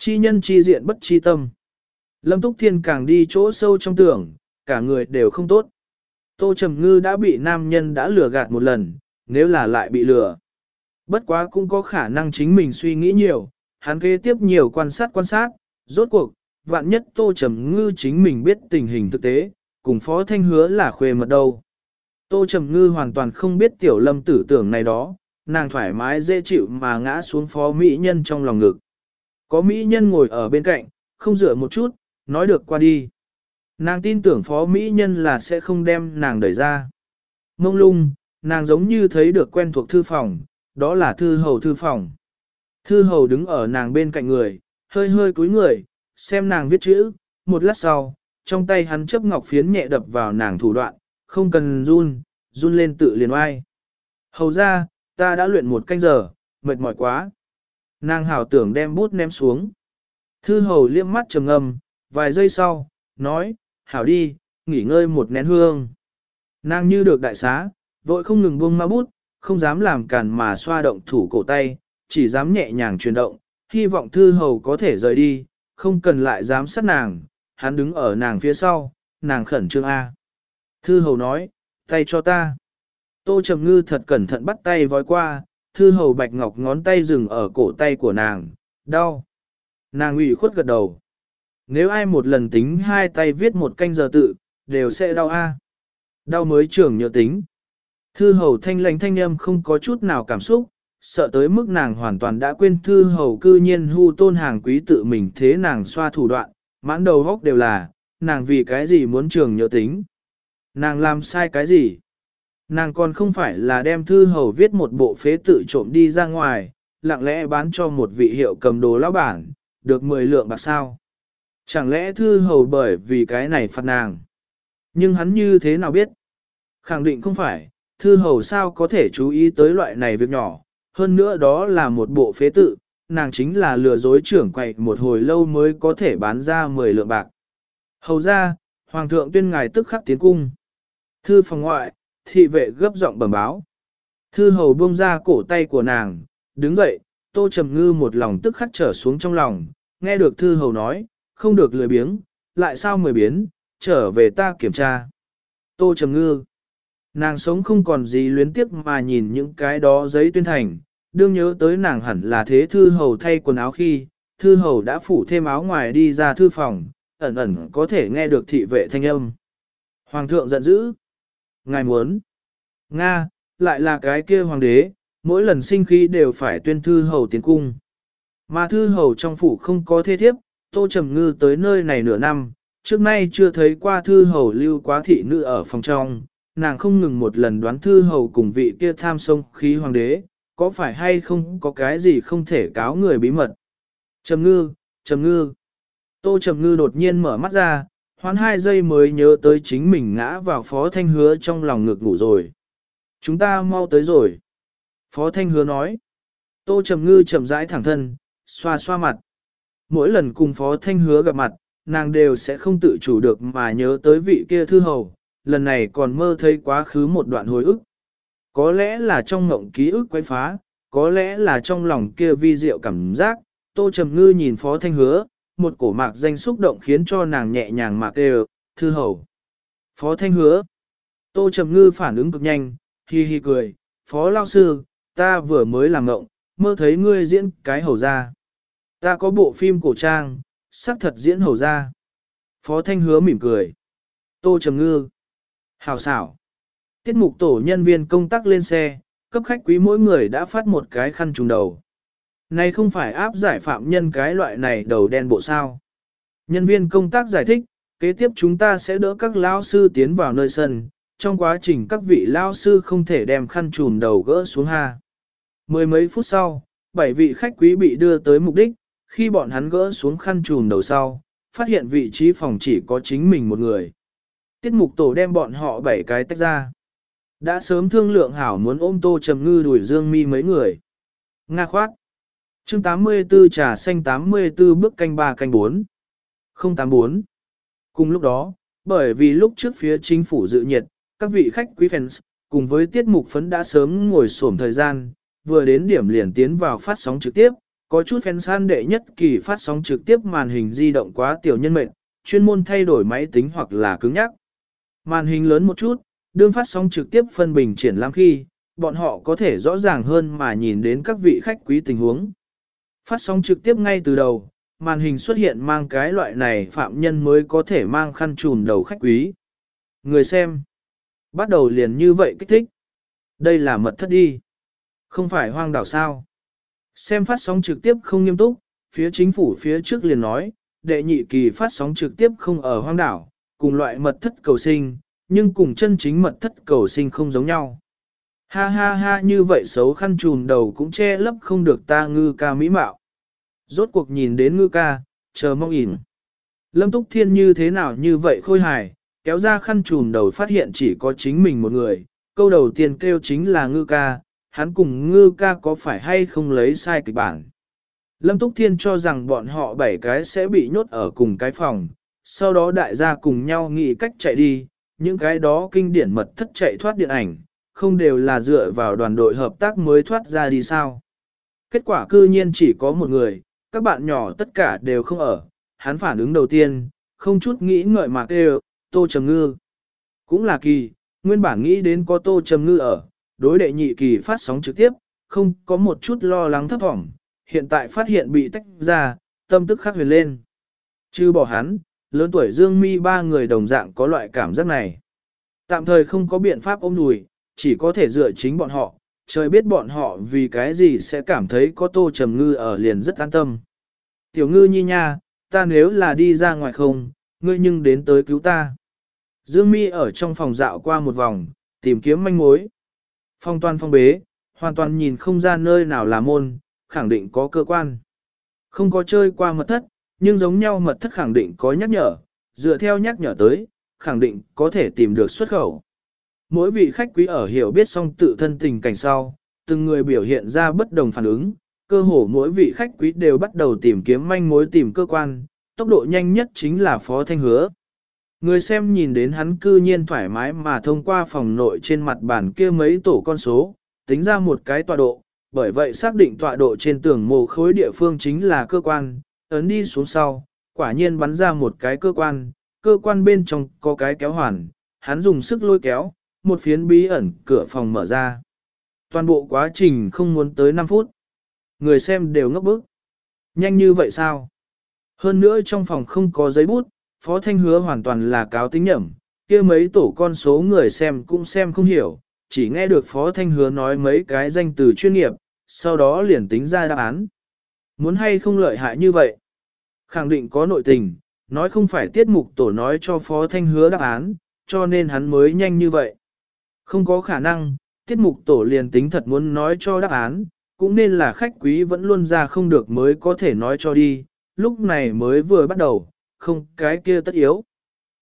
Chi nhân chi diện bất chi tâm. Lâm Túc Thiên càng đi chỗ sâu trong tưởng, cả người đều không tốt. Tô Trầm Ngư đã bị nam nhân đã lừa gạt một lần, nếu là lại bị lừa. Bất quá cũng có khả năng chính mình suy nghĩ nhiều, hắn kế tiếp nhiều quan sát quan sát, rốt cuộc, vạn nhất Tô Trầm Ngư chính mình biết tình hình thực tế, cùng Phó Thanh hứa là khuê mật đâu. Tô Trầm Ngư hoàn toàn không biết tiểu lâm tử tưởng này đó, nàng thoải mái dễ chịu mà ngã xuống phó mỹ nhân trong lòng ngực. Có mỹ nhân ngồi ở bên cạnh, không rửa một chút, nói được qua đi. Nàng tin tưởng phó mỹ nhân là sẽ không đem nàng đẩy ra. Mông lung, nàng giống như thấy được quen thuộc thư phòng, đó là thư hầu thư phòng. Thư hầu đứng ở nàng bên cạnh người, hơi hơi cúi người, xem nàng viết chữ, một lát sau, trong tay hắn chấp ngọc phiến nhẹ đập vào nàng thủ đoạn, không cần run, run lên tự liền oai. Hầu ra, ta đã luyện một canh giờ, mệt mỏi quá. Nàng hảo tưởng đem bút ném xuống. Thư hầu liếc mắt trầm ngâm, vài giây sau, nói, hảo đi, nghỉ ngơi một nén hương. Nàng như được đại xá, vội không ngừng buông ma bút, không dám làm càn mà xoa động thủ cổ tay, chỉ dám nhẹ nhàng chuyển động, hy vọng thư hầu có thể rời đi, không cần lại dám sát nàng, hắn đứng ở nàng phía sau, nàng khẩn trương A. Thư hầu nói, tay cho ta. Tô Trầm Ngư thật cẩn thận bắt tay vói qua, thư hầu bạch ngọc ngón tay dừng ở cổ tay của nàng, đau. Nàng ủy khuất gật đầu. Nếu ai một lần tính hai tay viết một canh giờ tự, đều sẽ đau a. Đau mới trưởng nhớ tính. Thư hầu thanh lãnh thanh âm không có chút nào cảm xúc, sợ tới mức nàng hoàn toàn đã quên thư hầu cư nhiên hưu tôn hàng quý tự mình thế nàng xoa thủ đoạn, mãn đầu góc đều là, nàng vì cái gì muốn trường nhớ tính. Nàng làm sai cái gì? Nàng còn không phải là đem thư hầu viết một bộ phế tự trộm đi ra ngoài, lặng lẽ bán cho một vị hiệu cầm đồ lão bản, được 10 lượng bạc sao. Chẳng lẽ thư hầu bởi vì cái này phạt nàng? Nhưng hắn như thế nào biết? Khẳng định không phải, thư hầu sao có thể chú ý tới loại này việc nhỏ, hơn nữa đó là một bộ phế tự, nàng chính là lừa dối trưởng quậy một hồi lâu mới có thể bán ra 10 lượng bạc. Hầu ra, Hoàng thượng tuyên ngài tức khắc tiến cung. Thư phòng ngoại, thị vệ gấp giọng bẩm báo. Thư hầu buông ra cổ tay của nàng, đứng dậy, tô trầm ngư một lòng tức khắc trở xuống trong lòng, nghe được thư hầu nói, không được lười biếng, lại sao mười biến, trở về ta kiểm tra. Tô trầm ngư, nàng sống không còn gì luyến tiếc mà nhìn những cái đó giấy tuyên thành, đương nhớ tới nàng hẳn là thế thư hầu thay quần áo khi, thư hầu đã phủ thêm áo ngoài đi ra thư phòng, ẩn ẩn có thể nghe được thị vệ thanh âm. Hoàng thượng giận dữ. Ngài muốn. Nga, lại là cái kia hoàng đế, mỗi lần sinh khí đều phải tuyên thư hầu tiến cung. Mà thư hầu trong phủ không có thế thiếp, tô trầm ngư tới nơi này nửa năm, trước nay chưa thấy qua thư hầu lưu quá thị nữ ở phòng trong, nàng không ngừng một lần đoán thư hầu cùng vị kia tham sông khí hoàng đế, có phải hay không có cái gì không thể cáo người bí mật. Trầm ngư, trầm ngư. Tô trầm ngư đột nhiên mở mắt ra, hoán hai giây mới nhớ tới chính mình ngã vào phó thanh hứa trong lòng ngực ngủ rồi. Chúng ta mau tới rồi. Phó thanh hứa nói. Tô trầm ngư chậm rãi thẳng thân, xoa xoa mặt. Mỗi lần cùng phó thanh hứa gặp mặt, nàng đều sẽ không tự chủ được mà nhớ tới vị kia thư hầu, lần này còn mơ thấy quá khứ một đoạn hồi ức. Có lẽ là trong ngộng ký ức quay phá, có lẽ là trong lòng kia vi diệu cảm giác, tô trầm ngư nhìn phó thanh hứa, một cổ mạc danh xúc động khiến cho nàng nhẹ nhàng mạc đều, thư hầu. Phó thanh hứa, tô trầm ngư phản ứng cực nhanh, hi hi cười, phó lao sư, ta vừa mới làm ngộng, mơ thấy ngươi diễn cái hầu ra. Ta có bộ phim cổ trang, sắc thật diễn hầu ra. Phó thanh hứa mỉm cười. Tô trầm ngư. Hào xảo. Tiết mục tổ nhân viên công tác lên xe, cấp khách quý mỗi người đã phát một cái khăn trùng đầu. Này không phải áp giải phạm nhân cái loại này đầu đen bộ sao. Nhân viên công tác giải thích, kế tiếp chúng ta sẽ đỡ các lao sư tiến vào nơi sân, trong quá trình các vị lao sư không thể đem khăn trùm đầu gỡ xuống ha. Mười mấy phút sau, bảy vị khách quý bị đưa tới mục đích, khi bọn hắn gỡ xuống khăn trùm đầu sau, phát hiện vị trí phòng chỉ có chính mình một người. Tiết mục tổ đem bọn họ bảy cái tách ra. Đã sớm thương lượng hảo muốn ôm tô trầm ngư đuổi dương mi mấy người. Nga khoát chương 84 trà xanh 84 bước canh 3 canh 4. 084. Cùng lúc đó, bởi vì lúc trước phía chính phủ dự nhiệt, các vị khách quý fans, cùng với tiết mục phấn đã sớm ngồi xổm thời gian, vừa đến điểm liền tiến vào phát sóng trực tiếp, có chút fans đệ nhất kỳ phát sóng trực tiếp màn hình di động quá tiểu nhân mệnh, chuyên môn thay đổi máy tính hoặc là cứng nhắc. Màn hình lớn một chút, đương phát sóng trực tiếp phân bình triển lãm khi, bọn họ có thể rõ ràng hơn mà nhìn đến các vị khách quý tình huống. Phát sóng trực tiếp ngay từ đầu, màn hình xuất hiện mang cái loại này phạm nhân mới có thể mang khăn trùm đầu khách quý. Người xem, bắt đầu liền như vậy kích thích. Đây là mật thất đi. Không phải hoang đảo sao? Xem phát sóng trực tiếp không nghiêm túc, phía chính phủ phía trước liền nói, đệ nhị kỳ phát sóng trực tiếp không ở hoang đảo, cùng loại mật thất cầu sinh, nhưng cùng chân chính mật thất cầu sinh không giống nhau. Ha ha ha như vậy xấu khăn trùn đầu cũng che lấp không được ta ngư ca mỹ mạo. Rốt cuộc nhìn đến ngư ca, chờ mong ỉn. Lâm Túc Thiên như thế nào như vậy khôi hài, kéo ra khăn trùn đầu phát hiện chỉ có chính mình một người, câu đầu tiên kêu chính là ngư ca, hắn cùng ngư ca có phải hay không lấy sai kịch bản. Lâm Túc Thiên cho rằng bọn họ bảy cái sẽ bị nhốt ở cùng cái phòng, sau đó đại gia cùng nhau nghĩ cách chạy đi, những cái đó kinh điển mật thất chạy thoát điện ảnh, không đều là dựa vào đoàn đội hợp tác mới thoát ra đi sao. Kết quả cư nhiên chỉ có một người, các bạn nhỏ tất cả đều không ở, hắn phản ứng đầu tiên, không chút nghĩ ngợi mà kêu, tô trầm ngư. Cũng là kỳ, nguyên bản nghĩ đến có tô trầm ngư ở, đối đệ nhị kỳ phát sóng trực tiếp, không có một chút lo lắng thấp vọng, hiện tại phát hiện bị tách ra, tâm tức khắc huyền lên. Chứ bỏ hắn, lớn tuổi Dương Mi ba người đồng dạng có loại cảm giác này. Tạm thời không có biện pháp ôm đùi, chỉ có thể dựa chính bọn họ, trời biết bọn họ vì cái gì sẽ cảm thấy có tô trầm ngư ở liền rất an tâm. Tiểu ngư nhi nha, ta nếu là đi ra ngoài không, ngươi nhưng đến tới cứu ta. Dương Mi ở trong phòng dạo qua một vòng, tìm kiếm manh mối. Phong toàn phong bế, hoàn toàn nhìn không ra nơi nào là môn, khẳng định có cơ quan. Không có chơi qua mật thất, nhưng giống nhau mật thất khẳng định có nhắc nhở, dựa theo nhắc nhở tới, khẳng định có thể tìm được xuất khẩu. Mỗi vị khách quý ở hiểu biết xong tự thân tình cảnh sau, từng người biểu hiện ra bất đồng phản ứng, cơ hồ mỗi vị khách quý đều bắt đầu tìm kiếm manh mối tìm cơ quan, tốc độ nhanh nhất chính là Phó Thanh Hứa. Người xem nhìn đến hắn cư nhiên thoải mái mà thông qua phòng nội trên mặt bàn kia mấy tổ con số, tính ra một cái tọa độ, bởi vậy xác định tọa độ trên tường mồ khối địa phương chính là cơ quan, ấn đi xuống sau, quả nhiên bắn ra một cái cơ quan, cơ quan bên trong có cái kéo hoàn, hắn dùng sức lôi kéo, một phiến bí ẩn cửa phòng mở ra. Toàn bộ quá trình không muốn tới 5 phút. Người xem đều ngốc bức. Nhanh như vậy sao? Hơn nữa trong phòng không có giấy bút, Phó Thanh hứa hoàn toàn là cáo tính nhẩm, kia mấy tổ con số người xem cũng xem không hiểu, chỉ nghe được Phó Thanh hứa nói mấy cái danh từ chuyên nghiệp, sau đó liền tính ra đáp án. Muốn hay không lợi hại như vậy? Khẳng định có nội tình, nói không phải tiết mục tổ nói cho Phó Thanh hứa đáp án, cho nên hắn mới nhanh như vậy. Không có khả năng, tiết mục tổ liền tính thật muốn nói cho đáp án, cũng nên là khách quý vẫn luôn ra không được mới có thể nói cho đi, lúc này mới vừa bắt đầu, không cái kia tất yếu.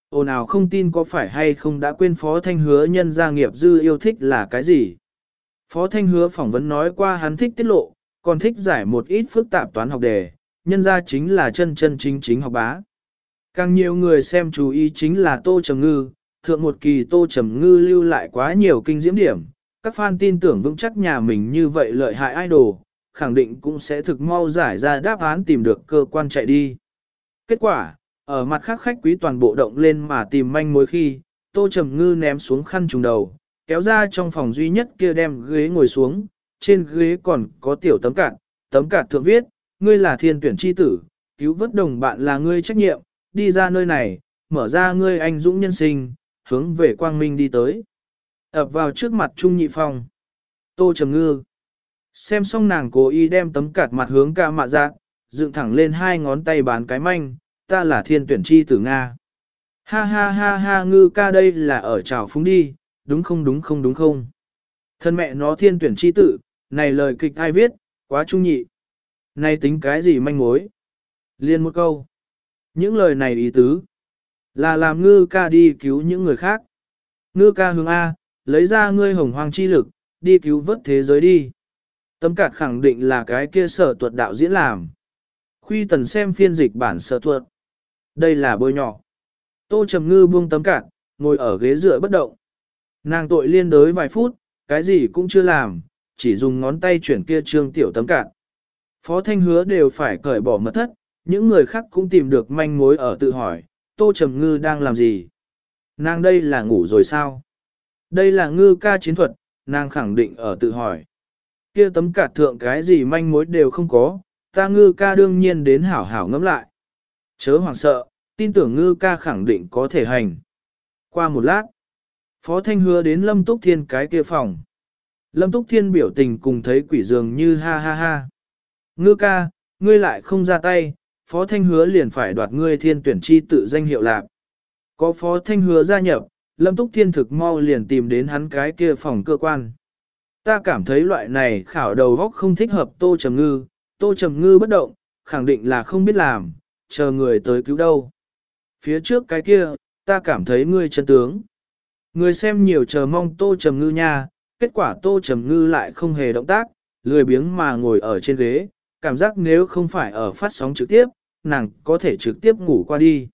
Ồ nào không tin có phải hay không đã quên Phó Thanh Hứa nhân gia nghiệp dư yêu thích là cái gì. Phó Thanh Hứa phỏng vấn nói qua hắn thích tiết lộ, còn thích giải một ít phức tạp toán học đề, nhân gia chính là chân chân chính chính học bá. Càng nhiều người xem chú ý chính là Tô Trầm Ngư, thượng một kỳ Tô Trầm Ngư lưu lại quá nhiều kinh diễm điểm, các fan tin tưởng vững chắc nhà mình như vậy lợi hại idol, khẳng định cũng sẽ thực mau giải ra đáp án tìm được cơ quan chạy đi. Kết quả, ở mặt khác khách quý toàn bộ động lên mà tìm manh mối khi, Tô Trầm Ngư ném xuống khăn trùng đầu, kéo ra trong phòng duy nhất kia đem ghế ngồi xuống, trên ghế còn có tiểu tấm cạn, tấm cạn thượng viết, ngươi là thiên tuyển chi tử, cứu vớt đồng bạn là ngươi trách nhiệm, đi ra nơi này, mở ra ngươi anh dũng nhân sinh, hướng về quang minh đi tới. ập vào trước mặt Trung Nhị Phong. Tô Trầm Ngư. Xem xong nàng cố ý đem tấm cạt mặt hướng ca mạ dạng, dựng thẳng lên hai ngón tay bán cái manh, ta là thiên tuyển chi tử Nga. Ha ha ha ha ngư ca đây là ở trào phúng đi, đúng không đúng không đúng không. Thân mẹ nó thiên tuyển chi tử, này lời kịch ai viết, quá trung nhị. Này tính cái gì manh mối? Liên một câu. Những lời này ý tứ, là làm ngư ca đi cứu những người khác. Ngư ca hướng A, lấy ra ngươi hồng hoàng chi lực, đi cứu vớt thế giới đi. Tấm cạt khẳng định là cái kia sở tuật đạo diễn làm. Khuy tần xem phiên dịch bản sở tuật. Đây là bôi nhỏ. Tô Trầm Ngư buông tấm cạt, ngồi ở ghế dựa bất động. Nàng tội liên đới vài phút, cái gì cũng chưa làm, chỉ dùng ngón tay chuyển kia trương tiểu tấm cạt. Phó Thanh hứa đều phải cởi bỏ mật thất, những người khác cũng tìm được manh mối ở tự hỏi, Tô Trầm Ngư đang làm gì? Nàng đây là ngủ rồi sao? Đây là ngư ca chiến thuật, nàng khẳng định ở tự hỏi. kia tấm cạt thượng cái gì manh mối đều không có, ta ngư ca đương nhiên đến hảo hảo ngẫm lại. Chớ hoàng sợ, tin tưởng ngư ca khẳng định có thể hành. Qua một lát, Phó Thanh hứa đến Lâm Túc Thiên cái kia phòng. Lâm Túc Thiên biểu tình cùng thấy quỷ dường như ha ha ha. Ngư ca, ngươi lại không ra tay, Phó Thanh Hứa liền phải đoạt ngươi thiên tuyển chi tự danh hiệu lạc. Có Phó Thanh Hứa gia nhập, Lâm Túc Thiên thực mau liền tìm đến hắn cái kia phòng cơ quan. Ta cảm thấy loại này khảo đầu góc không thích hợp Tô Trầm Ngư, Tô Trầm Ngư bất động, khẳng định là không biết làm, chờ người tới cứu đâu. Phía trước cái kia, ta cảm thấy ngươi chân tướng. Người xem nhiều chờ mong Tô Trầm Ngư nha, kết quả Tô Trầm Ngư lại không hề động tác, lười biếng mà ngồi ở trên ghế, cảm giác nếu không phải ở phát sóng trực tiếp, nàng có thể trực tiếp ngủ qua đi.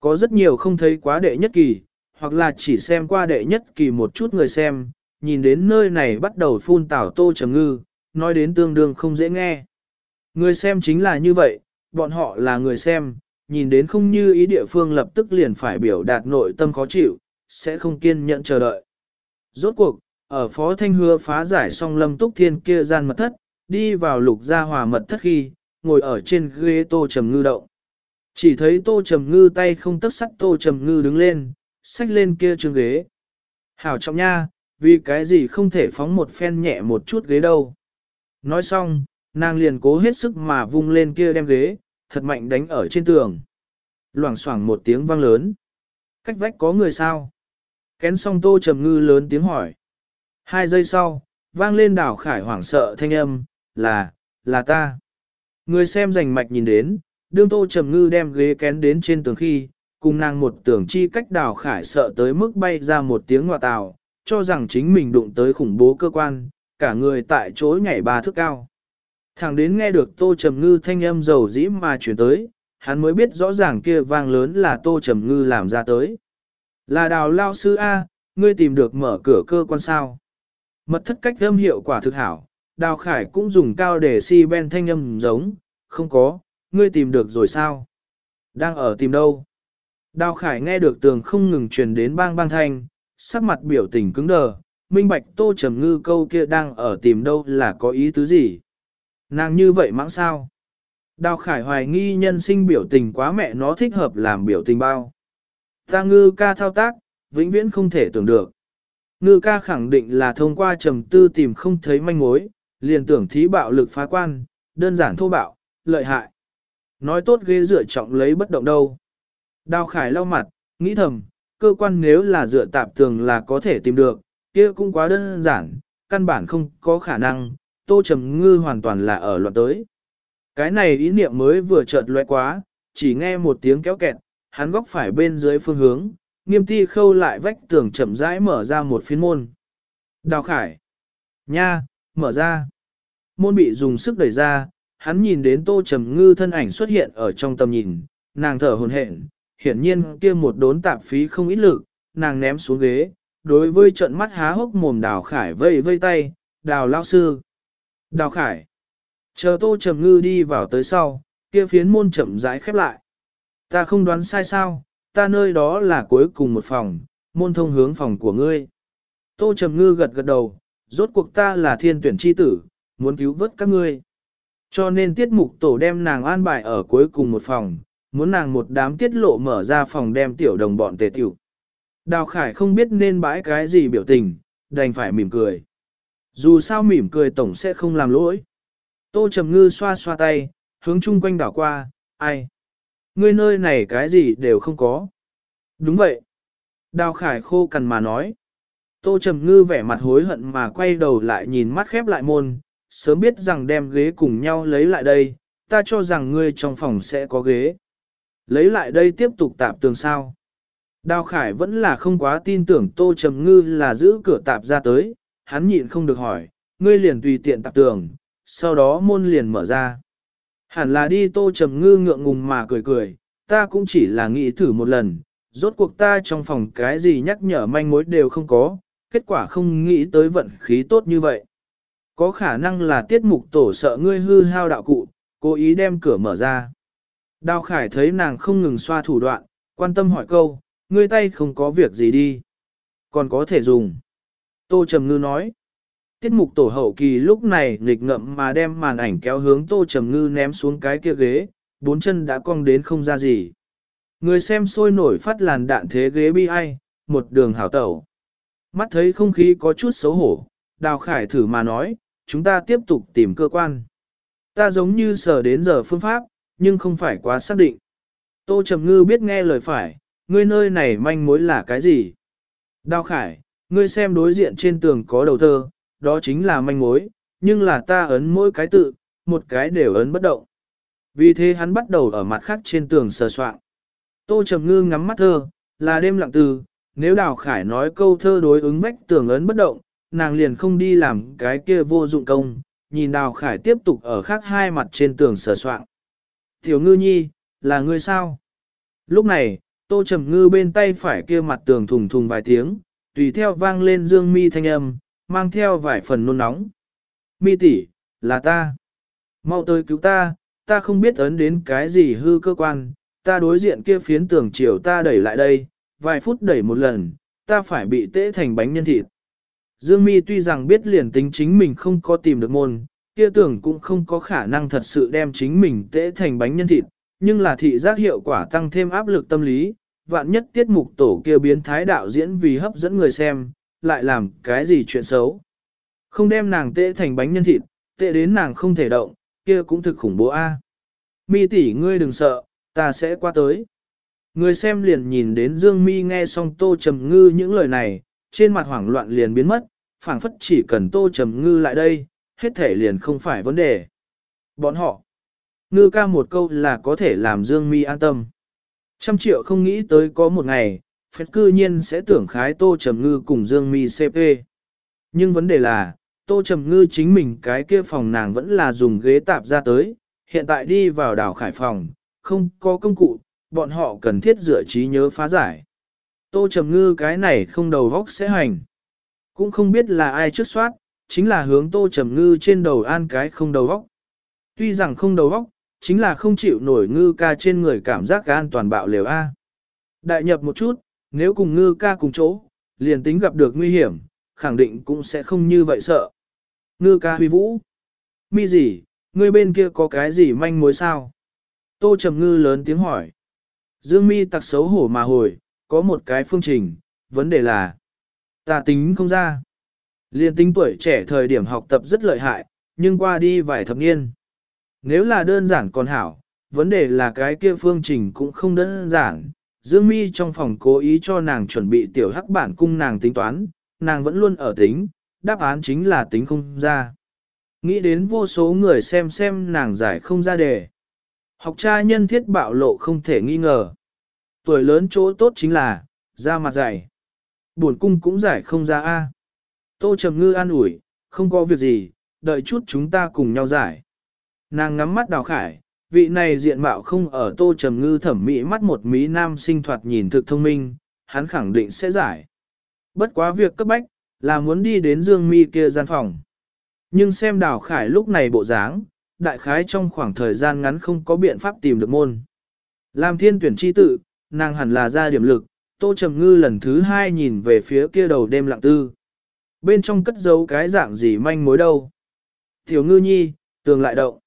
Có rất nhiều không thấy quá đệ nhất kỳ, hoặc là chỉ xem qua đệ nhất kỳ một chút người xem, nhìn đến nơi này bắt đầu phun tảo Tô Trầm Ngư, nói đến tương đương không dễ nghe. Người xem chính là như vậy, bọn họ là người xem, nhìn đến không như ý địa phương lập tức liền phải biểu đạt nội tâm khó chịu, sẽ không kiên nhẫn chờ đợi. Rốt cuộc, ở Phó Thanh Hứa phá giải xong lâm túc thiên kia gian mật thất, đi vào lục gia hòa mật thất khi, ngồi ở trên ghế tô trầm ngư đậu. Chỉ thấy tô trầm ngư tay không tất sắt tô trầm ngư đứng lên, xách lên kia trường ghế. Hảo trọng nha, vì cái gì không thể phóng một phen nhẹ một chút ghế đâu. Nói xong, nàng liền cố hết sức mà vung lên kia đem ghế, thật mạnh đánh ở trên tường. Loảng xoảng một tiếng vang lớn. Cách vách có người sao? Kén xong tô trầm ngư lớn tiếng hỏi. Hai giây sau, vang lên đảo khải hoảng sợ thanh âm, là, là ta. Người xem rành mạch nhìn đến, đương tô trầm ngư đem ghế kén đến trên tường khi, cùng nàng một tưởng chi cách đào khải sợ tới mức bay ra một tiếng ngọa tào, cho rằng chính mình đụng tới khủng bố cơ quan, cả người tại chỗ nhảy ba thước cao. Thẳng đến nghe được tô trầm ngư thanh âm dầu dĩ mà chuyển tới, hắn mới biết rõ ràng kia vang lớn là tô trầm ngư làm ra tới. Là đào lao sư A, ngươi tìm được mở cửa cơ quan sao. Mật thất cách âm hiệu quả thực hảo, đào khải cũng dùng cao để si ben thanh âm giống, không có, ngươi tìm được rồi sao? Đang ở tìm đâu? Đào khải nghe được tường không ngừng truyền đến bang bang thanh, sắc mặt biểu tình cứng đờ, minh bạch tô trầm ngư câu kia đang ở tìm đâu là có ý tứ gì? Nàng như vậy mãng sao? Đào khải hoài nghi nhân sinh biểu tình quá mẹ nó thích hợp làm biểu tình bao. Ta ngư ca thao tác, vĩnh viễn không thể tưởng được. Ngư ca khẳng định là thông qua trầm tư tìm không thấy manh mối, liền tưởng thí bạo lực phá quan, đơn giản thô bạo, lợi hại. Nói tốt ghế dựa trọng lấy bất động đâu. Đào khải lau mặt, nghĩ thầm, cơ quan nếu là dựa tạp tường là có thể tìm được, kia cũng quá đơn giản, căn bản không có khả năng, tô trầm ngư hoàn toàn là ở loạn tới. Cái này ý niệm mới vừa chợt lóe quá, chỉ nghe một tiếng kéo kẹt, hắn góc phải bên dưới phương hướng, nghiêm ti khâu lại vách tường chậm rãi mở ra một phiến môn. Đào khải. Nha, mở ra. Môn bị dùng sức đẩy ra, hắn nhìn đến tô trầm ngư thân ảnh xuất hiện ở trong tầm nhìn, nàng thở hồn hển, hiển nhiên kia một đốn tạp phí không ít lực, nàng ném xuống ghế, đối với trận mắt há hốc mồm đào khải vây vây tay, đào lao sư. Đào khải. Chờ tô trầm ngư đi vào tới sau, kia phiến môn chậm rãi khép lại. Ta không đoán sai sao, ta nơi đó là cuối cùng một phòng, môn thông hướng phòng của ngươi. Tô trầm ngư gật gật đầu, rốt cuộc ta là thiên tuyển chi tử, muốn cứu vớt các ngươi. Cho nên tiết mục tổ đem nàng an bài ở cuối cùng một phòng, muốn nàng một đám tiết lộ mở ra phòng đem tiểu đồng bọn tề tiểu. Đào Khải không biết nên bãi cái gì biểu tình, đành phải mỉm cười. Dù sao mỉm cười tổng sẽ không làm lỗi. Tô Trầm Ngư xoa xoa tay, hướng chung quanh đảo qua, ai? Ngươi nơi này cái gì đều không có. Đúng vậy. Đào Khải khô cằn mà nói. Tô Trầm Ngư vẻ mặt hối hận mà quay đầu lại nhìn mắt khép lại môn, sớm biết rằng đem ghế cùng nhau lấy lại đây, ta cho rằng ngươi trong phòng sẽ có ghế. Lấy lại đây tiếp tục tạp tường sao. Đào Khải vẫn là không quá tin tưởng Tô Trầm Ngư là giữ cửa tạp ra tới, hắn nhịn không được hỏi, ngươi liền tùy tiện tạp tường, sau đó môn liền mở ra. Hẳn là đi Tô Trầm Ngư ngượng ngùng mà cười cười, ta cũng chỉ là nghĩ thử một lần, rốt cuộc ta trong phòng cái gì nhắc nhở manh mối đều không có, kết quả không nghĩ tới vận khí tốt như vậy. Có khả năng là tiết mục tổ sợ ngươi hư hao đạo cụ, cố ý đem cửa mở ra. Đào Khải thấy nàng không ngừng xoa thủ đoạn, quan tâm hỏi câu, ngươi tay không có việc gì đi. Còn có thể dùng. Tô Trầm Ngư nói. Tiết mục tổ hậu kỳ lúc này nghịch ngậm mà đem màn ảnh kéo hướng Tô Trầm Ngư ném xuống cái kia ghế, bốn chân đã cong đến không ra gì. Người xem sôi nổi phát làn đạn thế ghế bi ai, một đường hảo tẩu. Mắt thấy không khí có chút xấu hổ, Đào Khải thử mà nói, chúng ta tiếp tục tìm cơ quan. Ta giống như sở đến giờ phương pháp, nhưng không phải quá xác định. Tô Trầm Ngư biết nghe lời phải, ngươi nơi này manh mối là cái gì? Đào Khải, ngươi xem đối diện trên tường có đầu thơ, đó chính là manh mối, nhưng là ta ấn mỗi cái tự, một cái đều ấn bất động. Vì thế hắn bắt đầu ở mặt khác trên tường sờ soạn. Tô Trầm Ngư ngắm mắt thơ, là đêm lặng từ, nếu Đào Khải nói câu thơ đối ứng vách tường ấn bất động, nàng liền không đi làm cái kia vô dụng công, nhìn Đào Khải tiếp tục ở khác hai mặt trên tường sờ soạn. Tiểu ngư nhi, là ngươi sao? Lúc này, Tô Trầm Ngư bên tay phải kia mặt tường thùng thùng vài tiếng, tùy theo vang lên dương mi thanh âm, mang theo vài phần nôn nóng. Mi tỷ, là ta. Mau tới cứu ta, ta không biết ấn đến cái gì hư cơ quan, ta đối diện kia phiến tường chiều ta đẩy lại đây, vài phút đẩy một lần, ta phải bị tễ thành bánh nhân thịt. Dương Mi tuy rằng biết liền tính chính mình không có tìm được môn, kia tưởng cũng không có khả năng thật sự đem chính mình tễ thành bánh nhân thịt, nhưng là thị giác hiệu quả tăng thêm áp lực tâm lý, vạn nhất tiết mục tổ kia biến thái đạo diễn vì hấp dẫn người xem, lại làm cái gì chuyện xấu. Không đem nàng tễ thành bánh nhân thịt, tệ đến nàng không thể động, kia cũng thực khủng bố a. Mi tỷ ngươi đừng sợ, ta sẽ qua tới. Người xem liền nhìn đến Dương Mi nghe xong Tô Trầm Ngư những lời này, trên mặt hoảng loạn liền biến mất, phảng phất chỉ cần Tô Trầm Ngư lại đây, hết thể liền không phải vấn đề. Bọn họ, ngư ca một câu là có thể làm Dương Mi an tâm. Trăm triệu không nghĩ tới có một ngày, phép cư nhiên sẽ tưởng khái Tô Trầm Ngư cùng Dương Mi CP. Nhưng vấn đề là, Tô Trầm Ngư chính mình cái kia phòng nàng vẫn là dùng ghế tạp ra tới, hiện tại đi vào đảo khải phòng, không có công cụ, bọn họ cần thiết dựa trí nhớ phá giải. Tô Trầm Ngư cái này không đầu góc sẽ hành. Cũng không biết là ai trước soát, chính là hướng Tô Trầm Ngư trên đầu an cái không đầu góc. Tuy rằng không đầu góc, chính là không chịu nổi ngư ca trên người cảm giác an toàn bạo liều A. Đại nhập một chút, nếu cùng ngư ca cùng chỗ, liền tính gặp được nguy hiểm, khẳng định cũng sẽ không như vậy sợ. Ngư ca huy vũ. Mi gì, ngươi bên kia có cái gì manh mối sao? Tô Trầm Ngư lớn tiếng hỏi. Dương mi tặc xấu hổ mà hồi, có một cái phương trình, vấn đề là, ta tính không ra. Liên tính tuổi trẻ thời điểm học tập rất lợi hại, nhưng qua đi vài thập niên. Nếu là đơn giản còn hảo, vấn đề là cái kia phương trình cũng không đơn giản. Dương mi trong phòng cố ý cho nàng chuẩn bị tiểu hắc bản cung nàng tính toán, nàng vẫn luôn ở tính, đáp án chính là tính không ra. Nghĩ đến vô số người xem xem nàng giải không ra đề. Học cha nhân thiết bạo lộ không thể nghi ngờ. Tuổi lớn chỗ tốt chính là, ra mặt dày. Buồn cung cũng giải không ra A. Tô Trầm Ngư an ủi, không có việc gì, đợi chút chúng ta cùng nhau giải. Nàng ngắm mắt đào khải, vị này diện mạo không ở Tô Trầm Ngư thẩm mỹ mắt một mí nam sinh thoạt nhìn thực thông minh, hắn khẳng định sẽ giải. Bất quá việc cấp bách, là muốn đi đến Dương Mi kia gian phòng. Nhưng xem đào khải lúc này bộ dáng, đại khái trong khoảng thời gian ngắn không có biện pháp tìm được môn. Làm thiên tuyển chi tự, nàng hẳn là ra điểm lực, tô trầm ngư lần thứ hai nhìn về phía kia đầu đêm lặng tư. Bên trong cất giấu cái dạng gì manh mối đâu. Tiểu ngư nhi, tường lại động.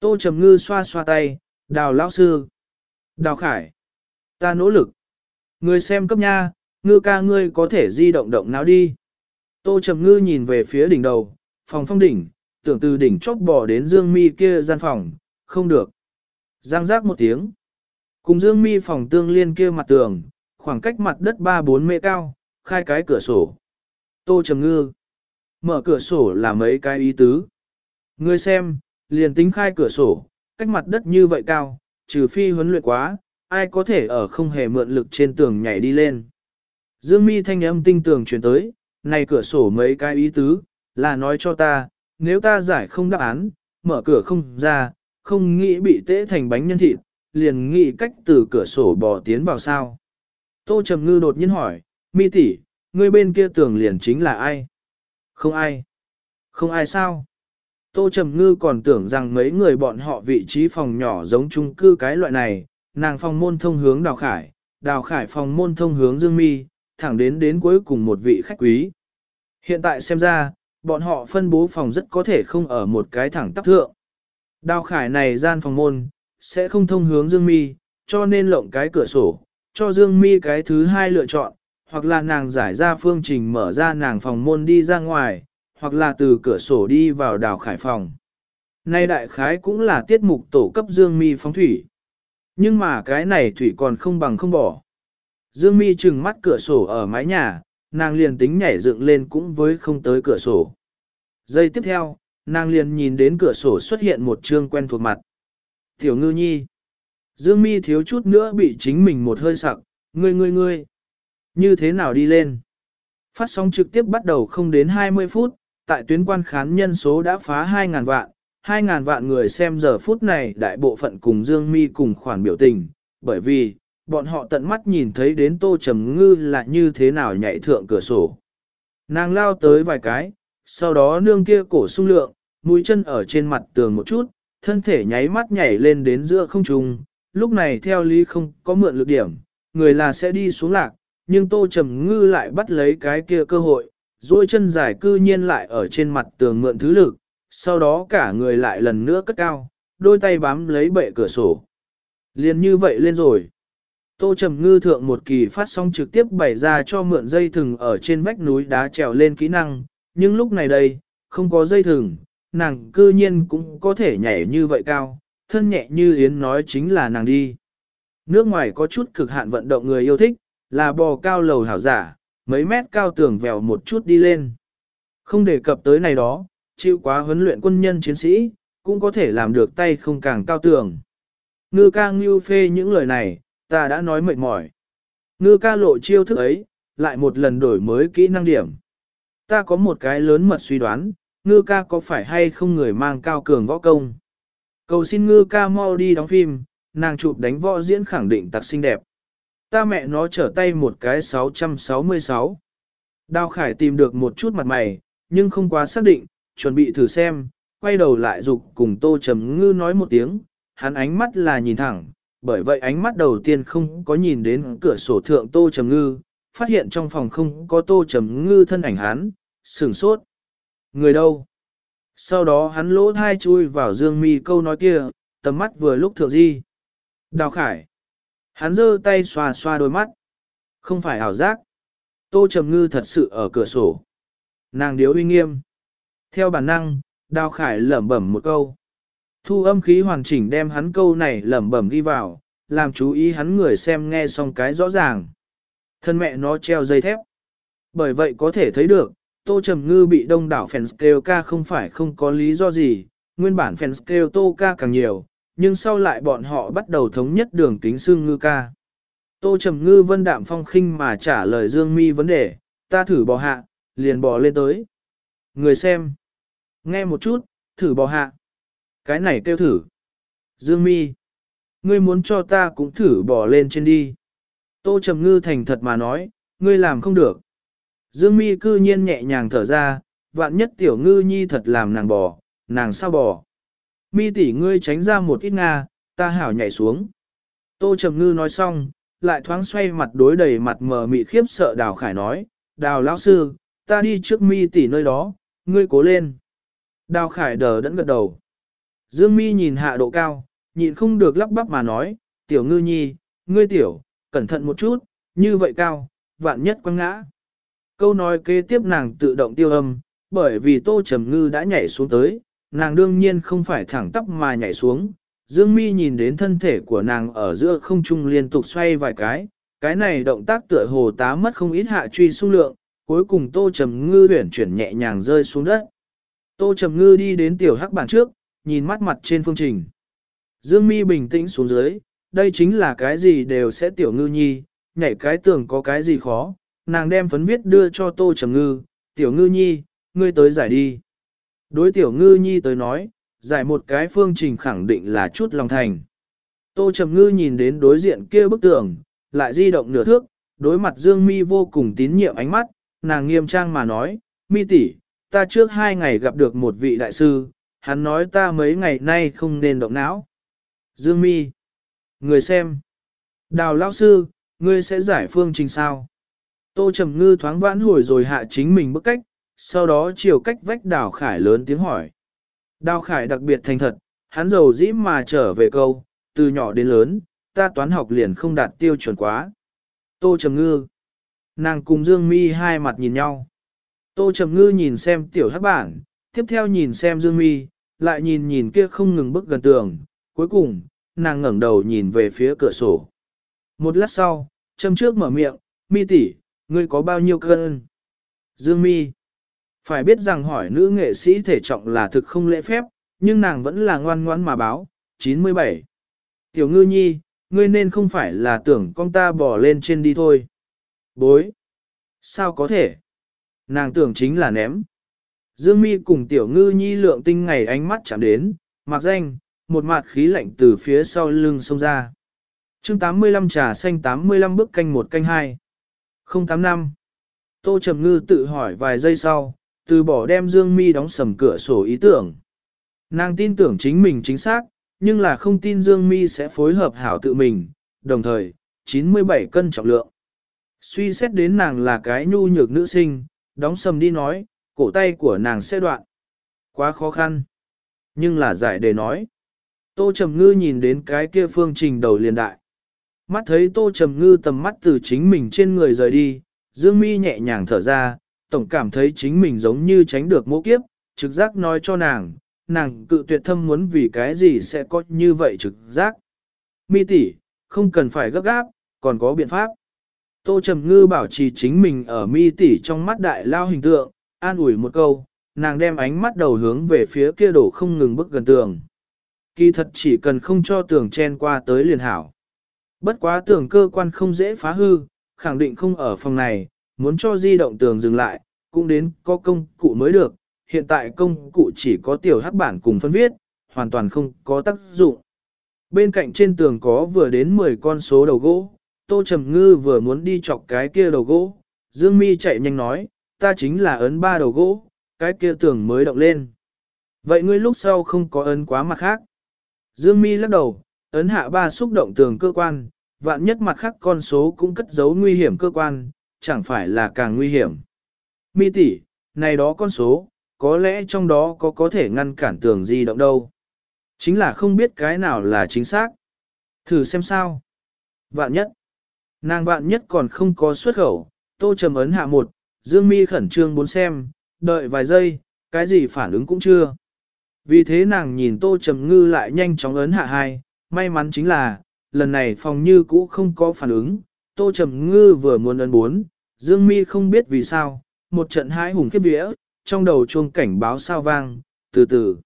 Tô trầm ngư xoa xoa tay, đào lão sư. Đào khải. Ta nỗ lực. Người xem cấp nha, ngư ca ngươi có thể di động động nào đi. Tô trầm ngư nhìn về phía đỉnh đầu, phòng phong đỉnh, tưởng từ đỉnh chóp bò đến Dương Mi kia gian phòng, không được. Giang giác một tiếng. Cùng Dương Mi phòng tương liên kia mặt tường, khoảng cách mặt đất 3-4 mê cao, khai cái cửa sổ. Tô Trầm Ngư. Mở cửa sổ là mấy cái ý tứ. Ngươi xem, liền tính khai cửa sổ, cách mặt đất như vậy cao, trừ phi huấn luyện quá, ai có thể ở không hề mượn lực trên tường nhảy đi lên. Dương mi thanh âm tinh tường truyền tới, này cửa sổ mấy cái ý tứ, là nói cho ta, nếu ta giải không đáp án, mở cửa không ra, không nghĩ bị tễ thành bánh nhân thịt, liền nghĩ cách từ cửa sổ bò tiến vào sao. Tô Trầm Ngư đột nhiên hỏi, mi tỷ, ngươi bên kia tưởng liền chính là ai? Không ai. Không ai sao? Tô Trầm Ngư còn tưởng rằng mấy người bọn họ vị trí phòng nhỏ giống chung cư cái loại này, nàng phòng môn thông hướng Đào Khải, Đào Khải phòng môn thông hướng Dương Mi, thẳng đến đến cuối cùng một vị khách quý. Hiện tại xem ra, bọn họ phân bố phòng rất có thể không ở một cái thẳng tắp thượng. Đào khải này gian phòng môn, sẽ không thông hướng Dương Mi, cho nên lộng cái cửa sổ, cho Dương Mi cái thứ hai lựa chọn, hoặc là nàng giải ra phương trình mở ra nàng phòng môn đi ra ngoài, hoặc là từ cửa sổ đi vào đào khải phòng. Nay đại khái cũng là tiết mục tổ cấp Dương Mi phóng thủy. Nhưng mà cái này thủy còn không bằng không bỏ. Dương Mi trừng mắt cửa sổ ở mái nhà, nàng liền tính nhảy dựng lên cũng với không tới cửa sổ. Giây tiếp theo, nàng liền nhìn đến cửa sổ xuất hiện một trương quen thuộc mặt. Tiểu ngư nhi. Dương mi thiếu chút nữa bị chính mình một hơi sặc, ngươi ngươi ngươi. Như thế nào đi lên? Phát sóng trực tiếp bắt đầu không đến 20 phút, tại tuyến quan khán nhân số đã phá 2.000 vạn, 2.000 vạn người xem giờ phút này đại bộ phận cùng Dương Mi cùng khoản biểu tình, bởi vì, bọn họ tận mắt nhìn thấy đến tô trầm ngư là như thế nào nhảy thượng cửa sổ. Nàng lao tới vài cái, sau đó nương kia cổ sung lượng, mũi chân ở trên mặt tường một chút, thân thể nháy mắt nhảy lên đến giữa không trung, lúc này theo lý không có mượn lực điểm, người là sẽ đi xuống lạc, nhưng tô trầm ngư lại bắt lấy cái kia cơ hội, duỗi chân dài cư nhiên lại ở trên mặt tường mượn thứ lực, sau đó cả người lại lần nữa cất cao, đôi tay bám lấy bệ cửa sổ. Liền như vậy lên rồi. Tô Trầm Ngư thượng một kỳ phát sóng trực tiếp bày ra cho mượn dây thừng ở trên vách núi đá trèo lên kỹ năng, nhưng lúc này đây, không có dây thừng, nàng cư nhiên cũng có thể nhảy như vậy cao, thân nhẹ như Yến nói chính là nàng đi. Nước ngoài có chút cực hạn vận động người yêu thích, là bò cao lầu hảo giả, mấy mét cao tường vèo một chút đi lên. Không đề cập tới này đó, chịu quá huấn luyện quân nhân chiến sĩ, cũng có thể làm được tay không càng cao tường. Ngư ca ngưu phê những lời này, ta đã nói mệt mỏi. Ngư ca lộ chiêu thức ấy, lại một lần đổi mới kỹ năng điểm. Ta có một cái lớn mật suy đoán, ngư ca có phải hay không người mang cao cường võ công. Cầu xin ngư ca mau đi đóng phim, nàng chụp đánh võ diễn khẳng định tặc xinh đẹp. Ta mẹ nó trở tay một cái 666. Đào Khải tìm được một chút mặt mày, nhưng không quá xác định, chuẩn bị thử xem, quay đầu lại dục cùng Tô Trầm Ngư nói một tiếng, hắn ánh mắt là nhìn thẳng, bởi vậy ánh mắt đầu tiên không có nhìn đến cửa sổ thượng Tô Trầm Ngư, phát hiện trong phòng không có Tô Trầm Ngư thân ảnh hắn, sửng sốt. Người đâu? Sau đó hắn lỗ thai chui vào dương mi câu nói kia, tầm mắt vừa lúc thượng di. Đào khải. Hắn giơ tay xoa xoa đôi mắt. Không phải ảo giác. Tô Trầm Ngư thật sự ở cửa sổ. Nàng điếu uy nghiêm. Theo bản năng, Đào Khải lẩm bẩm một câu. Thu âm khí hoàn chỉnh đem hắn câu này lẩm bẩm ghi vào, làm chú ý hắn người xem nghe xong cái rõ ràng. Thân mẹ nó treo dây thép. Bởi vậy có thể thấy được, Tô Trầm Ngư bị đông đảo fans kêu ca không phải không có lý do gì, nguyên bản fans kêu Tô ca càng nhiều, nhưng sau lại bọn họ bắt đầu thống nhất đường kính xương ngư ca. Tô Trầm Ngư vân đạm phong khinh mà trả lời Dương Mi vấn đề, ta thử bò hạ, liền bò lên tới. Người xem, nghe một chút, thử bò hạ. Cái này kêu thử. Dương Mi, ngươi muốn cho ta cũng thử bò lên trên đi. Tô Trầm Ngư thành thật mà nói, ngươi làm không được. Dương mi cư nhiên nhẹ nhàng thở ra, vạn nhất tiểu ngư nhi thật làm nàng bò, nàng sao bò. Mi tỷ ngươi tránh ra một ít nga, ta hảo nhảy xuống. Tô Trầm Ngư nói xong, lại thoáng xoay mặt đối đầy mặt mờ mị khiếp sợ Đào Khải nói, Đào lão sư, ta đi trước mi tỷ nơi đó, ngươi cố lên. Đào Khải đờ đẫn gật đầu. Dương mi nhìn hạ độ cao, nhịn không được lắp bắp mà nói, tiểu ngư nhi, ngươi tiểu, cẩn thận một chút, như vậy cao, vạn nhất quăng ngã. Câu nói kế tiếp nàng tự động tiêu âm, bởi vì Tô Trầm Ngư đã nhảy xuống tới, nàng đương nhiên không phải thẳng tắp mà nhảy xuống. Dương Mi nhìn đến thân thể của nàng ở giữa không trung liên tục xoay vài cái, cái này động tác tựa hồ tá mất không ít hạ truy xung lượng, cuối cùng Tô Trầm Ngư huyển chuyển nhẹ nhàng rơi xuống đất. Tô Trầm Ngư đi đến tiểu hắc bàn trước, nhìn mắt mặt trên phương trình. Dương Mi bình tĩnh xuống dưới, đây chính là cái gì đều sẽ tiểu ngư nhi, nhảy cái tưởng có cái gì khó, nàng đem phấn viết đưa cho Tô Trầm Ngư, tiểu ngư nhi, ngươi tới giải đi. Đối tiểu ngư nhi tới nói, giải một cái phương trình khẳng định là chút lòng thành. Tô Trầm Ngư nhìn đến đối diện kia bức tường, lại di động nửa thước, đối mặt Dương Mi vô cùng tín nhiệm ánh mắt, nàng nghiêm trang mà nói, Mi tỷ, ta trước hai ngày gặp được một vị đại sư, hắn nói ta mấy ngày nay không nên động não. Dương Mi, người xem, đào lão sư, ngươi sẽ giải phương trình sao? Tô Trầm Ngư thoáng vãn hồi rồi hạ chính mình bức cách, sau đó chiều cách vách Đào Khải lớn tiếng hỏi. Đào Khải đặc biệt thành thật, hắn giàu dĩ mà trở về câu, từ nhỏ đến lớn, ta toán học liền không đạt tiêu chuẩn quá. Tô Trầm Ngư. Nàng cùng Dương Mi hai mặt nhìn nhau. Tô Trầm Ngư nhìn xem tiểu hắc bản, tiếp theo nhìn xem Dương Mi, lại nhìn nhìn kia không ngừng bước gần tường, cuối cùng, nàng ngẩng đầu nhìn về phía cửa sổ. Một lát sau, châm trước mở miệng, Mi tỷ, ngươi có bao nhiêu cân? Dương Mi, phải biết rằng hỏi nữ nghệ sĩ thể trọng là thực không lễ phép, nhưng nàng vẫn là ngoan ngoãn mà báo, 97. Tiểu ngư nhi, ngươi nên không phải là tưởng con ta bỏ lên trên đi thôi. Bối. Sao có thể? Nàng tưởng chính là ném. Dương mi cùng tiểu ngư nhi lượng tinh ngày ánh mắt chạm đến, mặc danh, một mặt khí lạnh từ phía sau lưng xông ra. chương 85 trà xanh 85 bước canh một canh hai. 085. Tô Trầm Ngư tự hỏi vài giây sau, từ bỏ đem Dương Mi đóng sầm cửa sổ ý tưởng. Nàng tin tưởng chính mình chính xác, nhưng là không tin Dương Mi sẽ phối hợp hảo tự mình, đồng thời, 97 cân trọng lượng. Suy xét đến nàng là cái nhu nhược nữ sinh, đóng sầm đi nói, cổ tay của nàng sẽ đoạn. Quá khó khăn. Nhưng là giải đề nói. Tô Trầm Ngư nhìn đến cái kia phương trình đầu liền đại. Mắt thấy Tô Trầm Ngư tầm mắt từ chính mình trên người rời đi, Dương Mi nhẹ nhàng thở ra, tổng cảm thấy chính mình giống như tránh được mỗ kiếp, trực giác nói cho nàng, nàng cự tuyệt thâm muốn vì cái gì sẽ có như vậy trực giác. Mi tỷ, không cần phải gấp gáp, còn có biện pháp. Tô Trầm Ngư bảo trì chính mình ở mi tỷ trong mắt đại lao hình tượng, an ủi một câu, nàng đem ánh mắt đầu hướng về phía kia đổ không ngừng bước gần tường. Kỳ thật chỉ cần không cho tường chen qua tới liền hảo. Bất quá tường cơ quan không dễ phá hư, khẳng định không ở phòng này, muốn cho di động tường dừng lại, cũng đến có công cụ mới được. Hiện tại công cụ chỉ có tiểu hắc bản cùng phân viết, hoàn toàn không có tác dụng. Bên cạnh trên tường có vừa đến 10 con số đầu gỗ, Tô Trầm Ngư vừa muốn đi chọc cái kia đầu gỗ, Dương Mi chạy nhanh nói, ta chính là ấn ba đầu gỗ, cái kia tưởng mới động lên. Vậy ngươi lúc sau không có ấn quá mặt khác. Dương Mi lắc đầu, ấn hạ ba xúc động tường cơ quan, vạn nhất mặt khác con số cũng cất giấu nguy hiểm cơ quan, chẳng phải là càng nguy hiểm. Mi tỷ, này đó con số, có lẽ trong đó có có thể ngăn cản tường di động đâu. Chính là không biết cái nào là chính xác. Thử xem sao. Vạn nhất. Nàng vạn nhất còn không có xuất khẩu, tô trầm ấn hạ một, dương mi khẩn trương muốn xem, đợi vài giây, cái gì phản ứng cũng chưa. Vì thế nàng nhìn tô trầm ngư lại nhanh chóng ấn hạ hai, may mắn chính là, lần này phòng như cũ không có phản ứng, tô trầm ngư vừa muốn ấn bốn, dương mi không biết vì sao, một trận hái hùng khiếp vía, trong đầu chuông cảnh báo sao vang, từ từ.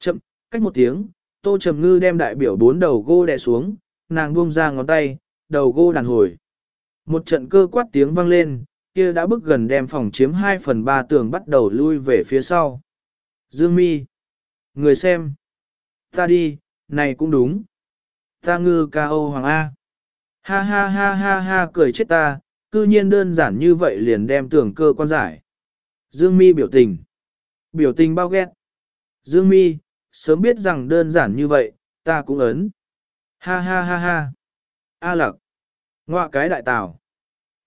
Chậm, cách một tiếng, tô trầm ngư đem đại biểu bốn đầu gô đè xuống, nàng buông ra ngón tay, đầu gô đàn hồi. Một trận cơ quát tiếng vang lên, kia đã bước gần đem phòng chiếm 2 phần 3 tường bắt đầu lui về phía sau. Dương mi. Người xem. Ta đi, này cũng đúng. Ta ngư ca Hoàng A. Ha ha ha ha ha cười chết ta, cư nhiên đơn giản như vậy liền đem tưởng cơ quan giải. Dương mi biểu tình. Biểu tình bao ghét. Dương mi, sớm biết rằng đơn giản như vậy, ta cũng ấn. Ha ha ha ha. A lặc. Ngoạ cái đại tảo.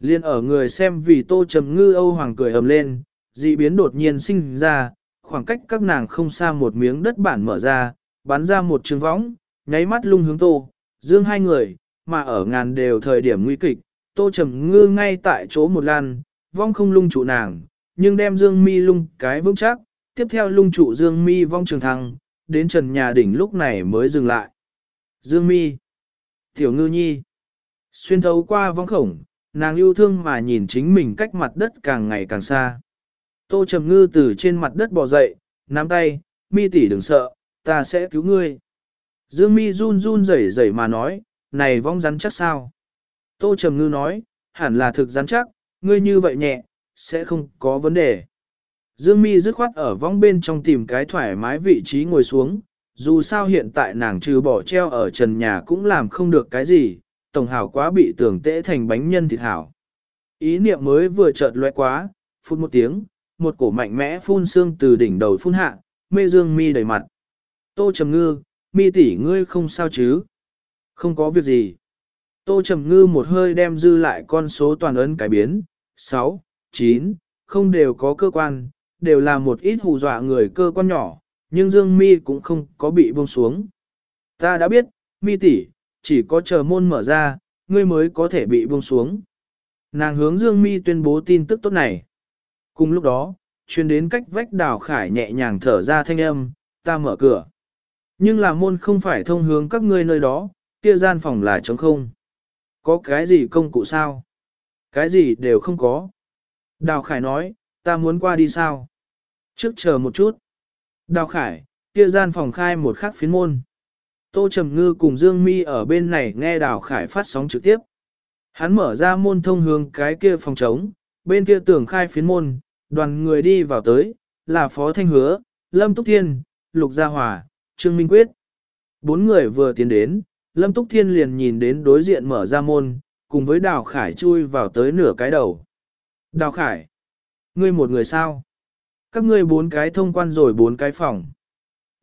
Liên ở người xem vì tô trầm ngư Âu Hoàng cười ầm lên, dị biến đột nhiên sinh ra, khoảng cách các nàng không xa một miếng đất bản mở ra, bắn ra một trường võng, nháy mắt lung hướng tô, dương hai người, mà ở ngàn đều thời điểm nguy kịch, tô trầm ngư ngay tại chỗ một lan, vong không lung trụ nàng, nhưng đem dương mi lung cái vững chắc, tiếp theo lung trụ dương mi vong trường thăng, đến trần nhà đỉnh lúc này mới dừng lại. Dương mi, tiểu ngư nhi, xuyên thấu qua vong khổng, nàng yêu thương mà nhìn chính mình cách mặt đất càng ngày càng xa. Tô Trầm Ngư từ trên mặt đất bò dậy, nắm tay, mi tỷ đừng sợ, ta sẽ cứu ngươi. Dương mi run run rẩy rẩy mà nói, này vong rắn chắc sao? Tô Trầm Ngư nói, hẳn là thực rắn chắc, ngươi như vậy nhẹ, sẽ không có vấn đề. Dương mi dứt khoát ở vong bên trong tìm cái thoải mái vị trí ngồi xuống, dù sao hiện tại nàng trừ bỏ treo ở trần nhà cũng làm không được cái gì, tổng hảo quá bị tưởng tễ thành bánh nhân thịt hảo. Ý niệm mới vừa chợt lóe quá, phút một tiếng, một cổ mạnh mẽ phun xương từ đỉnh đầu phun hạ, mê dương mi đầy mặt. Tô Trầm Ngư, mi tỷ ngươi không sao chứ? Không có việc gì. Tô Trầm Ngư một hơi đem dư lại con số toàn ấn cải biến, 6, 9, không đều có cơ quan, đều là một ít hù dọa người cơ quan nhỏ, nhưng Dương Mi cũng không có bị buông xuống. Ta đã biết, Mi tỷ, chỉ có chờ môn mở ra, ngươi mới có thể bị buông xuống. Nàng hướng Dương Mi tuyên bố tin tức tốt này. Cùng lúc đó, chuyên đến cách vách đào khải nhẹ nhàng thở ra thanh âm, ta mở cửa. Nhưng là môn không phải thông hướng các ngươi nơi đó, kia gian phòng là trống không. Có cái gì công cụ sao? Cái gì đều không có. Đào Khải nói, ta muốn qua đi sao? Trước chờ một chút. Đào Khải, kia gian phòng khai một khắc phiến môn. Tô Trầm Ngư cùng Dương Mi ở bên này nghe Đào Khải phát sóng trực tiếp. Hắn mở ra môn thông hướng cái kia phòng trống, bên kia tưởng khai phiến môn, đoàn người đi vào tới, là Phó Thanh Hứa, Lâm Túc Thiên, Lục Gia Hòa, Trương Minh Quyết. Bốn người vừa tiến đến, Lâm Túc Thiên liền nhìn đến đối diện mở ra môn, cùng với Đào Khải chui vào tới nửa cái đầu. Đào Khải, ngươi một người sao? Các ngươi bốn cái thông quan rồi bốn cái phòng.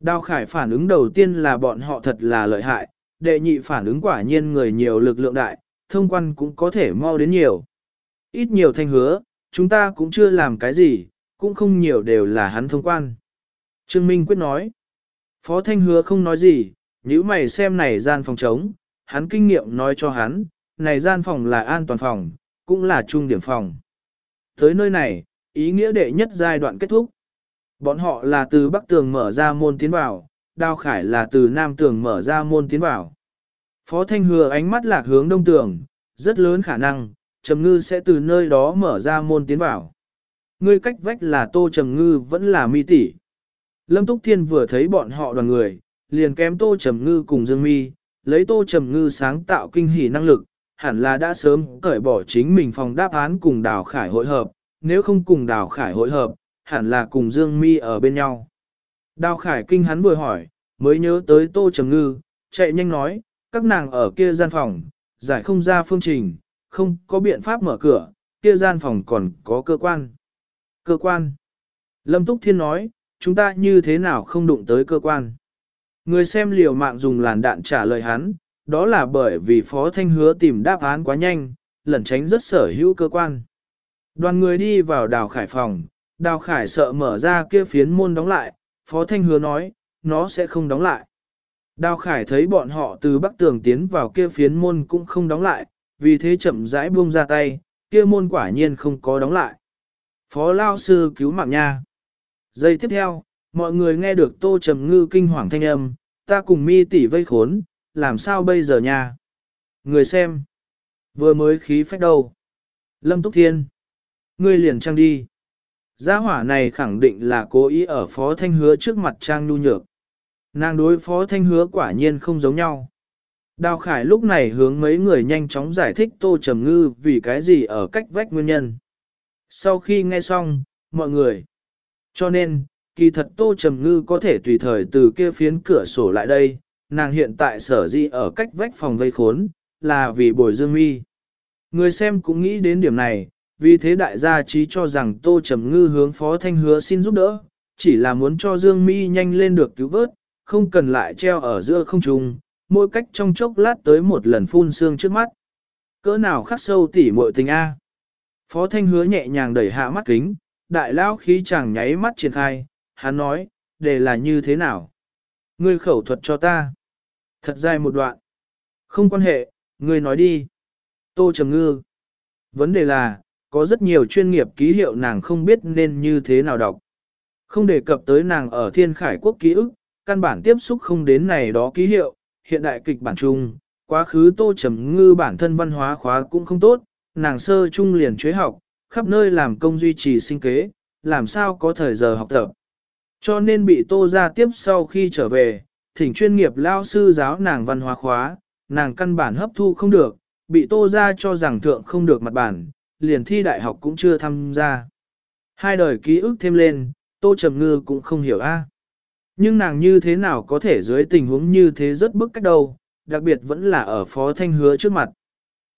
Đào Khải phản ứng đầu tiên là bọn họ thật là lợi hại, đệ nhị phản ứng quả nhiên người nhiều lực lượng đại, thông quan cũng có thể mau đến nhiều. Ít nhiều thanh hứa, chúng ta cũng chưa làm cái gì, cũng không nhiều đều là hắn thông quan. Trương Minh Quyết nói, Phó Thanh hứa không nói gì, nếu mày xem này gian phòng trống, hắn kinh nghiệm nói cho hắn, này gian phòng là an toàn phòng, cũng là trung điểm phòng. Tới nơi này, ý nghĩa đệ nhất giai đoạn kết thúc. Bọn họ là từ bắc tường mở ra môn tiến vào, đao khải là từ nam tường mở ra môn tiến vào. Phó Thanh Hừa ánh mắt lạc hướng đông tường, rất lớn khả năng, Trầm Ngư sẽ từ nơi đó mở ra môn tiến vào. Ngươi cách vách là Tô Trầm Ngư vẫn là mi tỷ. Lâm Túc Thiên vừa thấy bọn họ đoàn người, liền kém Tô Trầm Ngư cùng Dương Mi, lấy Tô Trầm Ngư sáng tạo kinh hỉ năng lực, hẳn là đã sớm cởi bỏ chính mình phòng đáp án cùng Đào Khải hội hợp, nếu không cùng Đào Khải hội hợp, hẳn là cùng Dương Mi ở bên nhau. Đào Khải kinh hắn vừa hỏi, mới nhớ tới Tô Trầm Ngư, chạy nhanh nói, các nàng ở kia gian phòng, giải không ra phương trình, không có biện pháp mở cửa, kia gian phòng còn có cơ quan. Cơ quan. Lâm Túc Thiên nói, chúng ta như thế nào không đụng tới cơ quan. Người xem liều mạng dùng làn đạn trả lời hắn, đó là bởi vì Phó Thanh hứa tìm đáp án quá nhanh, lẩn tránh rất sở hữu cơ quan. Đoàn người đi vào đào khải phòng, đào khải sợ mở ra kia phiến môn đóng lại, Phó Thanh hứa nói, nó sẽ không đóng lại. Đào khải thấy bọn họ từ bắc tường tiến vào kia phiến môn cũng không đóng lại, vì thế chậm rãi buông ra tay, kia môn quả nhiên không có đóng lại. Phó Lao Sư cứu mạng nha. Giây tiếp theo, mọi người nghe được Tô Trầm Ngư kinh hoàng thanh âm, ta cùng mi tỷ vây khốn, làm sao bây giờ nha? Người xem, vừa mới khí phách đâu? Lâm Túc Thiên, ngươi liền trang đi. Gia hỏa này khẳng định là cố ý ở Phó Thanh Hứa trước mặt trang nhu nhược. Nàng đối Phó Thanh Hứa quả nhiên không giống nhau. Đào Khải lúc này hướng mấy người nhanh chóng giải thích Tô Trầm Ngư vì cái gì ở cách vách nguyên nhân. Sau khi nghe xong, mọi người. Cho nên, kỳ thật Tô Trầm Ngư có thể tùy thời từ kia phiến cửa sổ lại đây, nàng hiện tại sở di ở cách vách phòng vây khốn, là vì bồi dương mi. Người xem cũng nghĩ đến điểm này, vì thế đại gia trí cho rằng Tô Trầm Ngư hướng Phó Thanh Hứa xin giúp đỡ, chỉ là muốn cho Dương Mi nhanh lên được cứu vớt, không cần lại treo ở giữa không trung, mỗi cách trong chốc lát tới một lần phun xương trước mắt. Cỡ nào khắc sâu tỉ muội tình A. Phó Thanh Hứa nhẹ nhàng đẩy hạ mắt kính, đại lao khí chàng nháy mắt triển khai, hắn nói, đề là như thế nào? Ngươi khẩu thuật cho ta. Thật dài một đoạn. Không quan hệ, ngươi nói đi. Tô Trầm Ngư. Vấn đề là, có rất nhiều chuyên nghiệp ký hiệu nàng không biết nên như thế nào đọc. Không đề cập tới nàng ở thiên khải quốc ký ức, căn bản tiếp xúc không đến này đó ký hiệu, hiện đại kịch bản chung, quá khứ Tô Trầm Ngư bản thân văn hóa khóa cũng không tốt, nàng sơ trung liền chế học, khắp nơi làm công duy trì sinh kế, làm sao có thời giờ học tập. Cho nên bị Tô ra tiếp sau khi trở về, thỉnh chuyên nghiệp lao sư giáo nàng văn hóa khóa, nàng căn bản hấp thu không được, bị tô ra cho rằng thượng không được mặt bản, liền thi đại học cũng chưa tham gia. Hai đời ký ức thêm lên, tô trầm ngư cũng không hiểu a. Nhưng nàng như thế nào có thể dưới tình huống như thế rất bức cách đâu, đặc biệt vẫn là ở phó thanh hứa trước mặt.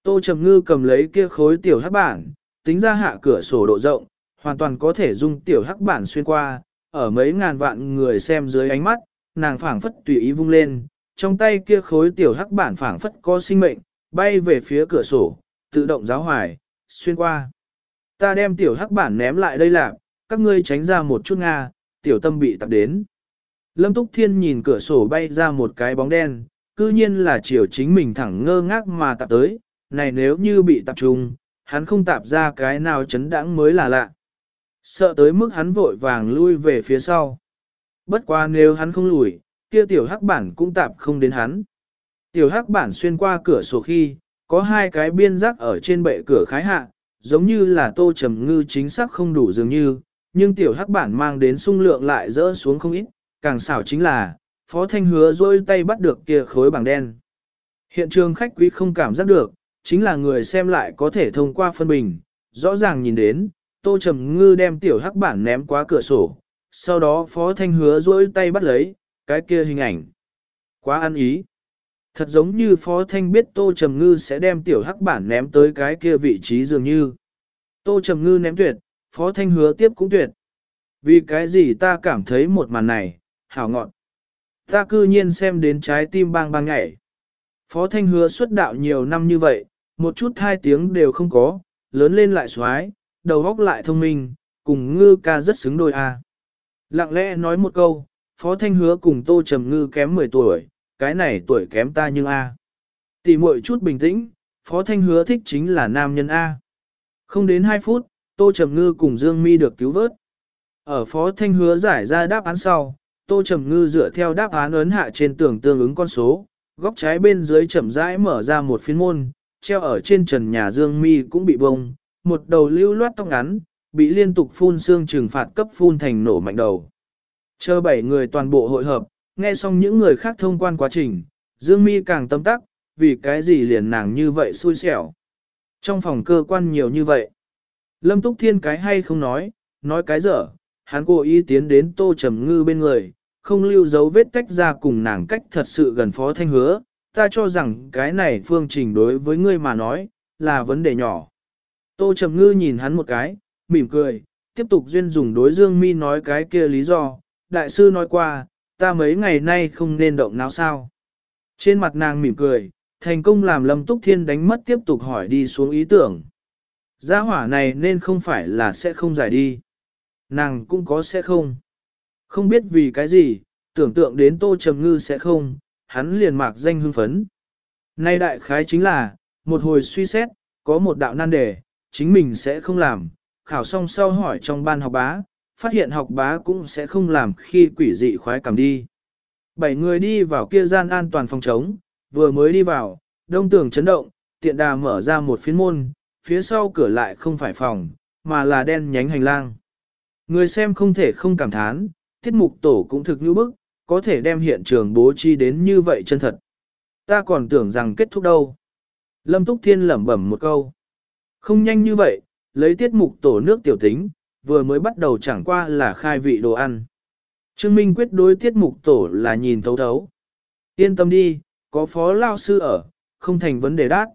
Tô trầm ngư cầm lấy kia khối tiểu hắc bản, tính ra hạ cửa sổ độ rộng, hoàn toàn có thể dung tiểu hắc bản xuyên qua, ở mấy ngàn vạn người xem dưới ánh mắt, nàng phảng phất tùy ý vung lên, trong tay kia khối tiểu hắc bản phảng phất có sinh mệnh, bay về phía cửa sổ, tự động giáo hoài, xuyên qua. Ta đem tiểu hắc bản ném lại đây lạc, các ngươi tránh ra một chút Nga, tiểu tâm bị tập đến. Lâm Túc Thiên nhìn cửa sổ bay ra một cái bóng đen, cư nhiên là chiều chính mình thẳng ngơ ngác mà tập tới, này nếu như bị tập trung, hắn không tạp ra cái nào chấn đãng mới là lạ. Sợ tới mức hắn vội vàng lui về phía sau. Bất quá nếu hắn không lùi, kia tiểu hắc bản cũng tạp không đến hắn. Tiểu hắc bản xuyên qua cửa sổ khi, có hai cái biên giác ở trên bệ cửa khái hạ, giống như là tô trầm ngư chính xác không đủ dường như, nhưng tiểu hắc bản mang đến sung lượng lại rỡ xuống không ít, càng xảo chính là, phó thanh hứa dôi tay bắt được kia khối bảng đen. Hiện trường khách quý không cảm giác được, chính là người xem lại có thể thông qua phân bình, rõ ràng nhìn đến, tô trầm ngư đem tiểu hắc bản ném qua cửa sổ, sau đó phó thanh hứa dôi tay bắt lấy, cái kia hình ảnh. Quá ăn ý. Thật giống như Phó Thanh biết Tô Trầm Ngư sẽ đem tiểu hắc bản ném tới cái kia vị trí dường như. Tô Trầm Ngư ném tuyệt, Phó Thanh hứa tiếp cũng tuyệt. Vì cái gì ta cảm thấy một màn này, hảo ngọn. Ta cư nhiên xem đến trái tim bang bang nhảy. Phó Thanh hứa xuất đạo nhiều năm như vậy, một chút hai tiếng đều không có, lớn lên lại xoái, đầu góc lại thông minh, cùng ngư ca rất xứng đôi a. Lặng lẽ nói một câu, Phó Thanh hứa cùng Tô Trầm Ngư kém 10 tuổi, cái này tuổi kém ta nhưng A. Tỷ muội chút bình tĩnh, Phó Thanh hứa thích chính là nam nhân A. Không đến 2 phút, Tô Trầm Ngư cùng Dương Mi được cứu vớt. Ở Phó Thanh hứa giải ra đáp án sau, Tô Trầm Ngư dựa theo đáp án ấn hạ trên tường tương ứng con số, góc trái bên dưới chậm rãi mở ra một phiên môn, treo ở trên trần nhà Dương Mi cũng bị bông, một đầu lưu loát tóc ngắn, bị liên tục phun xương trừng phạt cấp phun thành nổ mạnh đầu. Chờ bảy người toàn bộ hội hợp, nghe xong những người khác thông quan quá trình, Dương Mi càng tâm tắc, vì cái gì liền nàng như vậy xui xẻo. Trong phòng cơ quan nhiều như vậy. Lâm Túc Thiên cái hay không nói, nói cái dở, hắn cố ý tiến đến Tô Trầm Ngư bên người, không lưu dấu vết tách ra cùng nàng cách thật sự gần phó thanh hứa, ta cho rằng cái này phương trình đối với ngươi mà nói, là vấn đề nhỏ. Tô Trầm Ngư nhìn hắn một cái, mỉm cười, tiếp tục duyên dùng đối Dương Mi nói cái kia lý do, đại sư nói qua, ta mấy ngày nay không nên động não sao. Trên mặt nàng mỉm cười, thành công làm Lâm Túc Thiên đánh mất tiếp tục hỏi đi xuống ý tưởng. Gia hỏa này nên không phải là sẽ không giải đi. Nàng cũng có sẽ không. Không biết vì cái gì, tưởng tượng đến Tô Trầm Ngư sẽ không, hắn liền mạc danh hưng phấn. Nay đại khái chính là, một hồi suy xét, có một đạo nan đề, chính mình sẽ không làm, khảo xong sau hỏi trong ban học bá, phát hiện học bá cũng sẽ không làm khi quỷ dị khoái cảm đi. Bảy người đi vào kia gian an toàn phòng trống, vừa mới đi vào, đông tường chấn động, tiện đà mở ra một phiến môn, phía sau cửa lại không phải phòng, mà là đen nhánh hành lang. Người xem không thể không cảm thán, tiết mục tổ cũng thực như bức, có thể đem hiện trường bố trí đến như vậy chân thật. Ta còn tưởng rằng kết thúc đâu. Lâm Túc Thiên lẩm bẩm một câu. Không nhanh như vậy, lấy tiết mục tổ nước tiểu tính, vừa mới bắt đầu chẳng qua là khai vị đồ ăn. Trương Minh quyết đối tiết mục tổ là nhìn thấu thấu. Yên tâm đi, có phó lao sư ở, không thành vấn đề đát.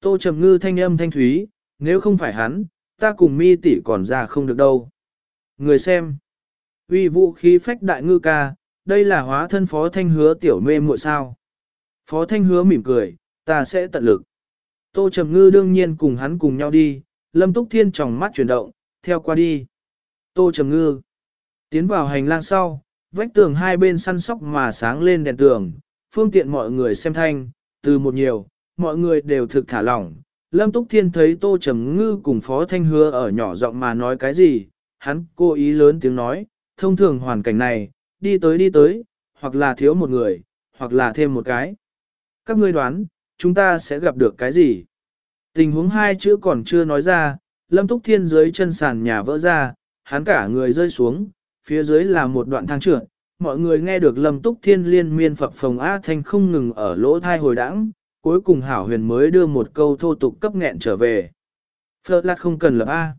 Tô Trầm Ngư thanh âm thanh thúy, nếu không phải hắn, ta cùng mi tỷ còn ra không được đâu. Người xem. Uy vũ khí phách đại ngư ca, đây là hóa thân phó thanh hứa tiểu mê muội sao. Phó thanh hứa mỉm cười, ta sẽ tận lực. Tô Trầm Ngư đương nhiên cùng hắn cùng nhau đi, Lâm Túc Thiên tròng mắt chuyển động, theo qua đi. Tô Trầm Ngư. Tiến vào hành lang sau, vách tường hai bên săn sóc mà sáng lên đèn tường, phương tiện mọi người xem thanh, từ một nhiều, mọi người đều thực thả lỏng. Lâm Túc Thiên thấy Tô Trầm Ngư cùng Phó Thanh Hứa ở nhỏ giọng mà nói cái gì, hắn cố ý lớn tiếng nói, thông thường hoàn cảnh này, đi tới đi tới, hoặc là thiếu một người, hoặc là thêm một cái. Các ngươi đoán, chúng ta sẽ gặp được cái gì? Tình huống hai chữ còn chưa nói ra, Lâm Túc Thiên dưới chân sàn nhà vỡ ra, hắn cả người rơi xuống, phía dưới là một đoạn thang trượt. Mọi người nghe được Lâm Túc Thiên liên miên phập phồng A Thanh không ngừng ở lỗ thai hồi đãng, cuối cùng Hảo Huyền mới đưa một câu thô tục cấp nghẹn trở về. Phơ lát không cần lập A.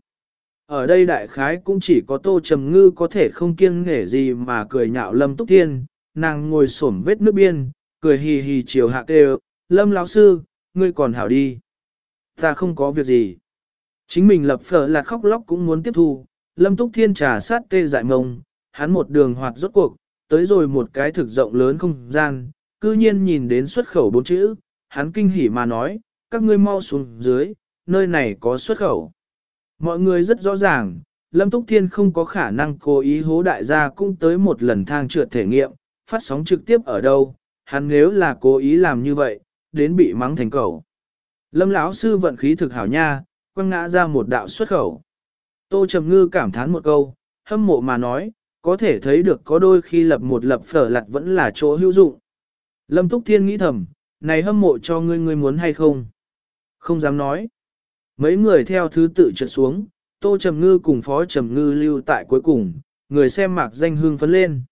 Ở đây đại khái cũng chỉ có Tô Trầm Ngư có thể không kiêng nể gì mà cười nhạo Lâm Túc Thiên, nàng ngồi xổm vết nước biên, cười hì hì chiều hạ kêu, Lâm lão sư, ngươi còn hảo đi. Ta không có việc gì. Chính mình lập phở là khóc lóc cũng muốn tiếp thu, lâm túc thiên trà sát tê dại mông, hắn một đường hoạt rốt cuộc, tới rồi một cái thực rộng lớn không gian, cư nhiên nhìn đến xuất khẩu bốn chữ, hắn kinh hỉ mà nói, các ngươi mau xuống dưới, nơi này có xuất khẩu. Mọi người rất rõ ràng, Lâm Túc Thiên không có khả năng cố ý hố đại gia cũng tới một lần thang trượt thể nghiệm, phát sóng trực tiếp ở đâu, hắn nếu là cố ý làm như vậy, đến bị mắng thành cầu. Lâm lão sư vận khí thực hảo nha, quăng ngã ra một đạo xuất khẩu. Tô Trầm Ngư cảm thán một câu, hâm mộ mà nói, có thể thấy được có đôi khi lập một lập phở lặt vẫn là chỗ hữu dụng. Lâm Túc Thiên nghĩ thầm, này hâm mộ cho ngươi ngươi muốn hay không? Không dám nói. Mấy người theo thứ tự trượt xuống, Tô Trầm Ngư cùng Phó Trầm Ngư lưu tại cuối cùng, người xem mạc danh hương phấn lên.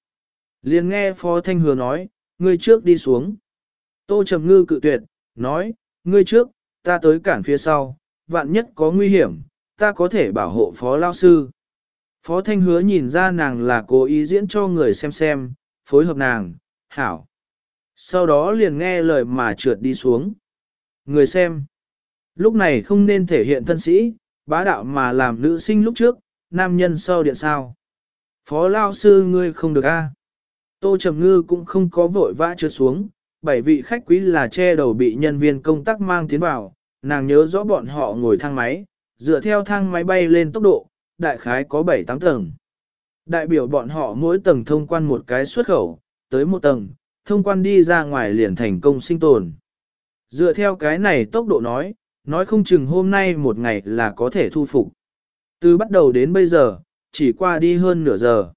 liền nghe Phó Thanh Hứa nói, ngươi trước đi xuống. Tô Trầm Ngư cự tuyệt, nói, ngươi trước, ta tới cản phía sau, vạn nhất có nguy hiểm, ta có thể bảo hộ Phó Lao Sư. Phó Thanh Hứa nhìn ra nàng là cố ý diễn cho người xem xem, phối hợp nàng, hảo. Sau đó liền nghe lời mà trượt đi xuống. Người xem. Lúc này không nên thể hiện thân sĩ, bá đạo mà làm nữ sinh lúc trước, nam nhân sau điện sao. Phó lao sư ngươi không được a. À. Tô Trầm Ngư cũng không có vội vã trượt xuống, bảy vị khách quý là che đầu bị nhân viên công tác mang tiến vào, nàng nhớ rõ bọn họ ngồi thang máy, dựa theo thang máy bay lên tốc độ, đại khái có 7-8 tầng. Đại biểu bọn họ mỗi tầng thông quan một cái xuất khẩu, tới một tầng, thông quan đi ra ngoài liền thành công sinh tồn. Dựa theo cái này tốc độ nói, nói không chừng hôm nay một ngày là có thể thu phục. Từ bắt đầu đến bây giờ, chỉ qua đi hơn nửa giờ.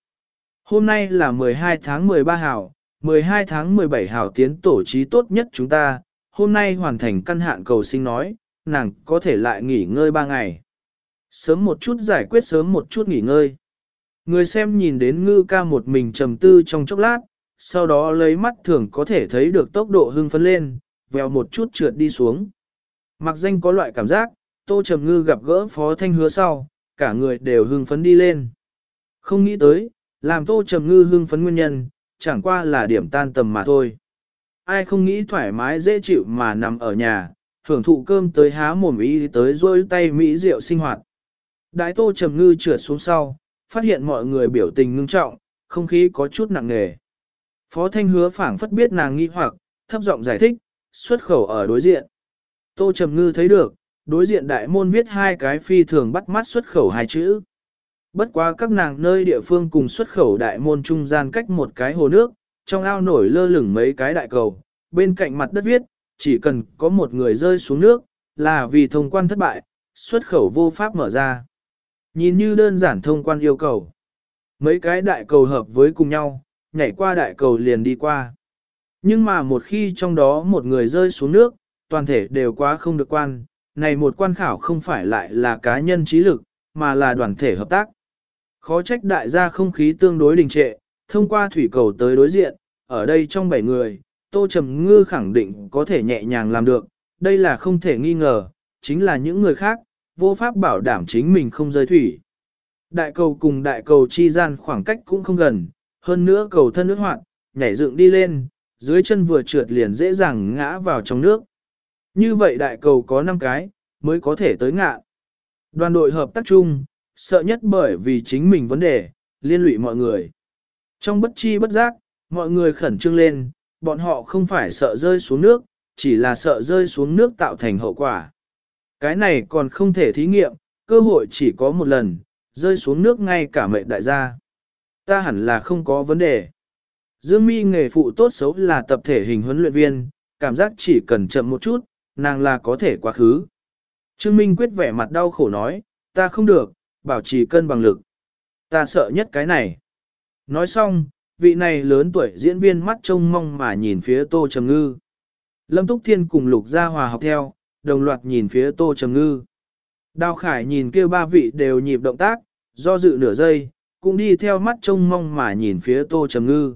Hôm nay là 12 tháng 13 hảo, 12 tháng 17 hảo tiến tổ trí tốt nhất chúng ta, hôm nay hoàn thành căn hạn cầu sinh nói, nàng có thể lại nghỉ ngơi 3 ngày. Sớm một chút giải quyết sớm một chút nghỉ ngơi. Người xem nhìn đến ngư ca một mình trầm tư trong chốc lát, sau đó lấy mắt thường có thể thấy được tốc độ hưng phấn lên, vèo một chút trượt đi xuống. Mặc danh có loại cảm giác, Tô Trầm Ngư gặp gỡ Phó Thanh Hứa sau, cả người đều hưng phấn đi lên. Không nghĩ tới, làm Tô Trầm Ngư hưng phấn nguyên nhân, chẳng qua là điểm tan tầm mà thôi. Ai không nghĩ thoải mái dễ chịu mà nằm ở nhà, hưởng thụ cơm tới há mồm ý tới rôi tay mỹ rượu sinh hoạt. Đại Tô Trầm Ngư trượt xuống sau, phát hiện mọi người biểu tình ngưng trọng, không khí có chút nặng nề. Phó Thanh Hứa phảng phất biết nàng nghi hoặc, thấp giọng giải thích, xuất khẩu ở đối diện. Tô Trầm Ngư thấy được, đối diện đại môn viết hai cái phi thường bắt mắt xuất khẩu hai chữ. Bất quá các nàng nơi địa phương cùng xuất khẩu đại môn trung gian cách một cái hồ nước, trong ao nổi lơ lửng mấy cái đại cầu, bên cạnh mặt đất viết, chỉ cần có một người rơi xuống nước, là vì thông quan thất bại, xuất khẩu vô pháp mở ra. Nhìn như đơn giản thông quan yêu cầu. Mấy cái đại cầu hợp với cùng nhau, nhảy qua đại cầu liền đi qua. Nhưng mà một khi trong đó một người rơi xuống nước, toàn thể đều quá không được quan, này một quan khảo không phải lại là cá nhân trí lực, mà là đoàn thể hợp tác. Khó trách đại gia không khí tương đối đình trệ, thông qua thủy cầu tới đối diện, ở đây trong 7 người, Tô Trầm Ngư khẳng định có thể nhẹ nhàng làm được, đây là không thể nghi ngờ, chính là những người khác, vô pháp bảo đảm chính mình không rơi thủy. Đại cầu cùng đại cầu chi gian khoảng cách cũng không gần, hơn nữa cầu thân nước hoạt, nhảy dựng đi lên, dưới chân vừa trượt liền dễ dàng ngã vào trong nước. Như vậy đại cầu có 5 cái, mới có thể tới ngạ. Đoàn đội hợp tác chung, sợ nhất bởi vì chính mình vấn đề, liên lụy mọi người. Trong bất chi bất giác, mọi người khẩn trương lên, bọn họ không phải sợ rơi xuống nước, chỉ là sợ rơi xuống nước tạo thành hậu quả. Cái này còn không thể thí nghiệm, cơ hội chỉ có một lần, rơi xuống nước ngay cả mệnh đại gia. Ta hẳn là không có vấn đề. Dương mi nghề phụ tốt xấu là tập thể hình huấn luyện viên, cảm giác chỉ cần chậm một chút, nàng là có thể quá khứ. Trương Minh quyết vẻ mặt đau khổ nói, ta không được, bảo trì cân bằng lực. Ta sợ nhất cái này. Nói xong, vị này lớn tuổi diễn viên mắt trông mong mà nhìn phía Tô Trầm Ngư. Lâm Túc Thiên cùng Lục Gia Hòa học theo, đồng loạt nhìn phía Tô Trầm Ngư. Đào Khải nhìn kêu ba vị đều nhịp động tác, do dự nửa giây, cũng đi theo mắt trông mong mà nhìn phía Tô Trầm Ngư.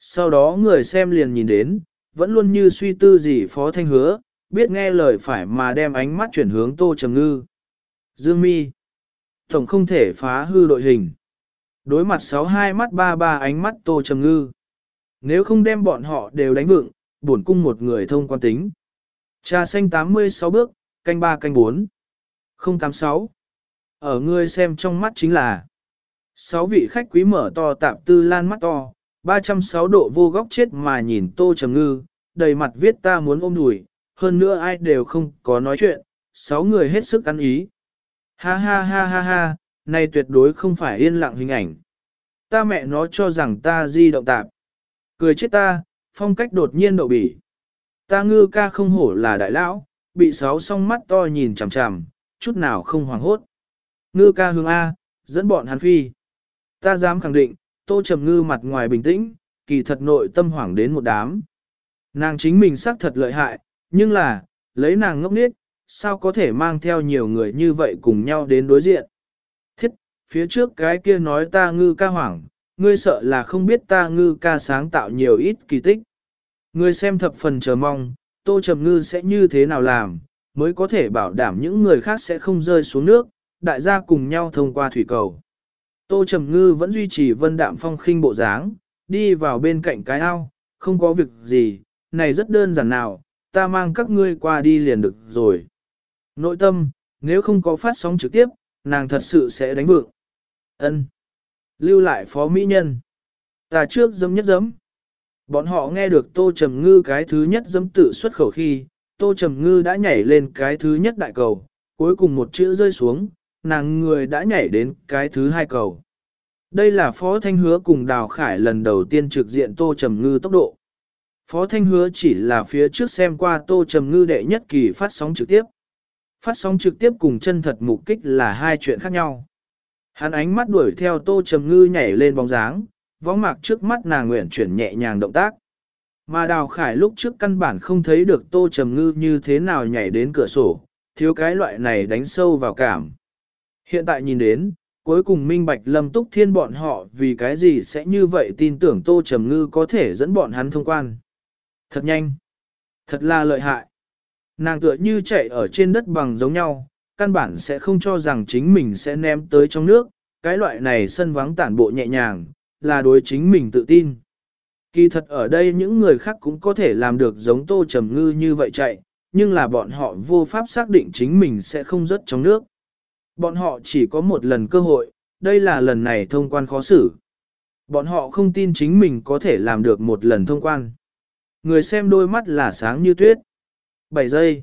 Sau đó người xem liền nhìn đến, vẫn luôn như suy tư gì Phó Thanh Hứa, biết nghe lời phải mà đem ánh mắt chuyển hướng Tô Trầm Ngư. Dương Mi Tổng không thể phá hư đội hình. Đối mặt sáu hai mắt ba ba ánh mắt Tô Trầm Ngư. Nếu không đem bọn họ đều đánh vựng, bổn cung một người thông quan tính. Trà xanh 86 bước, canh 3 canh 4. 086. Ở ngươi xem trong mắt chính là sáu vị khách quý mở to tạm tư lan mắt to, 306 độ vô góc chết mà nhìn Tô Trầm Ngư, đầy mặt viết ta muốn ôm đùi, hơn nữa ai đều không có nói chuyện, sáu người hết sức ăn ý. Ha ha ha ha ha, này tuyệt đối không phải yên lặng hình ảnh. Ta mẹ nó cho rằng ta di động tạp. Cười chết ta, phong cách đột nhiên đậu bỉ. Ta ngư ca không hổ là đại lão, bị sáu song mắt to nhìn chằm chằm, chút nào không hoảng hốt. Ngư ca hướng A, dẫn bọn hắn phi. Ta dám khẳng định, tô trầm ngư mặt ngoài bình tĩnh, kỳ thật nội tâm hoảng đến một đám. Nàng chính mình xác thật lợi hại, nhưng là, lấy nàng ngốc nết, sao có thể mang theo nhiều người như vậy cùng nhau đến đối diện. Phía trước cái kia nói ta ngư ca hoảng, ngươi sợ là không biết ta ngư ca sáng tạo nhiều ít kỳ tích. Ngươi xem thập phần chờ mong, tô trầm ngư sẽ như thế nào làm, mới có thể bảo đảm những người khác sẽ không rơi xuống nước, đại gia cùng nhau thông qua thủy cầu. Tô Trầm Ngư vẫn duy trì vân đạm phong khinh bộ dáng, đi vào bên cạnh cái ao, không có việc gì, này rất đơn giản nào, ta mang các ngươi qua đi liền được rồi. Nội tâm, nếu không có phát sóng trực tiếp, nàng thật sự sẽ đánh vượng. Ân, Lưu lại phó mỹ nhân. Ta trước dấm nhất dấm. Bọn họ nghe được Tô Trầm Ngư cái thứ nhất dấm tự xuất khẩu khi, Tô Trầm Ngư đã nhảy lên cái thứ nhất đại cầu, cuối cùng một chữ rơi xuống, nàng người đã nhảy đến cái thứ hai cầu. Đây là Phó Thanh Hứa cùng Đào Khải lần đầu tiên trực diện Tô Trầm Ngư tốc độ. Phó Thanh Hứa chỉ là phía trước xem qua Tô Trầm Ngư đệ nhất kỳ phát sóng trực tiếp. Phát sóng trực tiếp cùng chân thật mục kích là hai chuyện khác nhau. Hắn ánh mắt đuổi theo Tô Trầm Ngư nhảy lên bóng dáng, võng mạc trước mắt nàng nguyện chuyển nhẹ nhàng động tác. Mà Đào Khải lúc trước căn bản không thấy được Tô Trầm Ngư như thế nào nhảy đến cửa sổ, thiếu cái loại này đánh sâu vào cảm. Hiện tại nhìn đến, cuối cùng minh bạch lâm túc thiên bọn họ vì cái gì sẽ như vậy tin tưởng Tô Trầm Ngư có thể dẫn bọn hắn thông quan. Thật nhanh, thật là lợi hại. Nàng tựa như chạy ở trên đất bằng giống nhau, căn bản sẽ không cho rằng chính mình sẽ ném tới trong nước, cái loại này sân vắng tản bộ nhẹ nhàng, là đối chính mình tự tin. Kỳ thật ở đây những người khác cũng có thể làm được giống Tô Trầm Ngư như vậy chạy, nhưng là bọn họ vô pháp xác định chính mình sẽ không rớt trong nước. Bọn họ chỉ có một lần cơ hội, đây là lần này thông quan khó xử. Bọn họ không tin chính mình có thể làm được một lần thông quan. Người xem đôi mắt là sáng như tuyết. 7 giây.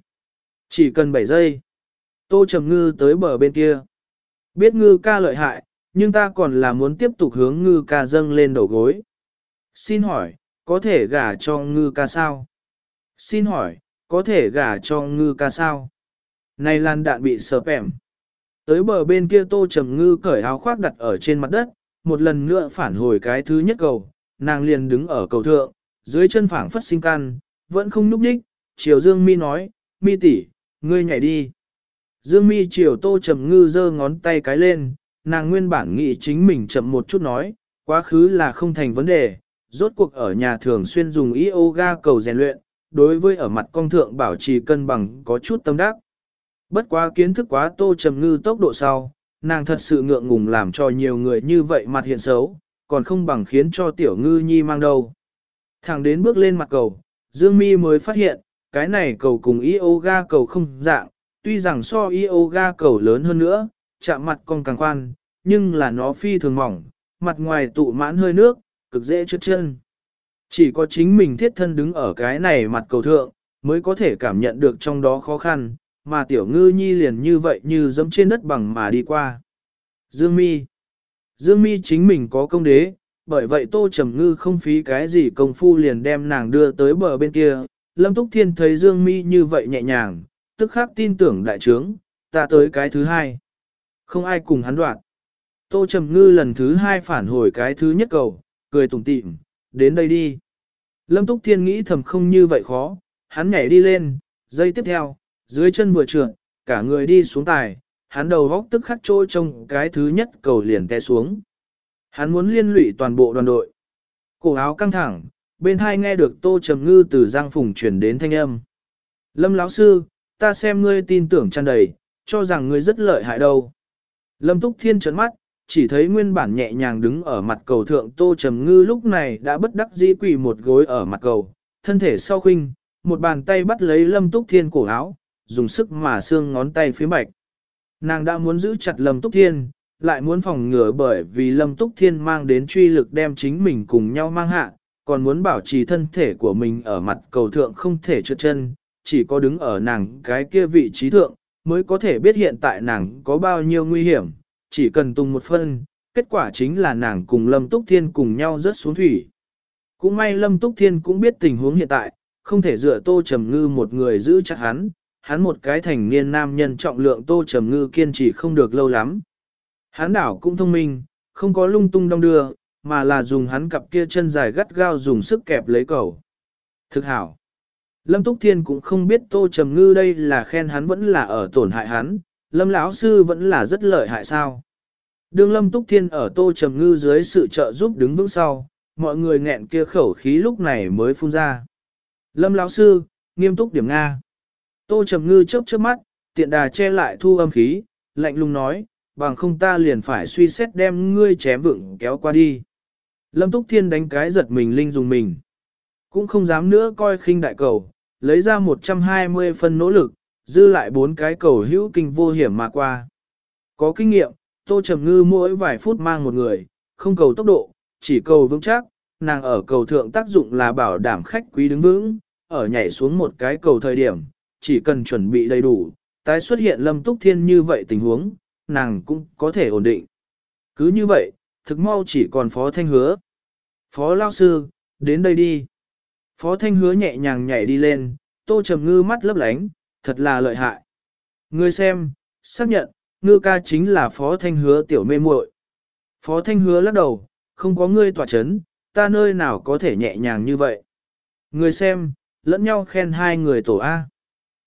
Chỉ cần 7 giây. Tô Trầm Ngư tới bờ bên kia. Biết ngư ca lợi hại, nhưng ta còn là muốn tiếp tục hướng ngư ca dâng lên đầu gối. Xin hỏi, có thể gả cho ngư ca sao? Xin hỏi, có thể gả cho ngư ca sao? Này lan đạn bị sợp ẻm. Tới bờ bên kia tô trầm ngư cởi áo khoác đặt ở trên mặt đất, một lần nữa phản hồi cái thứ nhất cầu, nàng liền đứng ở cầu thượng, dưới chân phảng phất sinh căn, vẫn không núp đích, chiều dương mi nói, mi tỷ, ngươi nhảy đi. Dương mi chiều tô trầm ngư giơ ngón tay cái lên, nàng nguyên bản nghĩ chính mình chậm một chút nói, quá khứ là không thành vấn đề, rốt cuộc ở nhà thường xuyên dùng yoga cầu rèn luyện, đối với ở mặt công thượng bảo trì cân bằng có chút tâm đắc. Bất quá kiến thức quá tô trầm ngư tốc độ sau, nàng thật sự ngượng ngùng làm cho nhiều người như vậy mặt hiện xấu, còn không bằng khiến cho tiểu ngư nhi mang đầu. Thẳng đến bước lên mặt cầu, Dương Mi mới phát hiện, cái này cầu cùng yoga cầu không dạng, tuy rằng so yoga cầu lớn hơn nữa, chạm mặt còn càng khoan, nhưng là nó phi thường mỏng, mặt ngoài tụ mãn hơi nước, cực dễ trượt chân. Chỉ có chính mình thiết thân đứng ở cái này mặt cầu thượng, mới có thể cảm nhận được trong đó khó khăn, mà tiểu ngư nhi liền như vậy như dẫm trên đất bằng mà đi qua. Dương mi Dương mi chính mình có công đế, bởi vậy tô trầm ngư không phí cái gì công phu liền đem nàng đưa tới bờ bên kia. Lâm Túc Thiên thấy Dương mi như vậy nhẹ nhàng, tức khắc tin tưởng đại trướng, ta tới cái thứ hai. Không ai cùng hắn đoạn. Tô Trầm Ngư lần thứ hai phản hồi cái thứ nhất cầu, cười tủm tỉm, đến đây đi. Lâm Túc Thiên nghĩ thầm không như vậy khó, hắn nhảy đi lên, dây tiếp theo, dưới chân vừa trượt, cả người đi xuống tài, hắn đầu góc tức khắc trôi trong cái thứ nhất cầu liền té xuống. Hắn muốn liên lụy toàn bộ đoàn đội. Cổ áo căng thẳng, bên hai nghe được Tô Trầm Ngư từ Giang Phùng chuyển đến thanh âm. Lâm lão sư, ta xem ngươi tin tưởng tràn đầy, cho rằng ngươi rất lợi hại đâu. Lâm Túc Thiên trấn mắt, chỉ thấy nguyên bản nhẹ nhàng đứng ở mặt cầu thượng Tô Trầm Ngư lúc này đã bất đắc dĩ quỳ một gối ở mặt cầu, thân thể sau khinh, một bàn tay bắt lấy Lâm Túc Thiên cổ áo, dùng sức mà xương ngón tay phía bạch. Nàng đã muốn giữ chặt Lâm Túc Thiên, lại muốn phòng ngừa bởi vì Lâm Túc Thiên mang đến truy lực đem chính mình cùng nhau mang hạ, còn muốn bảo trì thân thể của mình ở mặt cầu thượng không thể trượt chân, chỉ có đứng ở nàng cái kia vị trí thượng, mới có thể biết hiện tại nàng có bao nhiêu nguy hiểm, chỉ cần tung một phân, kết quả chính là nàng cùng Lâm Túc Thiên cùng nhau rớt xuống thủy. Cũng may Lâm Túc Thiên cũng biết tình huống hiện tại, không thể dựa tô trầm ngư một người giữ chặt hắn, hắn một cái thành niên nam nhân trọng lượng tô trầm ngư kiên trì không được lâu lắm, Hắn đảo cũng thông minh, không có lung tung đong đưa, mà là dùng hắn cặp kia chân dài gắt gao dùng sức kẹp lấy cầu. Thực hảo. Lâm Túc Thiên cũng không biết Tô Trầm Ngư đây là khen hắn vẫn là ở tổn hại hắn, Lâm lão sư vẫn là rất lợi hại sao. Đường Lâm Túc Thiên ở Tô Trầm Ngư dưới sự trợ giúp đứng vững sau, mọi người nghẹn kia khẩu khí lúc này mới phun ra. Lâm lão sư, nghiêm túc điểm Nga. Tô Trầm Ngư chớp chớp mắt, tiện đà che lại thu âm khí, lạnh lùng nói, bằng không ta liền phải suy xét đem ngươi chém vựng kéo qua đi. Lâm Túc Thiên đánh cái giật mình linh dùng mình. Cũng không dám nữa coi khinh đại cầu, lấy ra 120 phân nỗ lực, dư lại bốn cái cầu hữu kinh vô hiểm mà qua. Có kinh nghiệm, Tô Trầm Ngư mỗi vài phút mang một người, không cầu tốc độ, chỉ cầu vững chắc, nàng ở cầu thượng tác dụng là bảo đảm khách quý đứng vững, ở nhảy xuống một cái cầu thời điểm, chỉ cần chuẩn bị đầy đủ, tái xuất hiện lâm túc thiên như vậy tình huống, nàng cũng có thể ổn định. Cứ như vậy, thực mau chỉ còn Phó Thanh Hứa. Phó Lao Sư, đến đây đi. Phó Thanh Hứa nhẹ nhàng nhảy đi lên, Tô Trầm Ngư mắt lấp lánh, thật là lợi hại. Người xem, xác nhận, Ngư ca chính là Phó Thanh Hứa tiểu mê muội. Phó Thanh Hứa lắc đầu, không có ngươi tỏa chấn, ta nơi nào có thể nhẹ nhàng như vậy. Người xem, lẫn nhau khen hai người tổ A.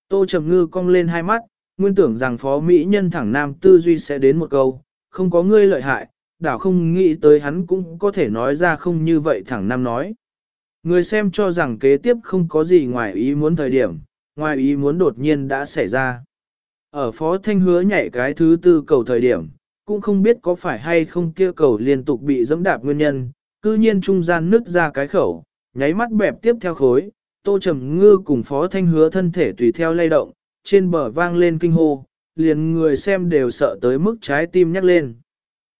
Tô Trầm Ngư cong lên hai mắt, nguyên tưởng rằng phó mỹ nhân thẳng nam tư duy sẽ đến một câu, không có ngươi lợi hại, đảo không nghĩ tới hắn cũng có thể nói ra không như vậy thẳng nam nói. Người xem cho rằng kế tiếp không có gì ngoài ý muốn thời điểm, ngoài ý muốn đột nhiên đã xảy ra. Ở phó thanh hứa nhảy cái thứ tư cầu thời điểm, cũng không biết có phải hay không kia cầu liên tục bị dẫm đạp nguyên nhân, cư nhiên trung gian nứt ra cái khẩu, nháy mắt bẹp tiếp theo khối, tô trầm ngư cùng phó thanh hứa thân thể tùy theo lay động, trên bờ vang lên kinh hô, liền người xem đều sợ tới mức trái tim nhắc lên.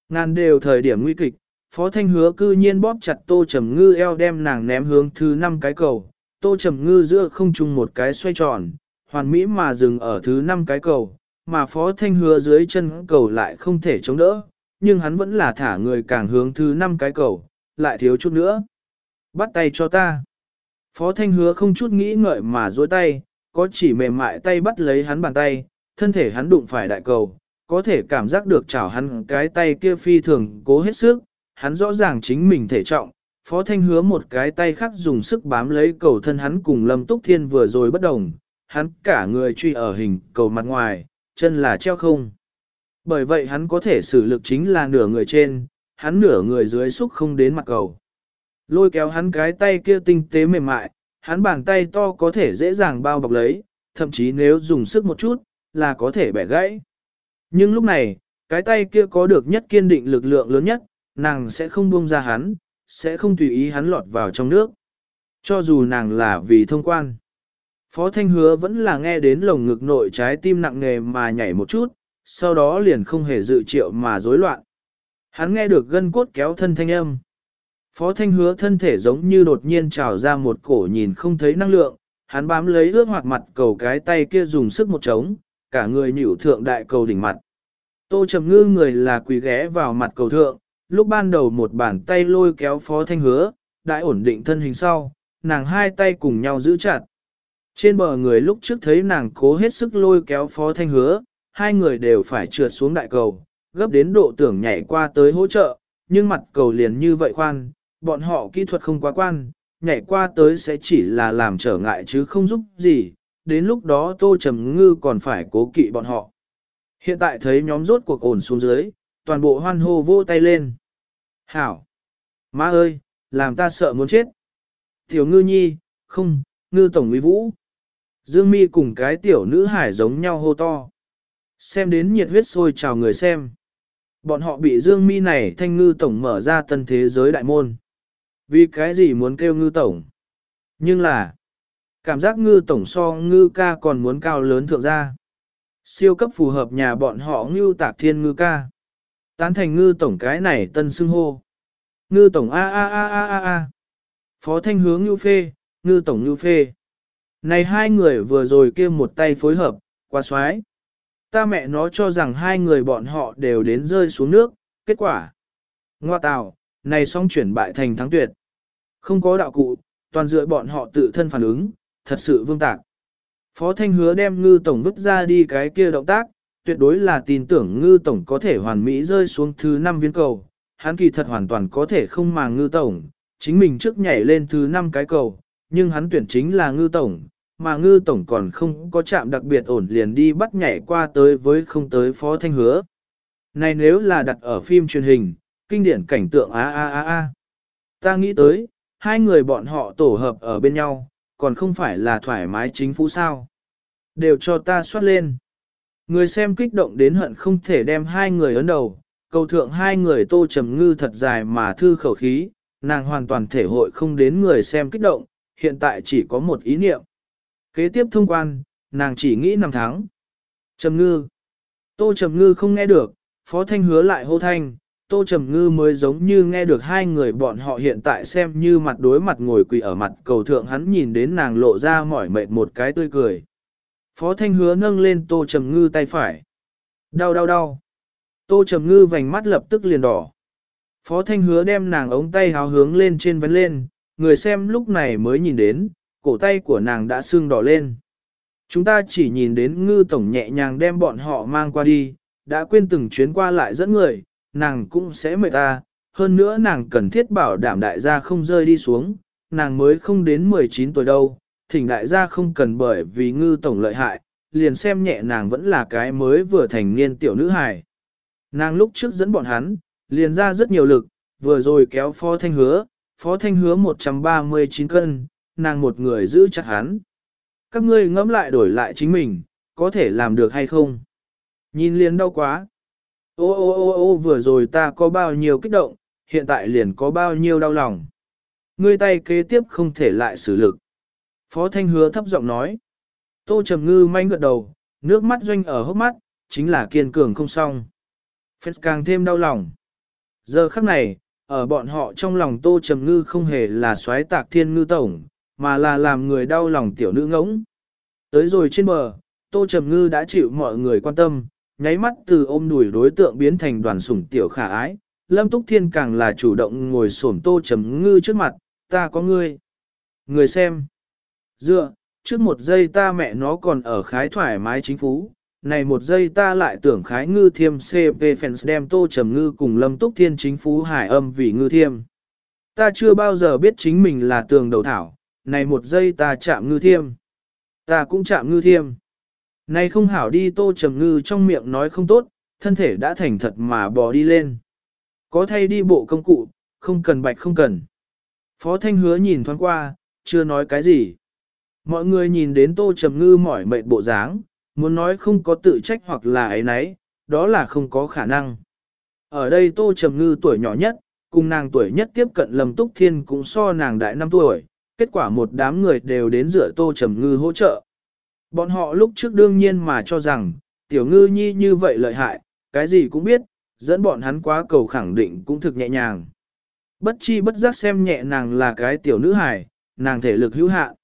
Ngàn đều thời điểm nguy kịch, phó thanh hứa cư nhiên bóp chặt tô trầm ngư eo đem nàng ném hướng thứ năm cái cầu, tô trầm ngư giữa không trung một cái xoay tròn, hoàn mỹ mà dừng ở thứ năm cái cầu, mà phó thanh hứa dưới chân cầu lại không thể chống đỡ, nhưng hắn vẫn là thả người càng hướng thứ năm cái cầu, lại thiếu chút nữa. Bắt tay cho ta. Phó thanh hứa không chút nghĩ ngợi mà dối tay, có chỉ mềm mại tay bắt lấy hắn bàn tay, thân thể hắn đụng phải đại cầu, có thể cảm giác được chảo hắn cái tay kia phi thường cố hết sức, hắn rõ ràng chính mình thể trọng. Phó Thanh hứa một cái tay khác dùng sức bám lấy cầu thân hắn cùng Lâm Túc Thiên vừa rồi bất đồng, hắn cả người truy ở hình cầu mặt ngoài, chân là treo không. Bởi vậy hắn có thể xử lực chính là nửa người trên, hắn nửa người dưới xúc không đến mặt cầu. Lôi kéo hắn cái tay kia tinh tế mềm mại, hắn bàn tay to có thể dễ dàng bao bọc lấy, thậm chí nếu dùng sức một chút, là có thể bẻ gãy. Nhưng lúc này, cái tay kia có được nhất kiên định lực lượng lớn nhất, nàng sẽ không buông ra hắn, sẽ không tùy ý hắn lọt vào trong nước. Cho dù nàng là vì thông quan. Phó Thanh Hứa vẫn là nghe đến lồng ngực nội trái tim nặng nề mà nhảy một chút, sau đó liền không hề dự triệu mà rối loạn. Hắn nghe được gân cốt kéo thân thanh âm. Phó Thanh Hứa thân thể giống như đột nhiên trào ra một cổ nhìn không thấy năng lượng, hắn bám lấy ướt hoạt mặt cầu cái tay kia dùng sức một trống, cả người nhịu thượng đại cầu đỉnh mặt. Tô Trầm Ngư người là quỳ ghé vào mặt cầu thượng, lúc ban đầu một bàn tay lôi kéo Phó Thanh Hứa, đại ổn định thân hình sau, nàng hai tay cùng nhau giữ chặt. Trên bờ người lúc trước thấy nàng cố hết sức lôi kéo Phó Thanh Hứa, hai người đều phải trượt xuống đại cầu, gấp đến độ tưởng nhảy qua tới hỗ trợ, nhưng mặt cầu liền như vậy khoan, bọn họ kỹ thuật không quá quan, nhảy qua tới sẽ chỉ là làm trở ngại chứ không giúp gì, đến lúc đó Tô Trầm Ngư còn phải cố kỵ bọn họ. Hiện tại thấy nhóm rốt cuộc ổn xuống dưới, toàn bộ hoan hô vô tay lên. Hảo! Má ơi, làm ta sợ muốn chết. Tiểu ngư nhi, không, ngư tổng uy vũ. Dương mi cùng cái tiểu nữ hải giống nhau hô to. Xem đến nhiệt huyết sôi chào người xem. Bọn họ bị Dương mi này thanh ngư tổng mở ra tân thế giới đại môn. Vì cái gì muốn kêu ngư tổng? Nhưng là, cảm giác ngư tổng so ngư ca còn muốn cao lớn thượng ra. Siêu cấp phù hợp nhà bọn họ ngư tạc thiên ngư ca. Tán thành ngư tổng cái này tân xưng hô. Ngư tổng a a a a a a. Phó thanh hướng ngư phê, ngư tổng ngư phê. Này hai người vừa rồi kia một tay phối hợp, quá xoái. Ta mẹ nó cho rằng hai người bọn họ đều đến rơi xuống nước, kết quả. Ngoa tào, này xong chuyển bại thành thắng tuyệt. Không có đạo cụ, toàn dựa bọn họ tự thân phản ứng, thật sự vương tạc. Phó Thanh hứa đem ngư tổng vứt ra đi cái kia động tác, tuyệt đối là tin tưởng ngư tổng có thể hoàn mỹ rơi xuống thứ 5 viên cầu. Hắn kỳ thật hoàn toàn có thể không màng ngư tổng, chính mình trước nhảy lên thứ 5 cái cầu, nhưng hắn tuyển chính là ngư tổng, mà ngư tổng còn không có chạm đặc biệt ổn liền đi bắt nhảy qua tới với không tới phó thanh hứa. Này nếu là đặt ở phim truyền hình, kinh điển cảnh tượng a a a a. Ta nghĩ tới, hai người bọn họ tổ hợp ở bên nhau, còn không phải là thoải mái chính phủ sao. Đều cho ta soát lên. Người xem kích động đến hận không thể đem hai người ấn đầu, cầu thượng hai người tô trầm ngư thật dài mà thư khẩu khí, nàng hoàn toàn thể hội không đến người xem kích động, hiện tại chỉ có một ý niệm. Kế tiếp thông quan, nàng chỉ nghĩ năm tháng. Trầm ngư. Tô trầm ngư không nghe được, phó thanh hứa lại hô thanh, tô trầm ngư mới giống như nghe được hai người bọn họ hiện tại xem như mặt đối mặt ngồi quỳ ở mặt cầu thượng hắn nhìn đến nàng lộ ra mỏi mệt một cái tươi cười. Phó thanh hứa nâng lên tô trầm ngư tay phải. Đau đau đau. Tô trầm ngư vành mắt lập tức liền đỏ. Phó thanh hứa đem nàng ống tay háo hướng lên trên vấn lên, người xem lúc này mới nhìn đến, cổ tay của nàng đã sưng đỏ lên. Chúng ta chỉ nhìn đến ngư tổng nhẹ nhàng đem bọn họ mang qua đi, đã quên từng chuyến qua lại dẫn người, nàng cũng sẽ mệt ta, hơn nữa nàng cần thiết bảo đảm đại gia không rơi đi xuống, nàng mới không đến 19 tuổi đâu, thỉnh đại gia không cần bởi vì ngư tổng lợi hại, liền xem nhẹ nàng vẫn là cái mới vừa thành niên tiểu nữ hài. Nàng lúc trước dẫn bọn hắn, liền ra rất nhiều lực, vừa rồi kéo phó thanh hứa, phó thanh hứa 139 cân, nàng một người giữ chặt hắn. Các ngươi ngẫm lại đổi lại chính mình, có thể làm được hay không? Nhìn liền đau quá. Ô ô ô ô vừa rồi ta có bao nhiêu kích động, hiện tại liền có bao nhiêu đau lòng. Ngươi tay kế tiếp không thể lại xử lực. Phó Thanh hứa thấp giọng nói. Tô Trầm Ngư manh gật đầu, nước mắt doanh ở hốc mắt, chính là kiên cường không xong. Phết càng thêm đau lòng. Giờ khắc này, ở bọn họ trong lòng Tô Trầm Ngư không hề là xoáy tạc thiên ngư tổng, mà là làm người đau lòng tiểu nữ ngỗng. Tới rồi trên bờ, Tô Trầm Ngư đã chịu mọi người quan tâm, nháy mắt từ ôm đùi đối tượng biến thành đoàn sủng tiểu khả ái. Lâm Túc Thiên càng là chủ động ngồi xổm Tô Trầm Ngư trước mặt, ta có ngươi. Người xem. Dựa, trước một giây ta mẹ nó còn ở khái thoải mái chính phú, này một giây ta lại tưởng khái ngư thiêm CP fans đem Tô Trầm Ngư cùng Lâm Túc Thiên chính phú hải âm vì ngư thiêm. Ta chưa bao giờ biết chính mình là tường đầu thảo, này một giây ta chạm ngư thiêm. Ta cũng chạm ngư thiêm. Này không hảo đi tô trầm ngư trong miệng nói không tốt, thân thể đã thành thật mà bò đi lên. Có thay đi bộ công cụ, không cần bạch không cần. Phó Thanh hứa nhìn thoáng qua, chưa nói cái gì. Mọi người nhìn đến tô trầm ngư mỏi mệt bộ dáng, muốn nói không có tự trách hoặc là ấy nấy, đó là không có khả năng. Ở đây tô trầm ngư tuổi nhỏ nhất, cùng nàng tuổi nhất tiếp cận lầm túc thiên cũng so nàng đại 5 tuổi, kết quả một đám người đều đến rửa tô trầm ngư hỗ trợ. Bọn họ lúc trước đương nhiên mà cho rằng, tiểu ngư nhi như vậy lợi hại, cái gì cũng biết, dẫn bọn hắn quá cầu khẳng định cũng thực nhẹ nhàng. Bất chi bất giác xem nhẹ nàng là cái tiểu nữ hài, nàng thể lực hữu hạn.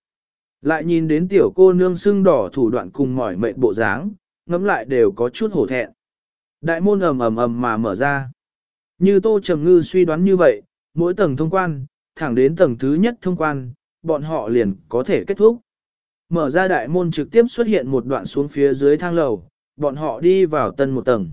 Lại nhìn đến tiểu cô nương xương đỏ thủ đoạn cùng mỏi mệt bộ dáng, ngắm lại đều có chút hổ thẹn. Đại môn ầm ầm ầm mà mở ra. Như Tô Trầm Ngư suy đoán như vậy, mỗi tầng thông quan, thẳng đến tầng thứ nhất thông quan, bọn họ liền có thể kết thúc. Mở ra đại môn trực tiếp xuất hiện một đoạn xuống phía dưới thang lầu, bọn họ đi vào tân một tầng.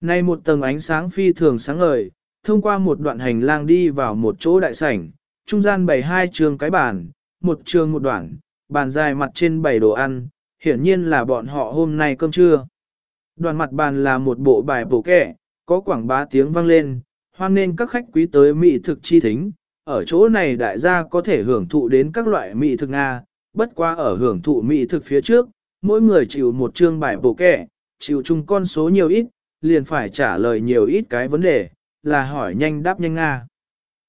Nay một tầng ánh sáng phi thường sáng ngời, thông qua một đoạn hành lang đi vào một chỗ đại sảnh, trung gian bày hai trường cái bàn, một trường một đoạn, bàn dài mặt trên bảy đồ ăn, hiển nhiên là bọn họ hôm nay cơm trưa. Đoàn mặt bàn là một bộ bài bổ kẻ, có quảng bá tiếng vang lên, hoan nên các khách quý tới mỹ thực chi thính, ở chỗ này đại gia có thể hưởng thụ đến các loại mỹ thực Nga, bất qua ở hưởng thụ mỹ thực phía trước, mỗi người chịu một chương bài bổ kẻ, chịu chung con số nhiều ít, liền phải trả lời nhiều ít cái vấn đề, là hỏi nhanh đáp nhanh Nga.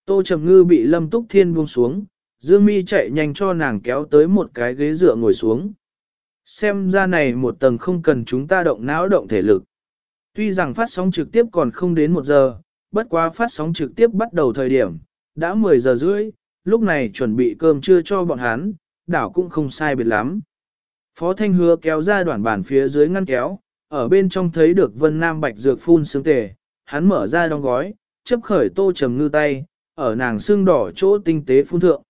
Tô Trầm Ngư bị Lâm Túc Thiên buông xuống, Dương Mi chạy nhanh cho nàng kéo tới một cái ghế dựa ngồi xuống. Xem ra này một tầng không cần chúng ta động não động thể lực. Tuy rằng phát sóng trực tiếp còn không đến một giờ, bất quá phát sóng trực tiếp bắt đầu thời điểm, đã 10 giờ rưỡi, lúc này chuẩn bị cơm trưa cho bọn hắn, đảo cũng không sai biệt lắm. Phó Thanh Hứa kéo ra đoạn bàn phía dưới ngăn kéo, ở bên trong thấy được Vân Nam Bạch Dược phun sướng tề, hắn mở ra đóng gói, chấp khởi tô trầm ngư tay, ở nàng xương đỏ chỗ tinh tế phun thượng.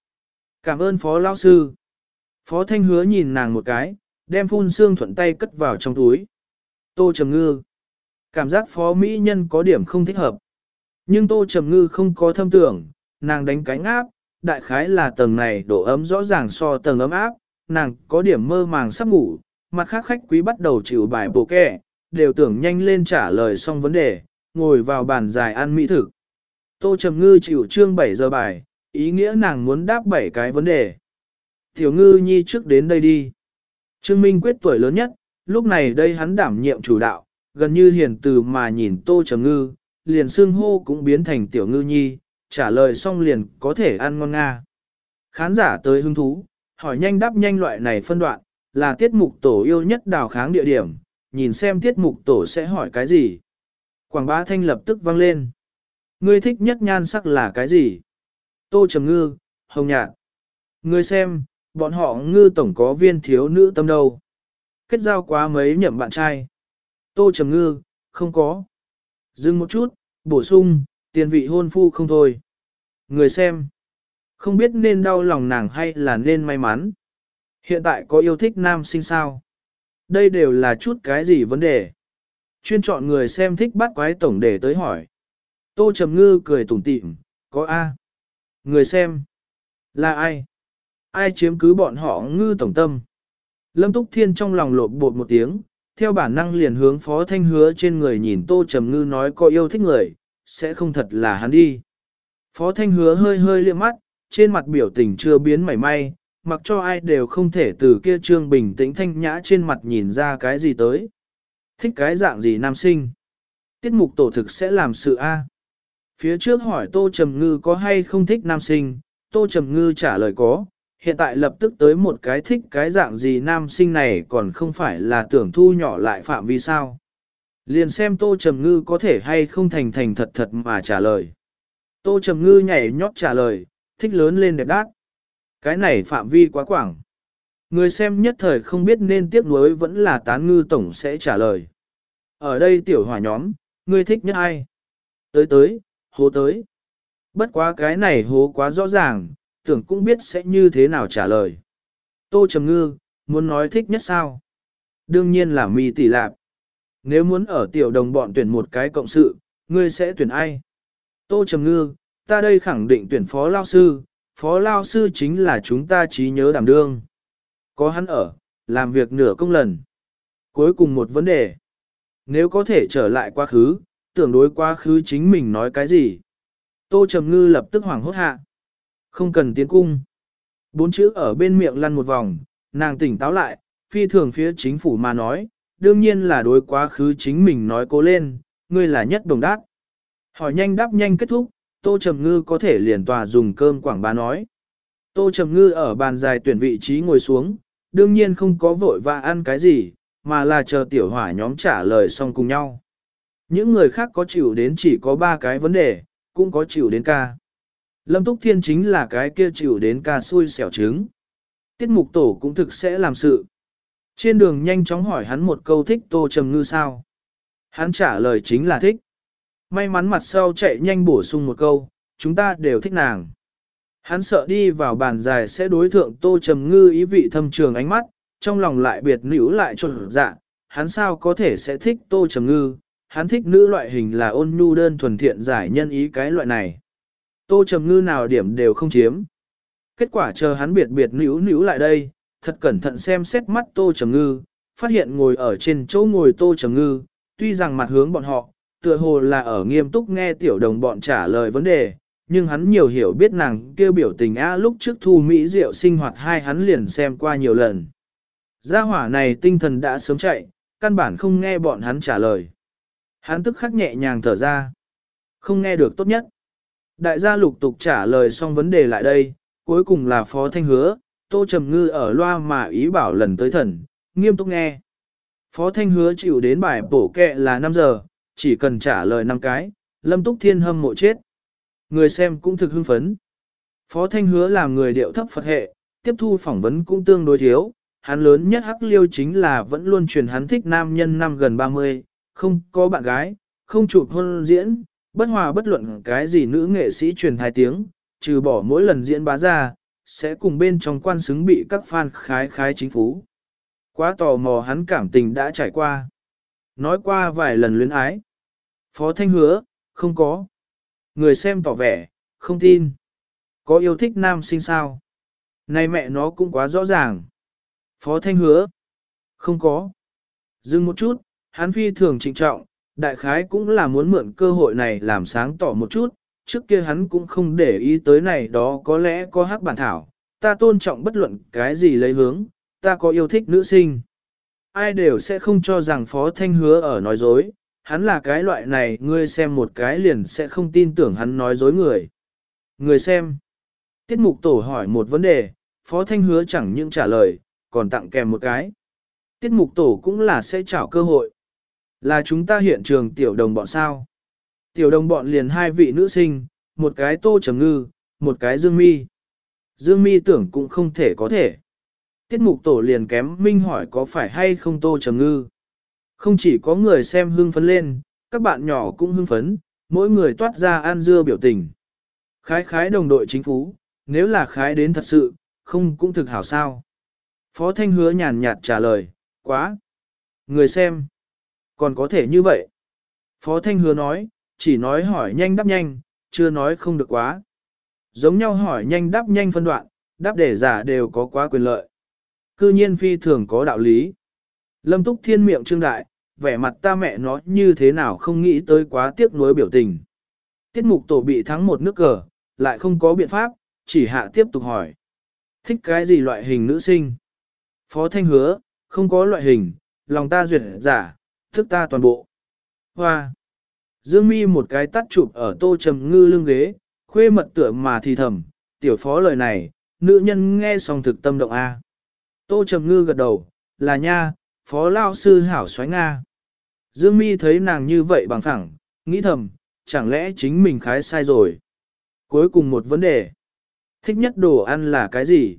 Cảm ơn Phó Lao Sư. Phó Thanh Hứa nhìn nàng một cái, đem phun xương thuận tay cất vào trong túi. Tô Trầm Ngư. Cảm giác phó mỹ nhân có điểm không thích hợp. Nhưng Tô Trầm Ngư không có thâm tưởng, nàng đánh cánh áp, đại khái là tầng này độ ấm rõ ràng so tầng ấm áp, nàng có điểm mơ màng sắp ngủ, mặt khác khách quý bắt đầu chịu bài bộ kẻ, đều tưởng nhanh lên trả lời xong vấn đề, ngồi vào bàn dài ăn mỹ thực. Tô Trầm Ngư chịu trương 7 giờ bài, ý nghĩa nàng muốn đáp bảy cái vấn đề. Tiểu Ngư Nhi trước đến đây đi. Trương Minh quyết tuổi lớn nhất, lúc này đây hắn đảm nhiệm chủ đạo, gần như hiền từ mà nhìn Tô Trầm Ngư, liền xương hô cũng biến thành Tiểu Ngư Nhi, trả lời xong liền có thể ăn ngon nga. Khán giả tới hứng thú, hỏi nhanh đáp nhanh loại này phân đoạn, là tiết mục tổ yêu nhất đào kháng địa điểm, nhìn xem tiết mục tổ sẽ hỏi cái gì. Quảng bá thanh lập tức vang lên. Ngươi thích nhất nhan sắc là cái gì? Tô Trầm Ngư, Hồng Nhạt. Người xem, bọn họ ngư tổng có viên thiếu nữ tâm đâu. Kết giao quá mấy nhậm bạn trai. Tô Trầm Ngư, không có. Dừng một chút, bổ sung, tiền vị hôn phu không thôi. Người xem, không biết nên đau lòng nàng hay là nên may mắn. Hiện tại có yêu thích nam sinh sao? Đây đều là chút cái gì vấn đề? Chuyên chọn người xem thích bắt quái tổng để tới hỏi. Tô Trầm Ngư cười tủm tỉm, có A. Người xem. Là ai? Ai chiếm cứ bọn họ ngư tổng tâm? Lâm Túc Thiên trong lòng lộn bột một tiếng, theo bản năng liền hướng Phó Thanh hứa trên người nhìn Tô Trầm Ngư nói có yêu thích người, sẽ không thật là hắn đi. Phó Thanh hứa hơi hơi liếc mắt, trên mặt biểu tình chưa biến mảy may, mặc cho ai đều không thể từ kia trương bình tĩnh thanh nhã trên mặt nhìn ra cái gì tới. Thích cái dạng gì nam sinh? Tiết mục tổ thực sẽ làm sự A. Phía trước hỏi Tô Trầm Ngư có hay không thích nam sinh, Tô Trầm Ngư trả lời có, hiện tại lập tức tới một cái thích cái dạng gì nam sinh này còn không phải là tưởng thu nhỏ lại phạm vi sao. Liền xem Tô Trầm Ngư có thể hay không thành thành thật thật mà trả lời. Tô Trầm Ngư nhảy nhót trả lời, thích lớn lên đẹp đát. Cái này phạm vi quá quảng. Người xem nhất thời không biết nên tiếp nối vẫn là tán ngư tổng sẽ trả lời. Ở đây tiểu hỏa nhóm, ngươi thích nhất ai? Tới tới, hố tới. Bất quá cái này hố quá rõ ràng, tưởng cũng biết sẽ như thế nào trả lời. Tô Trầm Ngư, muốn nói thích nhất sao? Đương nhiên là mi tỷ lạp. Nếu muốn ở tiểu đồng bọn tuyển một cái cộng sự, ngươi sẽ tuyển ai? Tô Trầm Ngư, ta đây khẳng định tuyển phó lao sư, phó lao sư chính là chúng ta trí nhớ đảm đương. Có hắn ở, làm việc nửa công lần. Cuối cùng một vấn đề. Nếu có thể trở lại quá khứ, tưởng đối quá khứ chính mình nói cái gì? Tô Trầm Ngư lập tức hoảng hốt hạ. Không cần tiến cung. Bốn chữ ở bên miệng lăn một vòng, nàng tỉnh táo lại, phi thường phía chính phủ mà nói, đương nhiên là đối quá khứ chính mình nói cố lên, ngươi là nhất đồng đát. Hỏi nhanh đáp nhanh kết thúc, Tô Trầm Ngư có thể liền tòa dùng cơm quảng bá nói. Tô Trầm Ngư ở bàn dài tuyển vị trí ngồi xuống, đương nhiên không có vội và ăn cái gì, mà là chờ tiểu hỏa nhóm trả lời xong cùng nhau. Những người khác có chịu đến chỉ có ba cái vấn đề, cũng có chịu đến ca. Lâm Túc Thiên chính là cái kia chịu đến ca xui xẻo trứng. Tiết mục tổ cũng thực sẽ làm sự. Trên đường nhanh chóng hỏi hắn một câu thích Tô Trầm Ngư sao. Hắn trả lời chính là thích. May mắn mặt sau chạy nhanh bổ sung một câu, chúng ta đều thích nàng. Hắn sợ đi vào bàn dài sẽ đối thượng Tô Trầm Ngư ý vị thâm trường ánh mắt, trong lòng lại biệt nữ lại trộn dạ, hắn sao có thể sẽ thích Tô Trầm Ngư, hắn thích nữ loại hình là ôn nhu đơn thuần thiện giải nhân ý cái loại này. Tô Trầm Ngư nào điểm đều không chiếm. Kết quả chờ hắn biệt biệt níu níu lại đây, thật cẩn thận xem xét mắt Tô Trầm Ngư, phát hiện ngồi ở trên chỗ ngồi Tô Trầm Ngư, tuy rằng mặt hướng bọn họ, tựa hồ là ở nghiêm túc nghe tiểu đồng bọn trả lời vấn đề, nhưng hắn nhiều hiểu biết nàng kêu biểu tình a lúc trước thu Mỹ diệu sinh hoạt hai hắn liền xem qua nhiều lần. Gia hỏa này tinh thần đã sớm chạy, căn bản không nghe bọn hắn trả lời. Hắn tức khắc nhẹ nhàng thở ra. Không nghe được tốt nhất. Đại gia lục tục trả lời xong vấn đề lại đây, cuối cùng là phó thanh hứa, tô trầm ngư ở loa mà ý bảo lần tới thần, nghiêm túc nghe. Phó thanh hứa chịu đến bài bổ kệ là 5 giờ, chỉ cần trả lời 5 cái, lâm túc thiên hâm mộ chết. Người xem cũng thực hưng phấn. Phó thanh hứa làm người điệu thấp Phật hệ, tiếp thu phỏng vấn cũng tương đối thiếu, hắn lớn nhất hắc liêu chính là vẫn luôn truyền hắn thích nam nhân năm gần 30, không có bạn gái, không chụp hôn diễn, bất hòa bất luận cái gì nữ nghệ sĩ truyền hai tiếng, trừ bỏ mỗi lần diễn bá ra, sẽ cùng bên trong quan xứng bị các fan khái khái chính phú. Quá tò mò hắn cảm tình đã trải qua. nói qua vài lần luyến ái. Phó Thanh hứa, không có. Người xem tỏ vẻ, không tin. Có yêu thích nam sinh sao? Này mẹ nó cũng quá rõ ràng. Phó Thanh hứa, không có. Dừng một chút, hắn phi thường trịnh trọng, đại khái cũng là muốn mượn cơ hội này làm sáng tỏ một chút, trước kia hắn cũng không để ý tới này đó có lẽ có hắc bản thảo, ta tôn trọng bất luận cái gì lấy hướng, ta có yêu thích nữ sinh. Ai đều sẽ không cho rằng Phó Thanh hứa ở nói dối, hắn là cái loại này ngươi xem một cái liền sẽ không tin tưởng hắn nói dối người. Người xem. Tiết mục tổ hỏi một vấn đề, Phó Thanh hứa chẳng những trả lời, còn tặng kèm một cái. Tiết mục tổ cũng là sẽ trảo cơ hội. Là chúng ta hiện trường tiểu đồng bọn sao. Tiểu đồng bọn liền hai vị nữ sinh, một cái tô trầm ngư, một cái dương mi. Dương mi tưởng cũng không thể có thể. Tiết mục tổ liền kém minh hỏi có phải hay không tô trầm ngư. Không chỉ có người xem hưng phấn lên, các bạn nhỏ cũng hưng phấn, mỗi người toát ra an dưa biểu tình. Khái khái đồng đội chính phủ, nếu là khái đến thật sự, không cũng thực hảo sao. Phó Thanh hứa nhàn nhạt trả lời, quá. Người xem, còn có thể như vậy. Phó Thanh hứa nói, chỉ nói hỏi nhanh đáp nhanh, chưa nói không được quá. Giống nhau hỏi nhanh đáp nhanh phân đoạn, đáp để giả đều có quá quyền lợi. Cư nhiên phi thường có đạo lý. Lâm Túc Thiên miệng trương đại, vẻ mặt ta mẹ nó như thế nào không nghĩ tới quá tiếc nuối biểu tình. Tiết mục tổ bị thắng một nước cờ, lại không có biện pháp, chỉ hạ tiếp tục hỏi. Thích cái gì loại hình nữ sinh? Phó Thanh hứa, không có loại hình, lòng ta duyệt giả, thức ta toàn bộ. Hoa! Dương mi một cái tắt chụp ở tô trầm ngư lưng ghế, khuê mật tựa mà thì thầm, tiểu phó lời này, nữ nhân nghe xong thực tâm động A. Tô trầm ngư gật đầu, là nha, phó lao sư hảo xoáy Nga. Dương mi thấy nàng như vậy bằng thẳng, nghĩ thầm, chẳng lẽ chính mình khái sai rồi. Cuối cùng một vấn đề, thích nhất đồ ăn là cái gì?